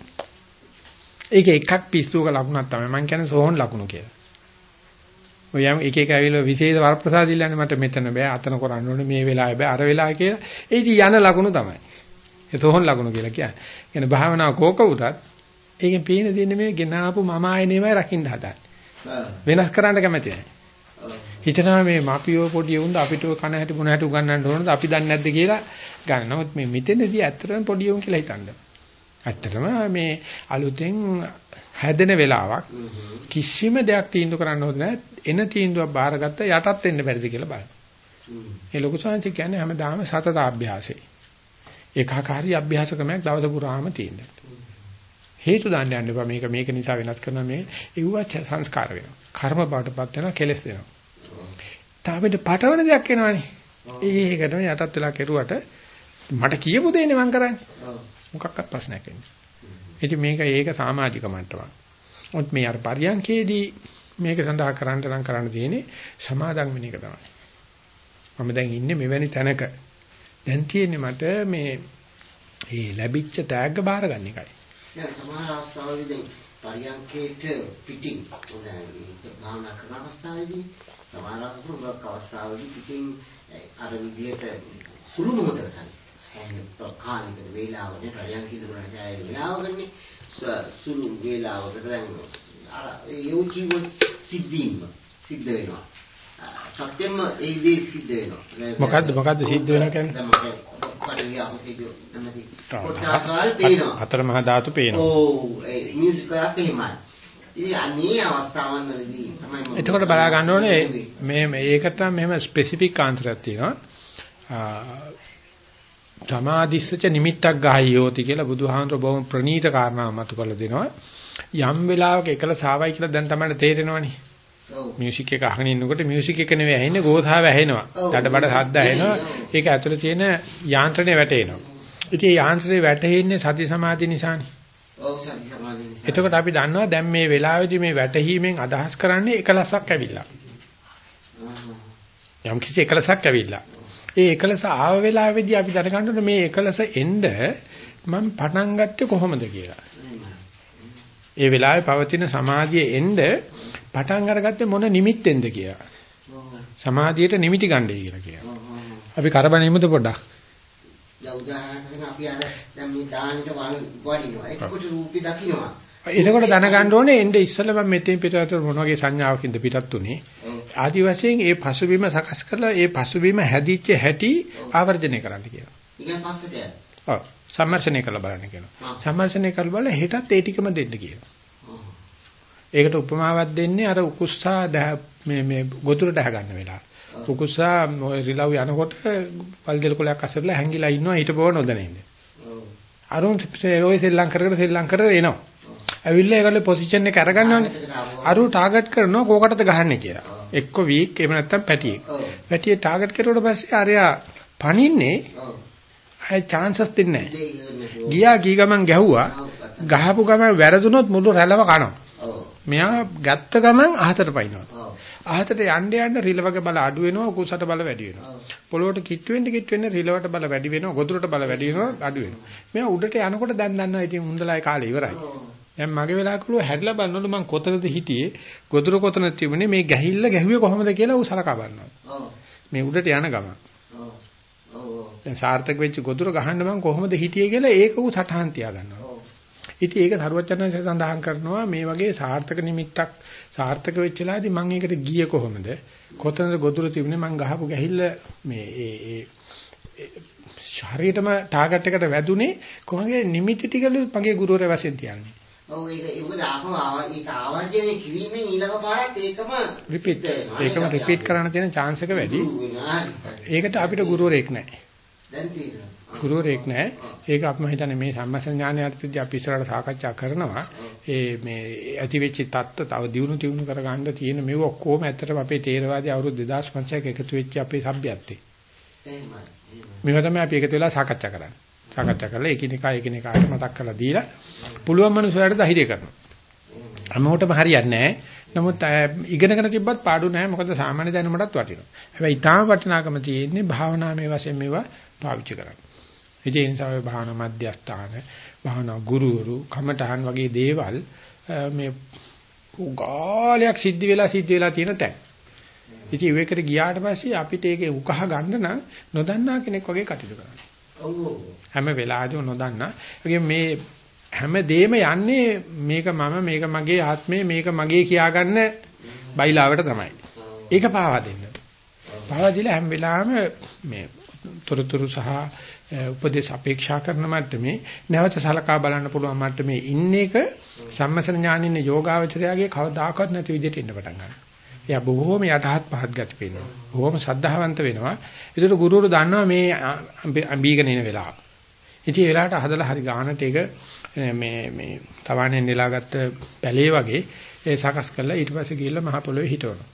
ඒක එකක් පිස්සුවක ලකුණක් තමයි මම කියන්නේ සෝහන් ලකුණු කියලා. ඔය යම් එක එක ඇවිල්ලා විශේෂ වරප්‍රසාද ඉල්ලන්නේ මට මෙතන බෑ අතන කරන්න ඕනේ මේ වෙලාවේ බෑ අර වෙලාවේ කියලා. ඒ ඉතින් යන ලකුණු තමයි. ඒ සෝහන් ලකුණු කියලා කියන්නේ. කියන්නේ භාවනාව කෝක උතත් ඒකෙන් පේන දෙන්නේ මේ ගෙනාපු මම ආයනේමයි රකින්න හදන්නේ. වෙනස් කරන්න කැමති නැහැ. හිතනවා මේ මාපියෝ පොඩි උන්ද අපිට කන හැටි මොන හැටි උගන්නන්න ඕනද අපි දන්නේ නැද්ද කියලා ගන්න. නමුත් මේ මෙතනදී ඇත්තටම පොඩි උන් කියලා හිතන්නේ. ඇත්තටම මේ අලුතෙන් හැදෙන වෙලාවක් කිසිම දෙයක් තීන්දුව කරන්න හොඳ නැහැ. එන තීන්දුවක් බාරගත්ත යටත් වෙන්න බැරිද කියලා බලන්න. ඒ ලොකු සංසි කියන්නේ හැමදාම සතත අභ්‍යාසය. ඒකාකාරී අභ්‍යාස ක්‍රමයක් දවස පුරාම තියෙනවා. හේතු දාන්න යන්න එපා. මේක මේක නිසා වෙනස් කරන මේ ඉව්ව සංස්කාර වෙනවා. කර්ම බාටපත් වෙනවා, කෙලස් වෙනවා. තාපෙට පටවන දෙයක් එනවනේ. ඒකටම යටත් වෙලා කෙරුවට මට කියපු දෙන්නේ මං කරන්නේ. මොකක්වත් ප්‍රශ්නයක් වෙන්නේ. ඉතින් මේක ඒක සමාජික මට්ටමක්. මොකද මේ අර පරියන්කේදී මේක සඳහා කරන්න නම් කරන්න තියෙන්නේ සමාදම් වෙන එක තමයි. මම දැන් ඉන්නේ මෙවැනි තැනක. දැන් තියෙන්නේ මට මේ මේ ලැබිච්ච තෑග්ග බාර ගන්න එකයි. දැන් සමහර අවස්ථාවලදී පරියන්කේට පිටින් භාවනා කරන අවස්ථාවේදී සමහර අවස්ථාවලදී පිටින් අර විදියට සුළු මොහොතකට සෑහෙන කාලික වේලාවකට රයන් කිදුරට සෑහෙන වේලාවකනේ සුළු වේලාවකට දැන් අර කිව්ව සිද්ධීම සිද්ධ වෙනවා. සත්‍යම ඒ දේ සිද්ධ වෙනවා. මොකද්ද මොකද්ද සිද්ධ වෙනවා කියන්නේ? හතර මහා ධාතු පේනවා. ඔව් ඒ මියුසික් එකත් එහෙමයි ඉතින් අනේ අවස්ථාවන් වලදී තමයි එතකොට බලා ගන්න ඕනේ මේ මේකට මෙහෙම ස්පෙસિෆික් ආන්සරයක් තියෙනවා සමාධිස්සච නිමිත්තක් ගහයියෝති කියලා බුදුහාමර බොහොම ප්‍රණීත කාරණාවක් මතු කරලා දෙනවා. යම් වෙලාවක එකලස ආවයි කියලා දැන් තමයි තේරෙනවනේ. මියුසික් එක අහගෙන ඉන්නකොට මියුසික් එක නෙවෙයි ඇහෙන්නේ ගෝධාව ඇහෙනවා. ඩඩබඩ ශබ්ද ඇහෙනවා. ඒක ඇතුලේ තියෙන යාන්ත්‍රණය වැටෙනවා. ඉතින් යාන්ත්‍රණය වැටෙන්නේ සති සමාධි නිසානේ. එතකොට අපි දන්නවා දැන් මේ වෙලාවේදී මේ වැටහීමෙන් අදහස් කරන්නේ එකලසක් ඇවිල්ලා. යම් කිසි එකලසක් ඇවිල්ලා. ඒ එකලස ආව වෙලාවේදී අපි දැනගන්න මේ එකලස එන්න මම පටන් ගත්තේ කොහොමද කියලා. ඒ වෙලාවේ පවතින සමාධිය එන්න පටන් අරගත්තේ මොන නිමිත්තෙන්ද කියලා. සමාධියට නිමිටි ගන්නයි කියලා කියනවා. අපි කරබනෙමුද පොඩ්ඩක්. දැන් උදාහරණයක් වශයෙන් අපි අර දැන් මේ දානෙට වඩිනවා. එතකොට රූපේ දකින්නවා. එතකොට දැනගන්න ඕනේ එnde ඉස්සෙල්ලා මම මෙතෙන් පිටට මොන වගේ සංඥාවකින්ද පිටත් උනේ. ආදි වශයෙන් ඒ පසුබිම සකස් කරලා ඒ පසුබිම හැදිච්ච හැටි ආවර්ජනය කරන්න කියනවා. ඉතින් පස්සට යන්න. ඔව්. සම්මර්ෂණය කරලා බලන්න කියනවා. සම්මර්ෂණය කරලා බලලා හෙටත් ඒ ටිකම දෙන්න කියනවා. ඒකට උපමාවක් දෙන්නේ අර උකුස්සා මේ මේ ගොදුරට හැගන්න වෙලාව. උකුස්සා රිලව් යනකොට පල්දෙල් කොලයක් අස්සරලා හැංගිලා ඉන්නවා හිටපොව නොදැනෙන්නේ. අරුන් ඔය සෙල්ලම් කරගෙන සෙල්ලම් කරගෙන එනවා. ඇවිල්ලා ඒගොල්ලෝ පොසිෂන් එක අරගන්නවනේ. අරු ටාගට් කරනවා කෝකටද ගහන්නේ කියලා. එක්ක වීක් එහෙම නැත්නම් පැටියෙක්. පැටියේ ටාගට් කරුවට පස්සේ අරයා පණින්නේ අය chances දෙන්නේ නැහැ. ගියා කී ගමන් ගැහුවා. ගහපු ගමන් වැරදුනොත් මුළු රැළව කනවා. මෙයා ගත්ත ගමන් අහසට පයින්නවා. අහසට යන්න යන්න රිලවක බල අඩු වෙනවා කුසට බල වැඩි වෙනවා. පොළොවට කිට්ටු වෙන්න කිට්ටු වෙන්න රිලවට බල වැඩි වෙනවා ගොදුරට බල වැඩි වෙනවා අඩු වෙනවා. මෙයා උඩට යනකොට දැන් දන්නවා ඉතින් මුන්දලායි කාලේ ඉවරයි. දැන් මගේ වෙලාවකලු හැරිලා බලනකොට මං කොතනද හිටියේ ගොදුර කොතනද තිබුණේ මේ ගැහිල්ල ගැහුවේ කොහොමද කියලා ඌ සලකා බලනවා. මේ උඩට යන ගමන්. දැන් සාර්ථක වෙච්ච ගොදුර ගහන්න මං කොහොමද හිටියේ කියලා ඒක ඌ සටහන් තියා ගන්නවා. ඉතින් ඒක සරුවචනන්සේ සඳහන් කරනවා මේ වගේ සාර්ථක නිමිත්තක් සාර්ථක වෙච්ච වෙලාවේදී මං ඒකට ගියේ කොහොමද? කොතනද ගොදුර තිබුණේ මං ගහපු ගැහිල්ල මේ ඒ ඒ ශරීරෙටම ටාගට් එකට වැදුනේ කොහොමද නිමිති ටිකලු මගේ ගුරුවරයා වශයෙන් තියන්නේ. ඔව් ඒක ඒකද ආපහු ඒක ආවර්ජනය කිරීමෙන් ඊළඟ පාරත් ඒකම රිපීට් ඒකම රිපීට් කරන්න තියෙන chance එක වැඩි. ඒකට අපිට ගුරුවරයෙක් නැහැ. දැන් තියෙනවා. ගුරුවරයෙක් නැහැ. ඒක අපි හිතන්නේ මේ සම්මසඥාන යටතේදී අපි ඉස්සරහට සාකච්ඡා කරනවා. ඒ මේ ඇති වෙච්ච தত্ত্ব තව දියුණු තියුණු කරගන්න තියෙන මේව ඔක්කොම ඇත්තටම අපේ තේරවාදී අවුරුදු 2500ක එකතු වෙච්ච අපේ සભ્યත්තේ. එහෙමයි. මේවා තමයි අපි එකතු වෙලා සාකච්ඡා කරන්නේ. සාකච්ඡා කරලා එකිනෙකා එකිනෙකාට මතක් කරලා දීලා පුළුවන් මනුස්සයරට ධෛර්ය කරනවා. හැමෝටම හරියන්නේ නැහැ. නමුත් ඉගෙනගෙන තිබ්බත් පාඩු නැහැ. මොකද සාමාන්‍ය දැනුමටත් වටිනවා. හැබැයි ඊටාම වටිනාකම තියෙන්නේ භාවනාමය වශයෙන් මේවා පාවිච්චි කරන්න. ඒ නිසා ඔය භාවනා මධ්‍යස්ථාන, භාවනා ගුරුවරු, කමඨහන් වගේ දේවල් මේ උගාලයක් සිද්ධ වෙලා සිද්ධ වෙලා තියෙන තැන. ඉතින් ඒකට ගියාට පස්සේ අපිට ඒකේ උකහා ගන්න නම් නොදන්නා කෙනෙක් වගේ කටයුතු කරන්න. හැම වෙලාවෙම නොදන්නා. ඒ මේ හැම දෙෙම යන්නේ මේක මම මේක මගේ ආත්මය මේක මගේ කියාගන්න බයිලාවට තමයි. ඒක පාවා දෙන්න. පාවා දීලා හැම වෙලාවෙම මේ තොරතුරු සහ උපදේශ අපේක්ෂා කරන මට්ටමේ නැවත සලකා බලන්න පුළුවන් මට්ටමේ ඉන්න එක සම්මසන ඥානින්නේ යෝගාවචරයාගේ කවදාකවත් නැති විදිහට ඉන්න පටන් ගන්නවා. එයා බොහෝම යටහත් පහත් ගති පේනවා. බොහෝම සද්ධාවන්ත වෙනවා. ඒකට ගුරුවරු දන්නවා මේ අඹීගෙන ඉන වෙලාව. ඉතින් ඒ වෙලාවට හදලා හරි ගානට ඒක මේ මේ තවාණෙන් නෙලාගත්ත පැලේ වගේ ඒ සකස් කරලා ඊට පස්සේ ගිහිල්ලා මහ පොළොවේ හිටවනවා.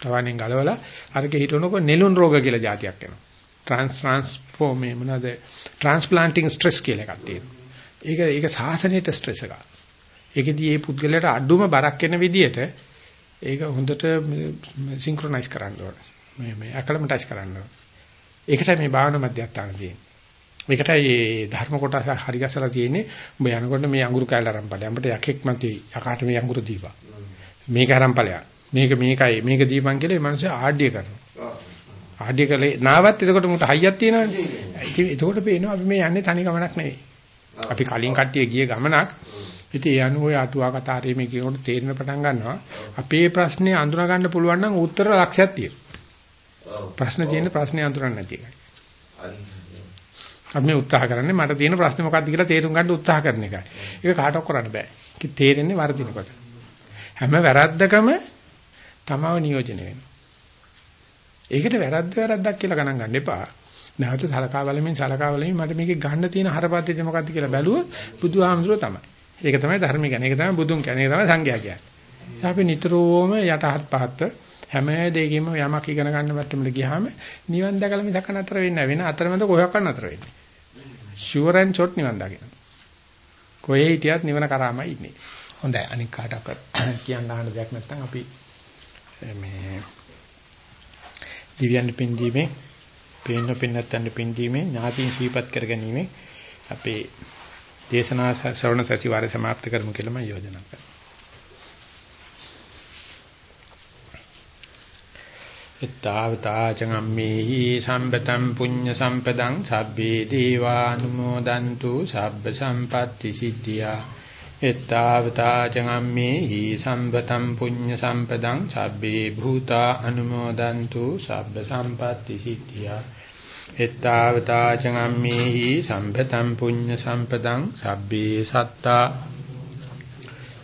තවාණෙන් ගලවලා අරක හිටවනකොට නෙළුම් රෝග කියලා જાතියක් එනවා. ට්‍රාන්ස් ට්‍රාන්ස්ෆෝම් මේ මොනවාද ට්‍රාන්ස්ප්ලාන්ටිං ස්ට්‍රෙස් කියලා එකක් තියෙනවා. ඒක ඒක සාසනයට ස්ට්‍රෙස් එකක්. ඒකෙදී මේ පුද්ගලයාට අඩුම බරක් එන විදියට ඒක හොඳට සින්ක්‍රොනයිස් කරන්න ඕනේ. මේ මේ ඇකලමටයිස් කරන්න ඕනේ. ඒකටයි මේ භාවනා මධ්‍යස්ථාන තියෙන්නේ. මේකටයි මේ ධර්ම කොටස හරි ගැසලා තියෙන්නේ. උඹ යනකොට මේ අඟුරු කැලල අරන් ඵලයක්. උඹට යකෙක් මත යකාට මේ අඟුරු දීපන්. මේක අරන් ඵලයක්. මේක මේකයි මේක දීපන් කියලා මේ මිනිස්සු ආඩ්‍ය කරනවා. ආඩ්‍ය කළේ නාවත් එතකොට මුට හයියක් තියෙනවනේ. ඉතින් එතකොට පේනවා අපි මේ යන්නේ තනි ගමනක් නෙවෙයි. අපි කලින් කට්ටිය ගිය ගමනක්. ඉතින් ඒ අනුව ඔය අටුවා කතාරේ මේ කියනකොට තේරෙන පටන් ගන්නවා. අපේ ප්‍රශ්නේ අඳුනා ගන්න පුළුවන් නම් උත්තර ලක්ෂයක් තියෙනවා. ප්‍රශ්න තියෙන ප්‍රශ්නේ අඳුරන්නේ නැති එකයි. අපි මේ උත්සාහ කරන්නේ මට තියෙන ප්‍රශ්නේ මොකක්ද කියලා තේරුම් ගන්න උත්සාහ කරන එකයි. ඒක කාටවත් කරන්න බෑ. ඒක තේරෙන්නේ වර්ධිනකොට. හැම වැරද්දකම තමව නියෝජනය වෙනවා. ඒකට වැරද්ද වැරද්දක් කියලා ගණන් ගන්න එපා. නැවත සලකා බලමින් සලකා බලමින් මට මේකේ ගන්න තියෙන හරපද්ධතිය මොකක්ද කියලා බැලුවොත් බුදුහාමුදුරුවෝ තමයි. ඒක තමයි ධර්ම කියන්නේ. ඒක තමයි බුදුන් කියන්නේ. ඒක තමයි සංඝයා කියන්නේ. අපි නිතරම යටහත් පහත් හැම දෙයකින්ම යමක් ඉගෙන ගන්න මට්ටමට ගියාම නිවන් දැකලා මිසක නතර වෙන්නේ නැහැ. වෙන අතරමැද කොහොක්වත් නතර වෙන්නේ. ෂුවර් ඇන්ඩ් ෂොට් නිවන් දකින්න. කොහේ හිටියත් නිවන කරාමයි ඉන්නේ. හොඳයි අනික කාටවත් කියන්න ආන දෙයක් නැත්නම් අපි මේ දිව්‍යයන් පින්දීමේ, පේන්න පින්නත්යන් පින්දීමේ, ඥාතින් සීපත් කර ගැනීම අපේ දේශනා ශ්‍රවණ සතිವಾರය સમાપ્ત කරමු කියලා මම යෝජනා කරනවා. එත්තාවතා චංගම්මේහි සම්පතම් පුඤ්ඤ සම්පදං සබ්බේ දේවා අනුමෝදන්තු සබ්බ සම්පත්‍ති සිද්ධියා එත්තාවතා චංගම්මේහි සම්පතම් පුඤ්ඤ සම්පදං සබ්බේ භූතා අනුමෝදන්තු සබ්බ සම්පatti සිද්ධියා. එත්තාවතා චංගම්මේහි සම්පතම් පුඤ්ඤ සම්පදං සබ්බේ සත්තා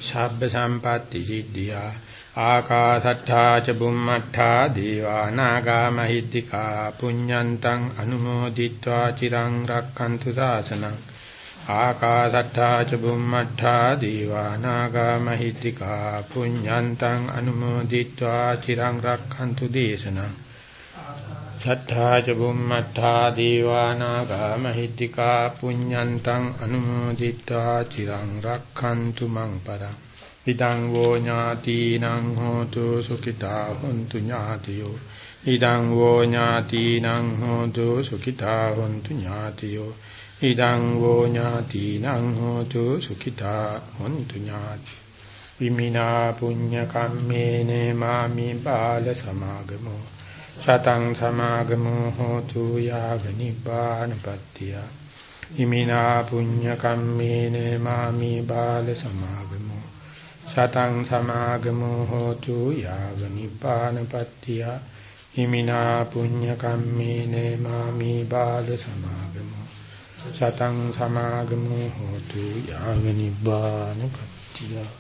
සබ්බ සම්පatti සිද්ධියා. ආකාසට්ඨා ච බුම්මට්ඨා දේවා නාග මහිත්‍තිකා පුඤ්ඤන්තං අනුමෝදිත්වා චිරං රක්ඛන්තු ශාසනං ආකාසට්ඨා ච බුම්මට්ඨා දේවා නාග මහිත්‍තිකා පුඤ්ඤන්තං අනුමෝදිත්වා චිරං රක්ඛන්තු දේශනං සත්තා ච බුම්මට්ඨා දේවා නාග මහිත්‍තිකා පුඤ්ඤන්තං අනුමෝදිත්වා චිරං රක්ඛන්තු මං පරං ඉදං වෝ ඥාතිනං හෝතු සුඛිතා හොන්තු ඥාතියෝ ඉදං වෝ ඥාතිනං හෝතු සුඛිතා හොන්තු ඥාතියෝ ඉදං වෝ ඥාතිනං හෝතු සුඛිතා හොන්තු ඥාති. විමිනා පුඤ්ඤ කම්මේන මාමි බාල සමාගමෝ. සතං සමාගමෝ හෝතු යාව නිපානපත්තිය හිමිනා පුඤ්ඤ කම්මේන මාමි බාල සමාගමෝ. සතං සමාගමෝ හෝතු යාව නිපානපත්තිය හිමිනා පුඤ්ඤ කම්මේන මාමි බාල සමාගමෝ. සතං සමාගමෝ හෝතු යාව නිපානපත්තිය